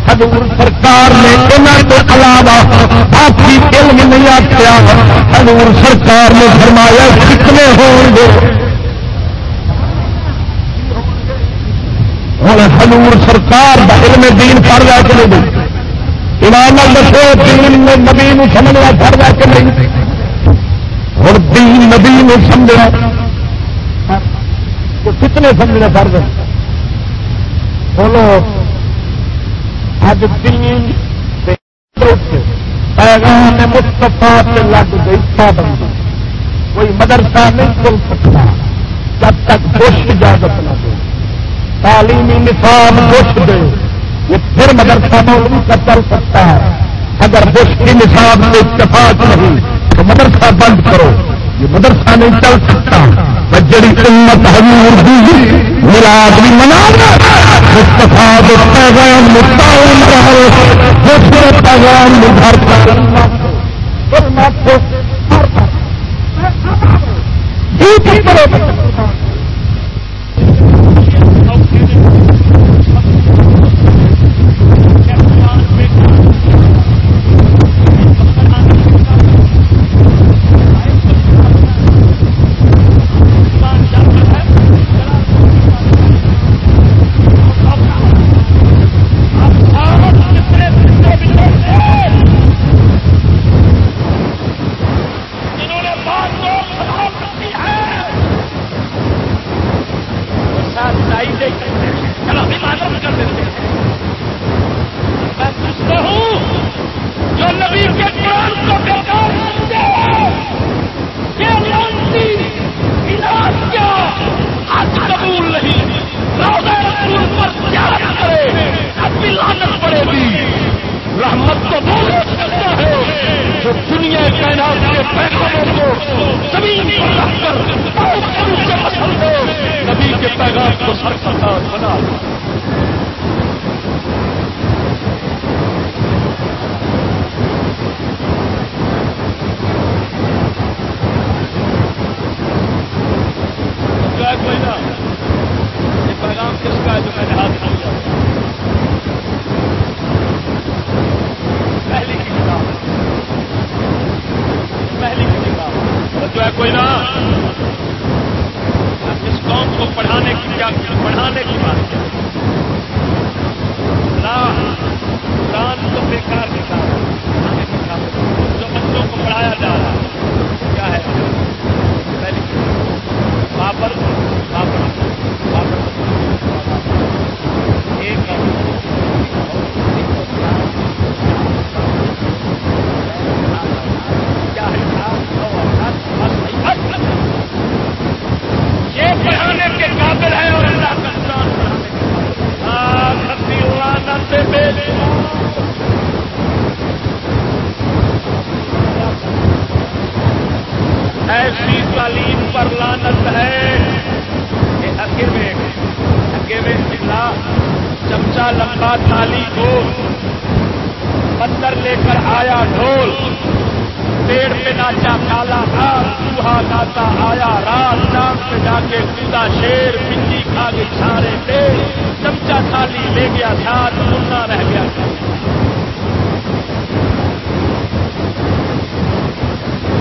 S12: حضور سرکار نے انہوں کے علاوہ باقی علم نہیں آخیا حضور سرکار نے فرمایا کتنے ہون گے ہوں حضور سرکار کا علم دین پڑ رہا کہ نہیں؟ ایمان دسو، دین نے نبی سمجھنا پڑ رہا کہ نہیں؟ ہوں دین نبی سمجھنا کتنے سمجھنا پڑ رہے بولو اج دین پیغام مستفا سے لگ گئی پابندی کوئی مدرسہ نہیں کھل سکتا، جب تک بش اجازت نہ دے۔ تعلیمی نصاب بش دے۔ یہ پھر مدرسہ مولوی کا چل سکتا ہے۔ اگر بش کی نصاب سے اتفاق نہیں، تو مدرسہ بند کرو۔ یہ مدرسہ نہیں چل سکتا۔ جڑی امت حضور دی ملاد بھی منا مستفا پیغام متعاون رہو دوسرے پیغام نبھر کرو۔
S4: ہوا تھالی گوشت لے کر آیا ڈھول۔ پیڑ پہ ناچا کالا رات چوہا گاتا آیا رات۔ نام پہ جا کے سیدھا شیر، پنجی کھا کے سارے پیڑ چمچا تھالی لے گیا ساتھ، منا رہ گیا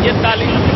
S4: یہ تعلیم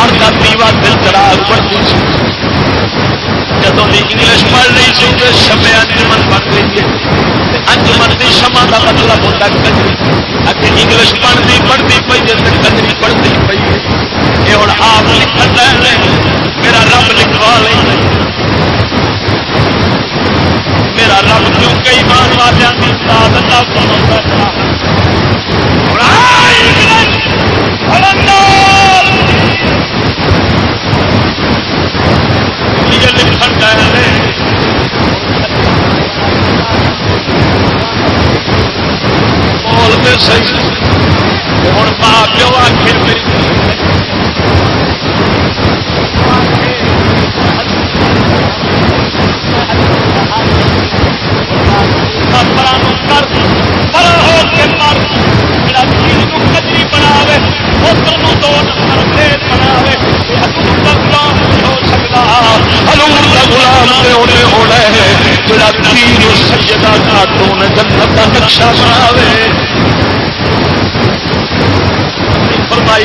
S4: ہر کا دیوا دل دراز بڑھتی سی۔ جدو انگلش پڑھ رہی سی تو شمے انجمن بن رہی ہے۔ انجمن کی شما کا مطلب ہوتا کجری۔ اگر انگلش پڑھتی پڑھتی پی ہے تو کجری پڑھتی پی ہے۔ یہ ہوں آپ لکھن رہے میرا رب لکھوا لے۔ میرا رب کیوں کئی بار والوں کی ساتھ اللہ سنتا یہ لکھن ڈالے بولتے صحیح ہوں ماں پیو آخر میری بڑا ہو کے مر جا چیز کو کچری بناوے فرمائی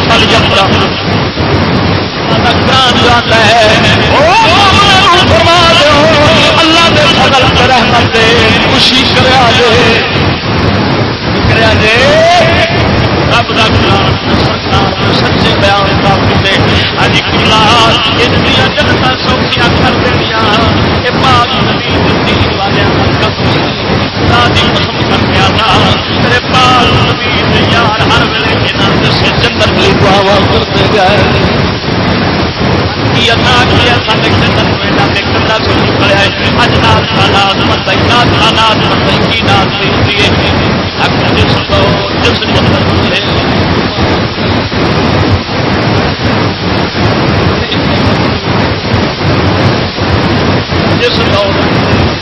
S4: فل جمرا نقصان اللہ دے فضل تے خوشی کرے رب دا قرآن دس سچے بیان باپو نے ہی کلا یہ جنتا سوکھیا کر دیا یہ پاک نبی
S1: زندگی والے قسم کر دیا نا تیرے پال نبی یار
S4: ہر ویلے جنا دسے جنت لی دعوا کرتے گئے نات کا نات جس جس دور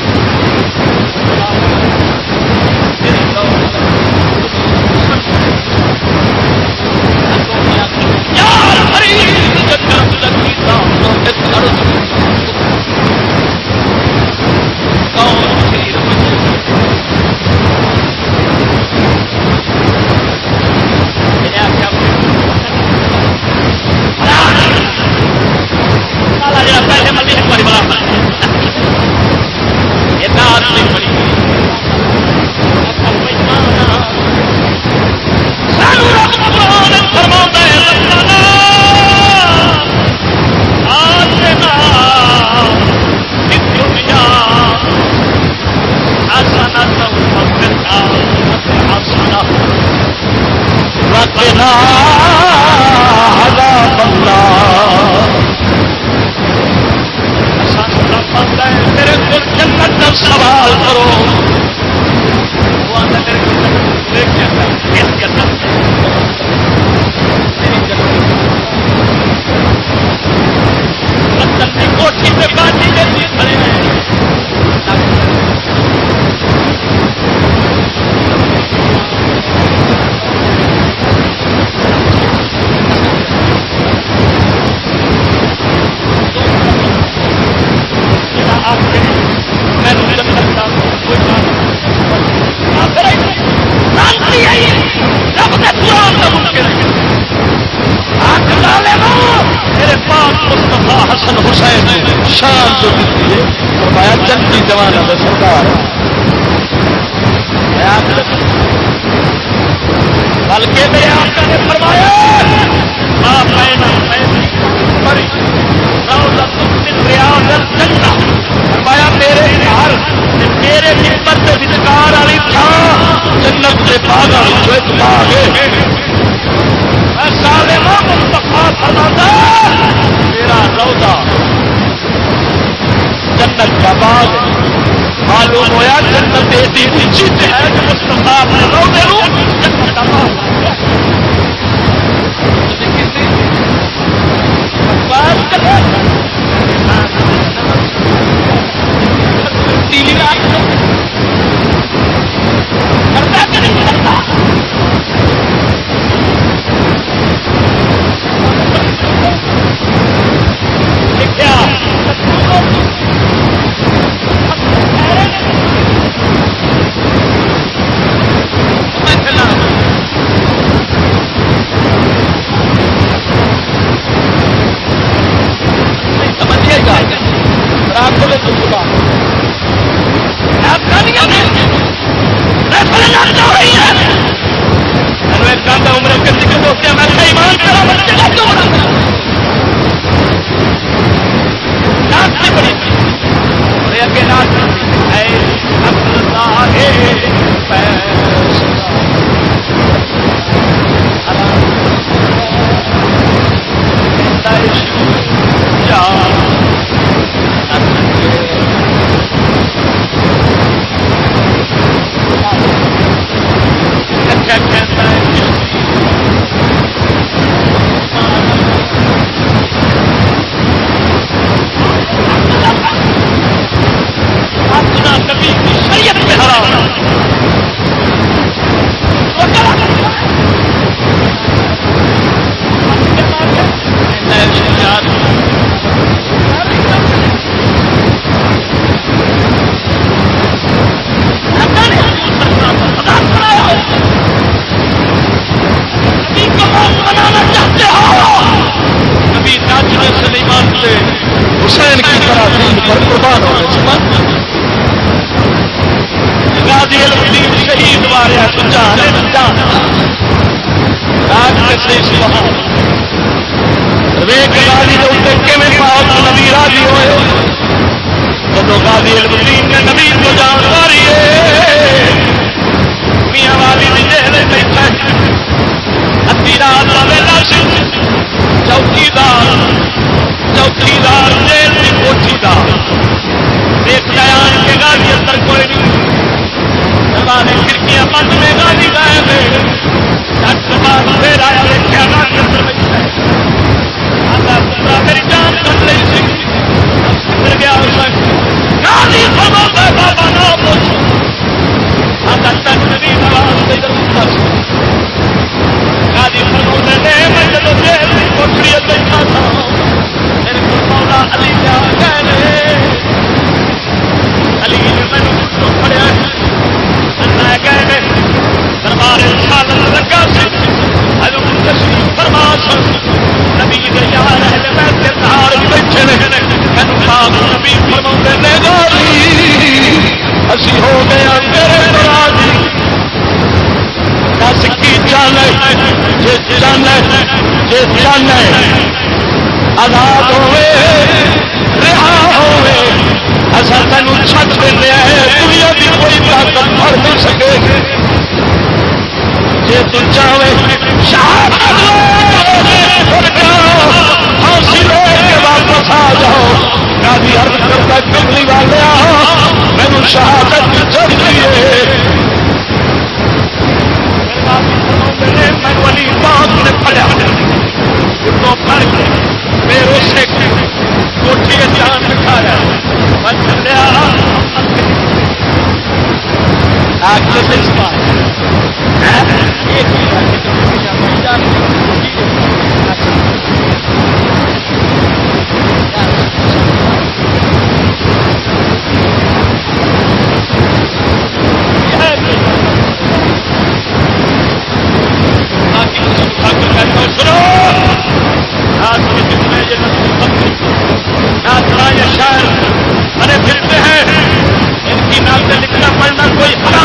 S4: کھڑکیاں بند میں گاڑی سی فرما نبی دے در گاڑی میرے نے نبی اسی ہو گیا تیرے راضی دس کی آزاد ہوئے، رہا ہوئے۔ اصا تین چھت دیا ہے، دنیا کی کوئی طاقت پڑ نہیں سکے۔ جی تم چاہے پھانسی لے کے واپس آ جاؤ۔ گاڑی ارد کرتا کملی والے مینو شہادت چڑھتی ہے۔ مینو علی پاک نے پڑیا تو پڑھ کے میرے اسے کوٹھی جان دکھایا میں شہر ارے پھرتے
S3: ہیں ان کی نام سے لکھنا پڑھنا کوئی حرام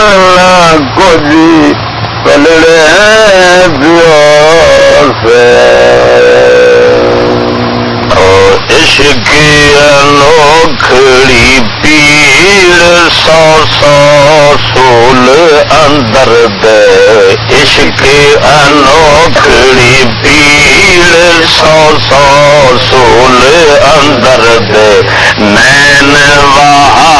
S3: جہان کچھ پلڑے عشق انوکھڑی پیڑ سو سو سول اندر دے۔ عشق انوکھڑی پیڑ سو سو سول اندر دے۔ نین واہ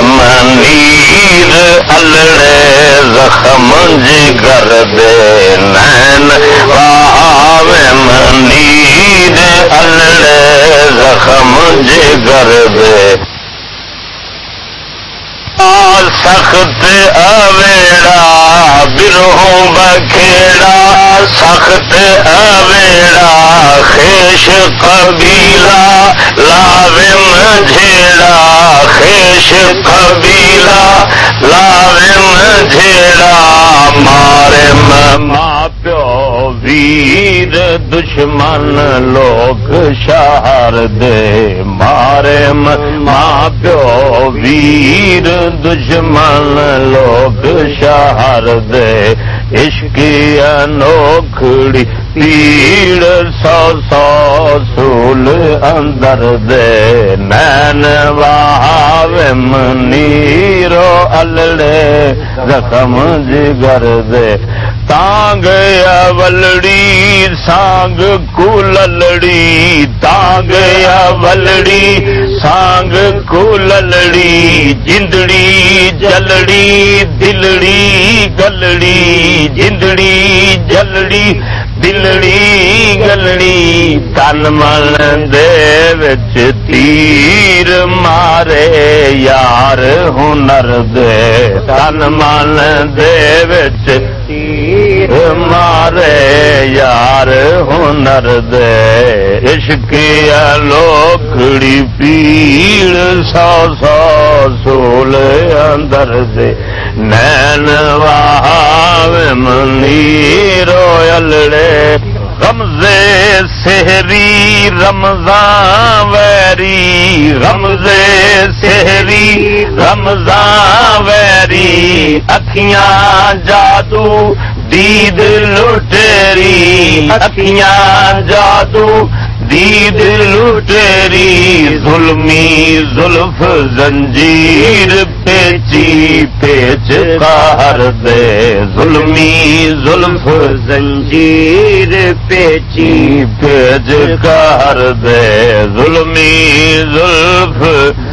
S3: منیر الڑے زخم جگر دے نین۔ واہ منیر الڑے زخم جگر دے سخت اویڑا، برہوں بکھیڑا سخت اویڑا، خیش قبیلہ لاوم جھیڑا خیش قبیلہ لاوم جھیڑا مارے ماں پیو ویر دشمن لوگ شہر دے مارے ماں پیو ویر دشمن لوگ شہر دے عشق انوکھڑی پیڑ سو سو سول اندر دے نین واہ منیرو الڑے زخم جگر دے تانگ ولڑی سانگ کولڑی تانگ ولڑی سانگ کولڑی جندڑی جلڑی دلڑی گلڑی جندڑی جلڑی دلڑی گلڑی تن من دے تیر مارے یار ہنر دے تن من دے تیر مارے یار ہنر دے۔ عشق لوکڑی پیڑ سو سو سول اندر دے۔ نین واہ منی رویلڑے غمزے سہری رمضان ویری غمزے سہری رمضان ویری اکھیاں جادو دید لٹری اکھیاں جادو دید لٹری، ظلمی زلف زنجیر پیچی، پیچ کار دے۔ ظلمی زلف زنجیر پیچی، پیچ کار دے۔ ظلمی زلف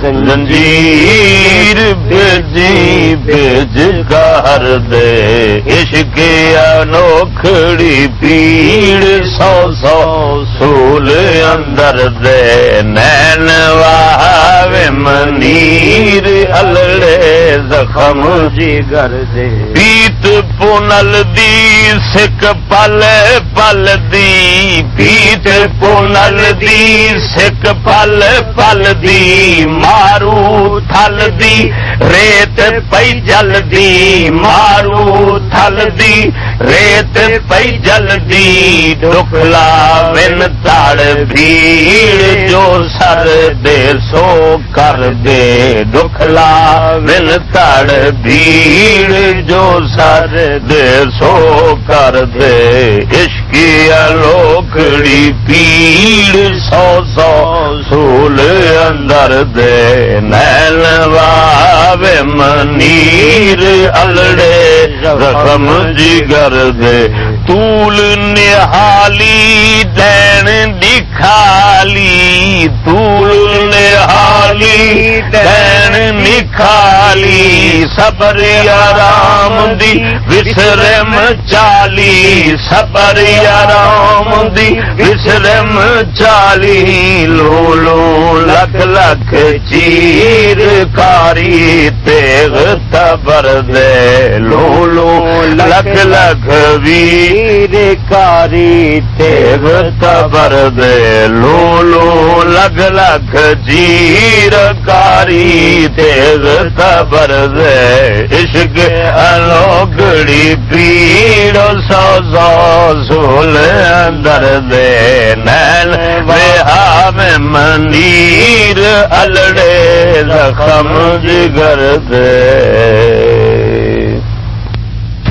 S3: زنجیر پیچی پیچ کار دے، عشق انوکھڑی پیڑ سو سو سول اندر دے، نین واہ منیر الڑے زخم جی گر دے۔ پیت پونل دی سکھ پل پل دی۔ پیت پونل دی سکھ پل پل دی۔ مارو تھل دی، ریت پئی جل دی۔ مارو تھل دی ریت پی جلدی ڈکلا بن تڑ بھیڑ جو سر دے سو کر دے ڈکلا بن تڑ بھیڑ جو سر دے سو کر دے عشقی لوکڑی پیڑ سو سو سول اندر دے نیل واوے منیر الڑے رقم جگر دے طول نہالی دین نکھالی طول نہالی دین نکھالی، صبر آرام دی، وسرم چالی، صبر آرام دی، وسرم چالی لو لو لکھ لکھ چیر کاری تیغ تبر دے لو لو لکھ لکھ ویر کاری تیغ تبر دے لو لو لگ لگ جیر کاری تیغ تبر دے۔ عشق الوگڑی پیڑ سو سو سول اندر دے۔ نیل بہا میں منیر الڑے زخم جگر دے۔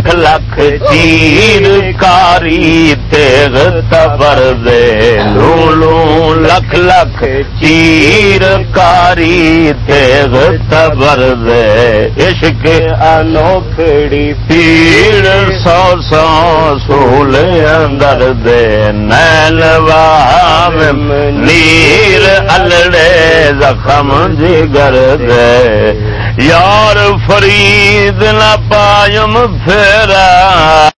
S3: لکھ لکھ چیر کاری تیغ تبر دے۔ لولو لکھ لکھ چیر کاری تیغ تبر دے۔ عشق انوکھڑی پیڑ سو سو سول اندر دے۔ نیل وام نیر الڑے زخم جگر دے۔ یار فرید نہ پایم پھیرا۔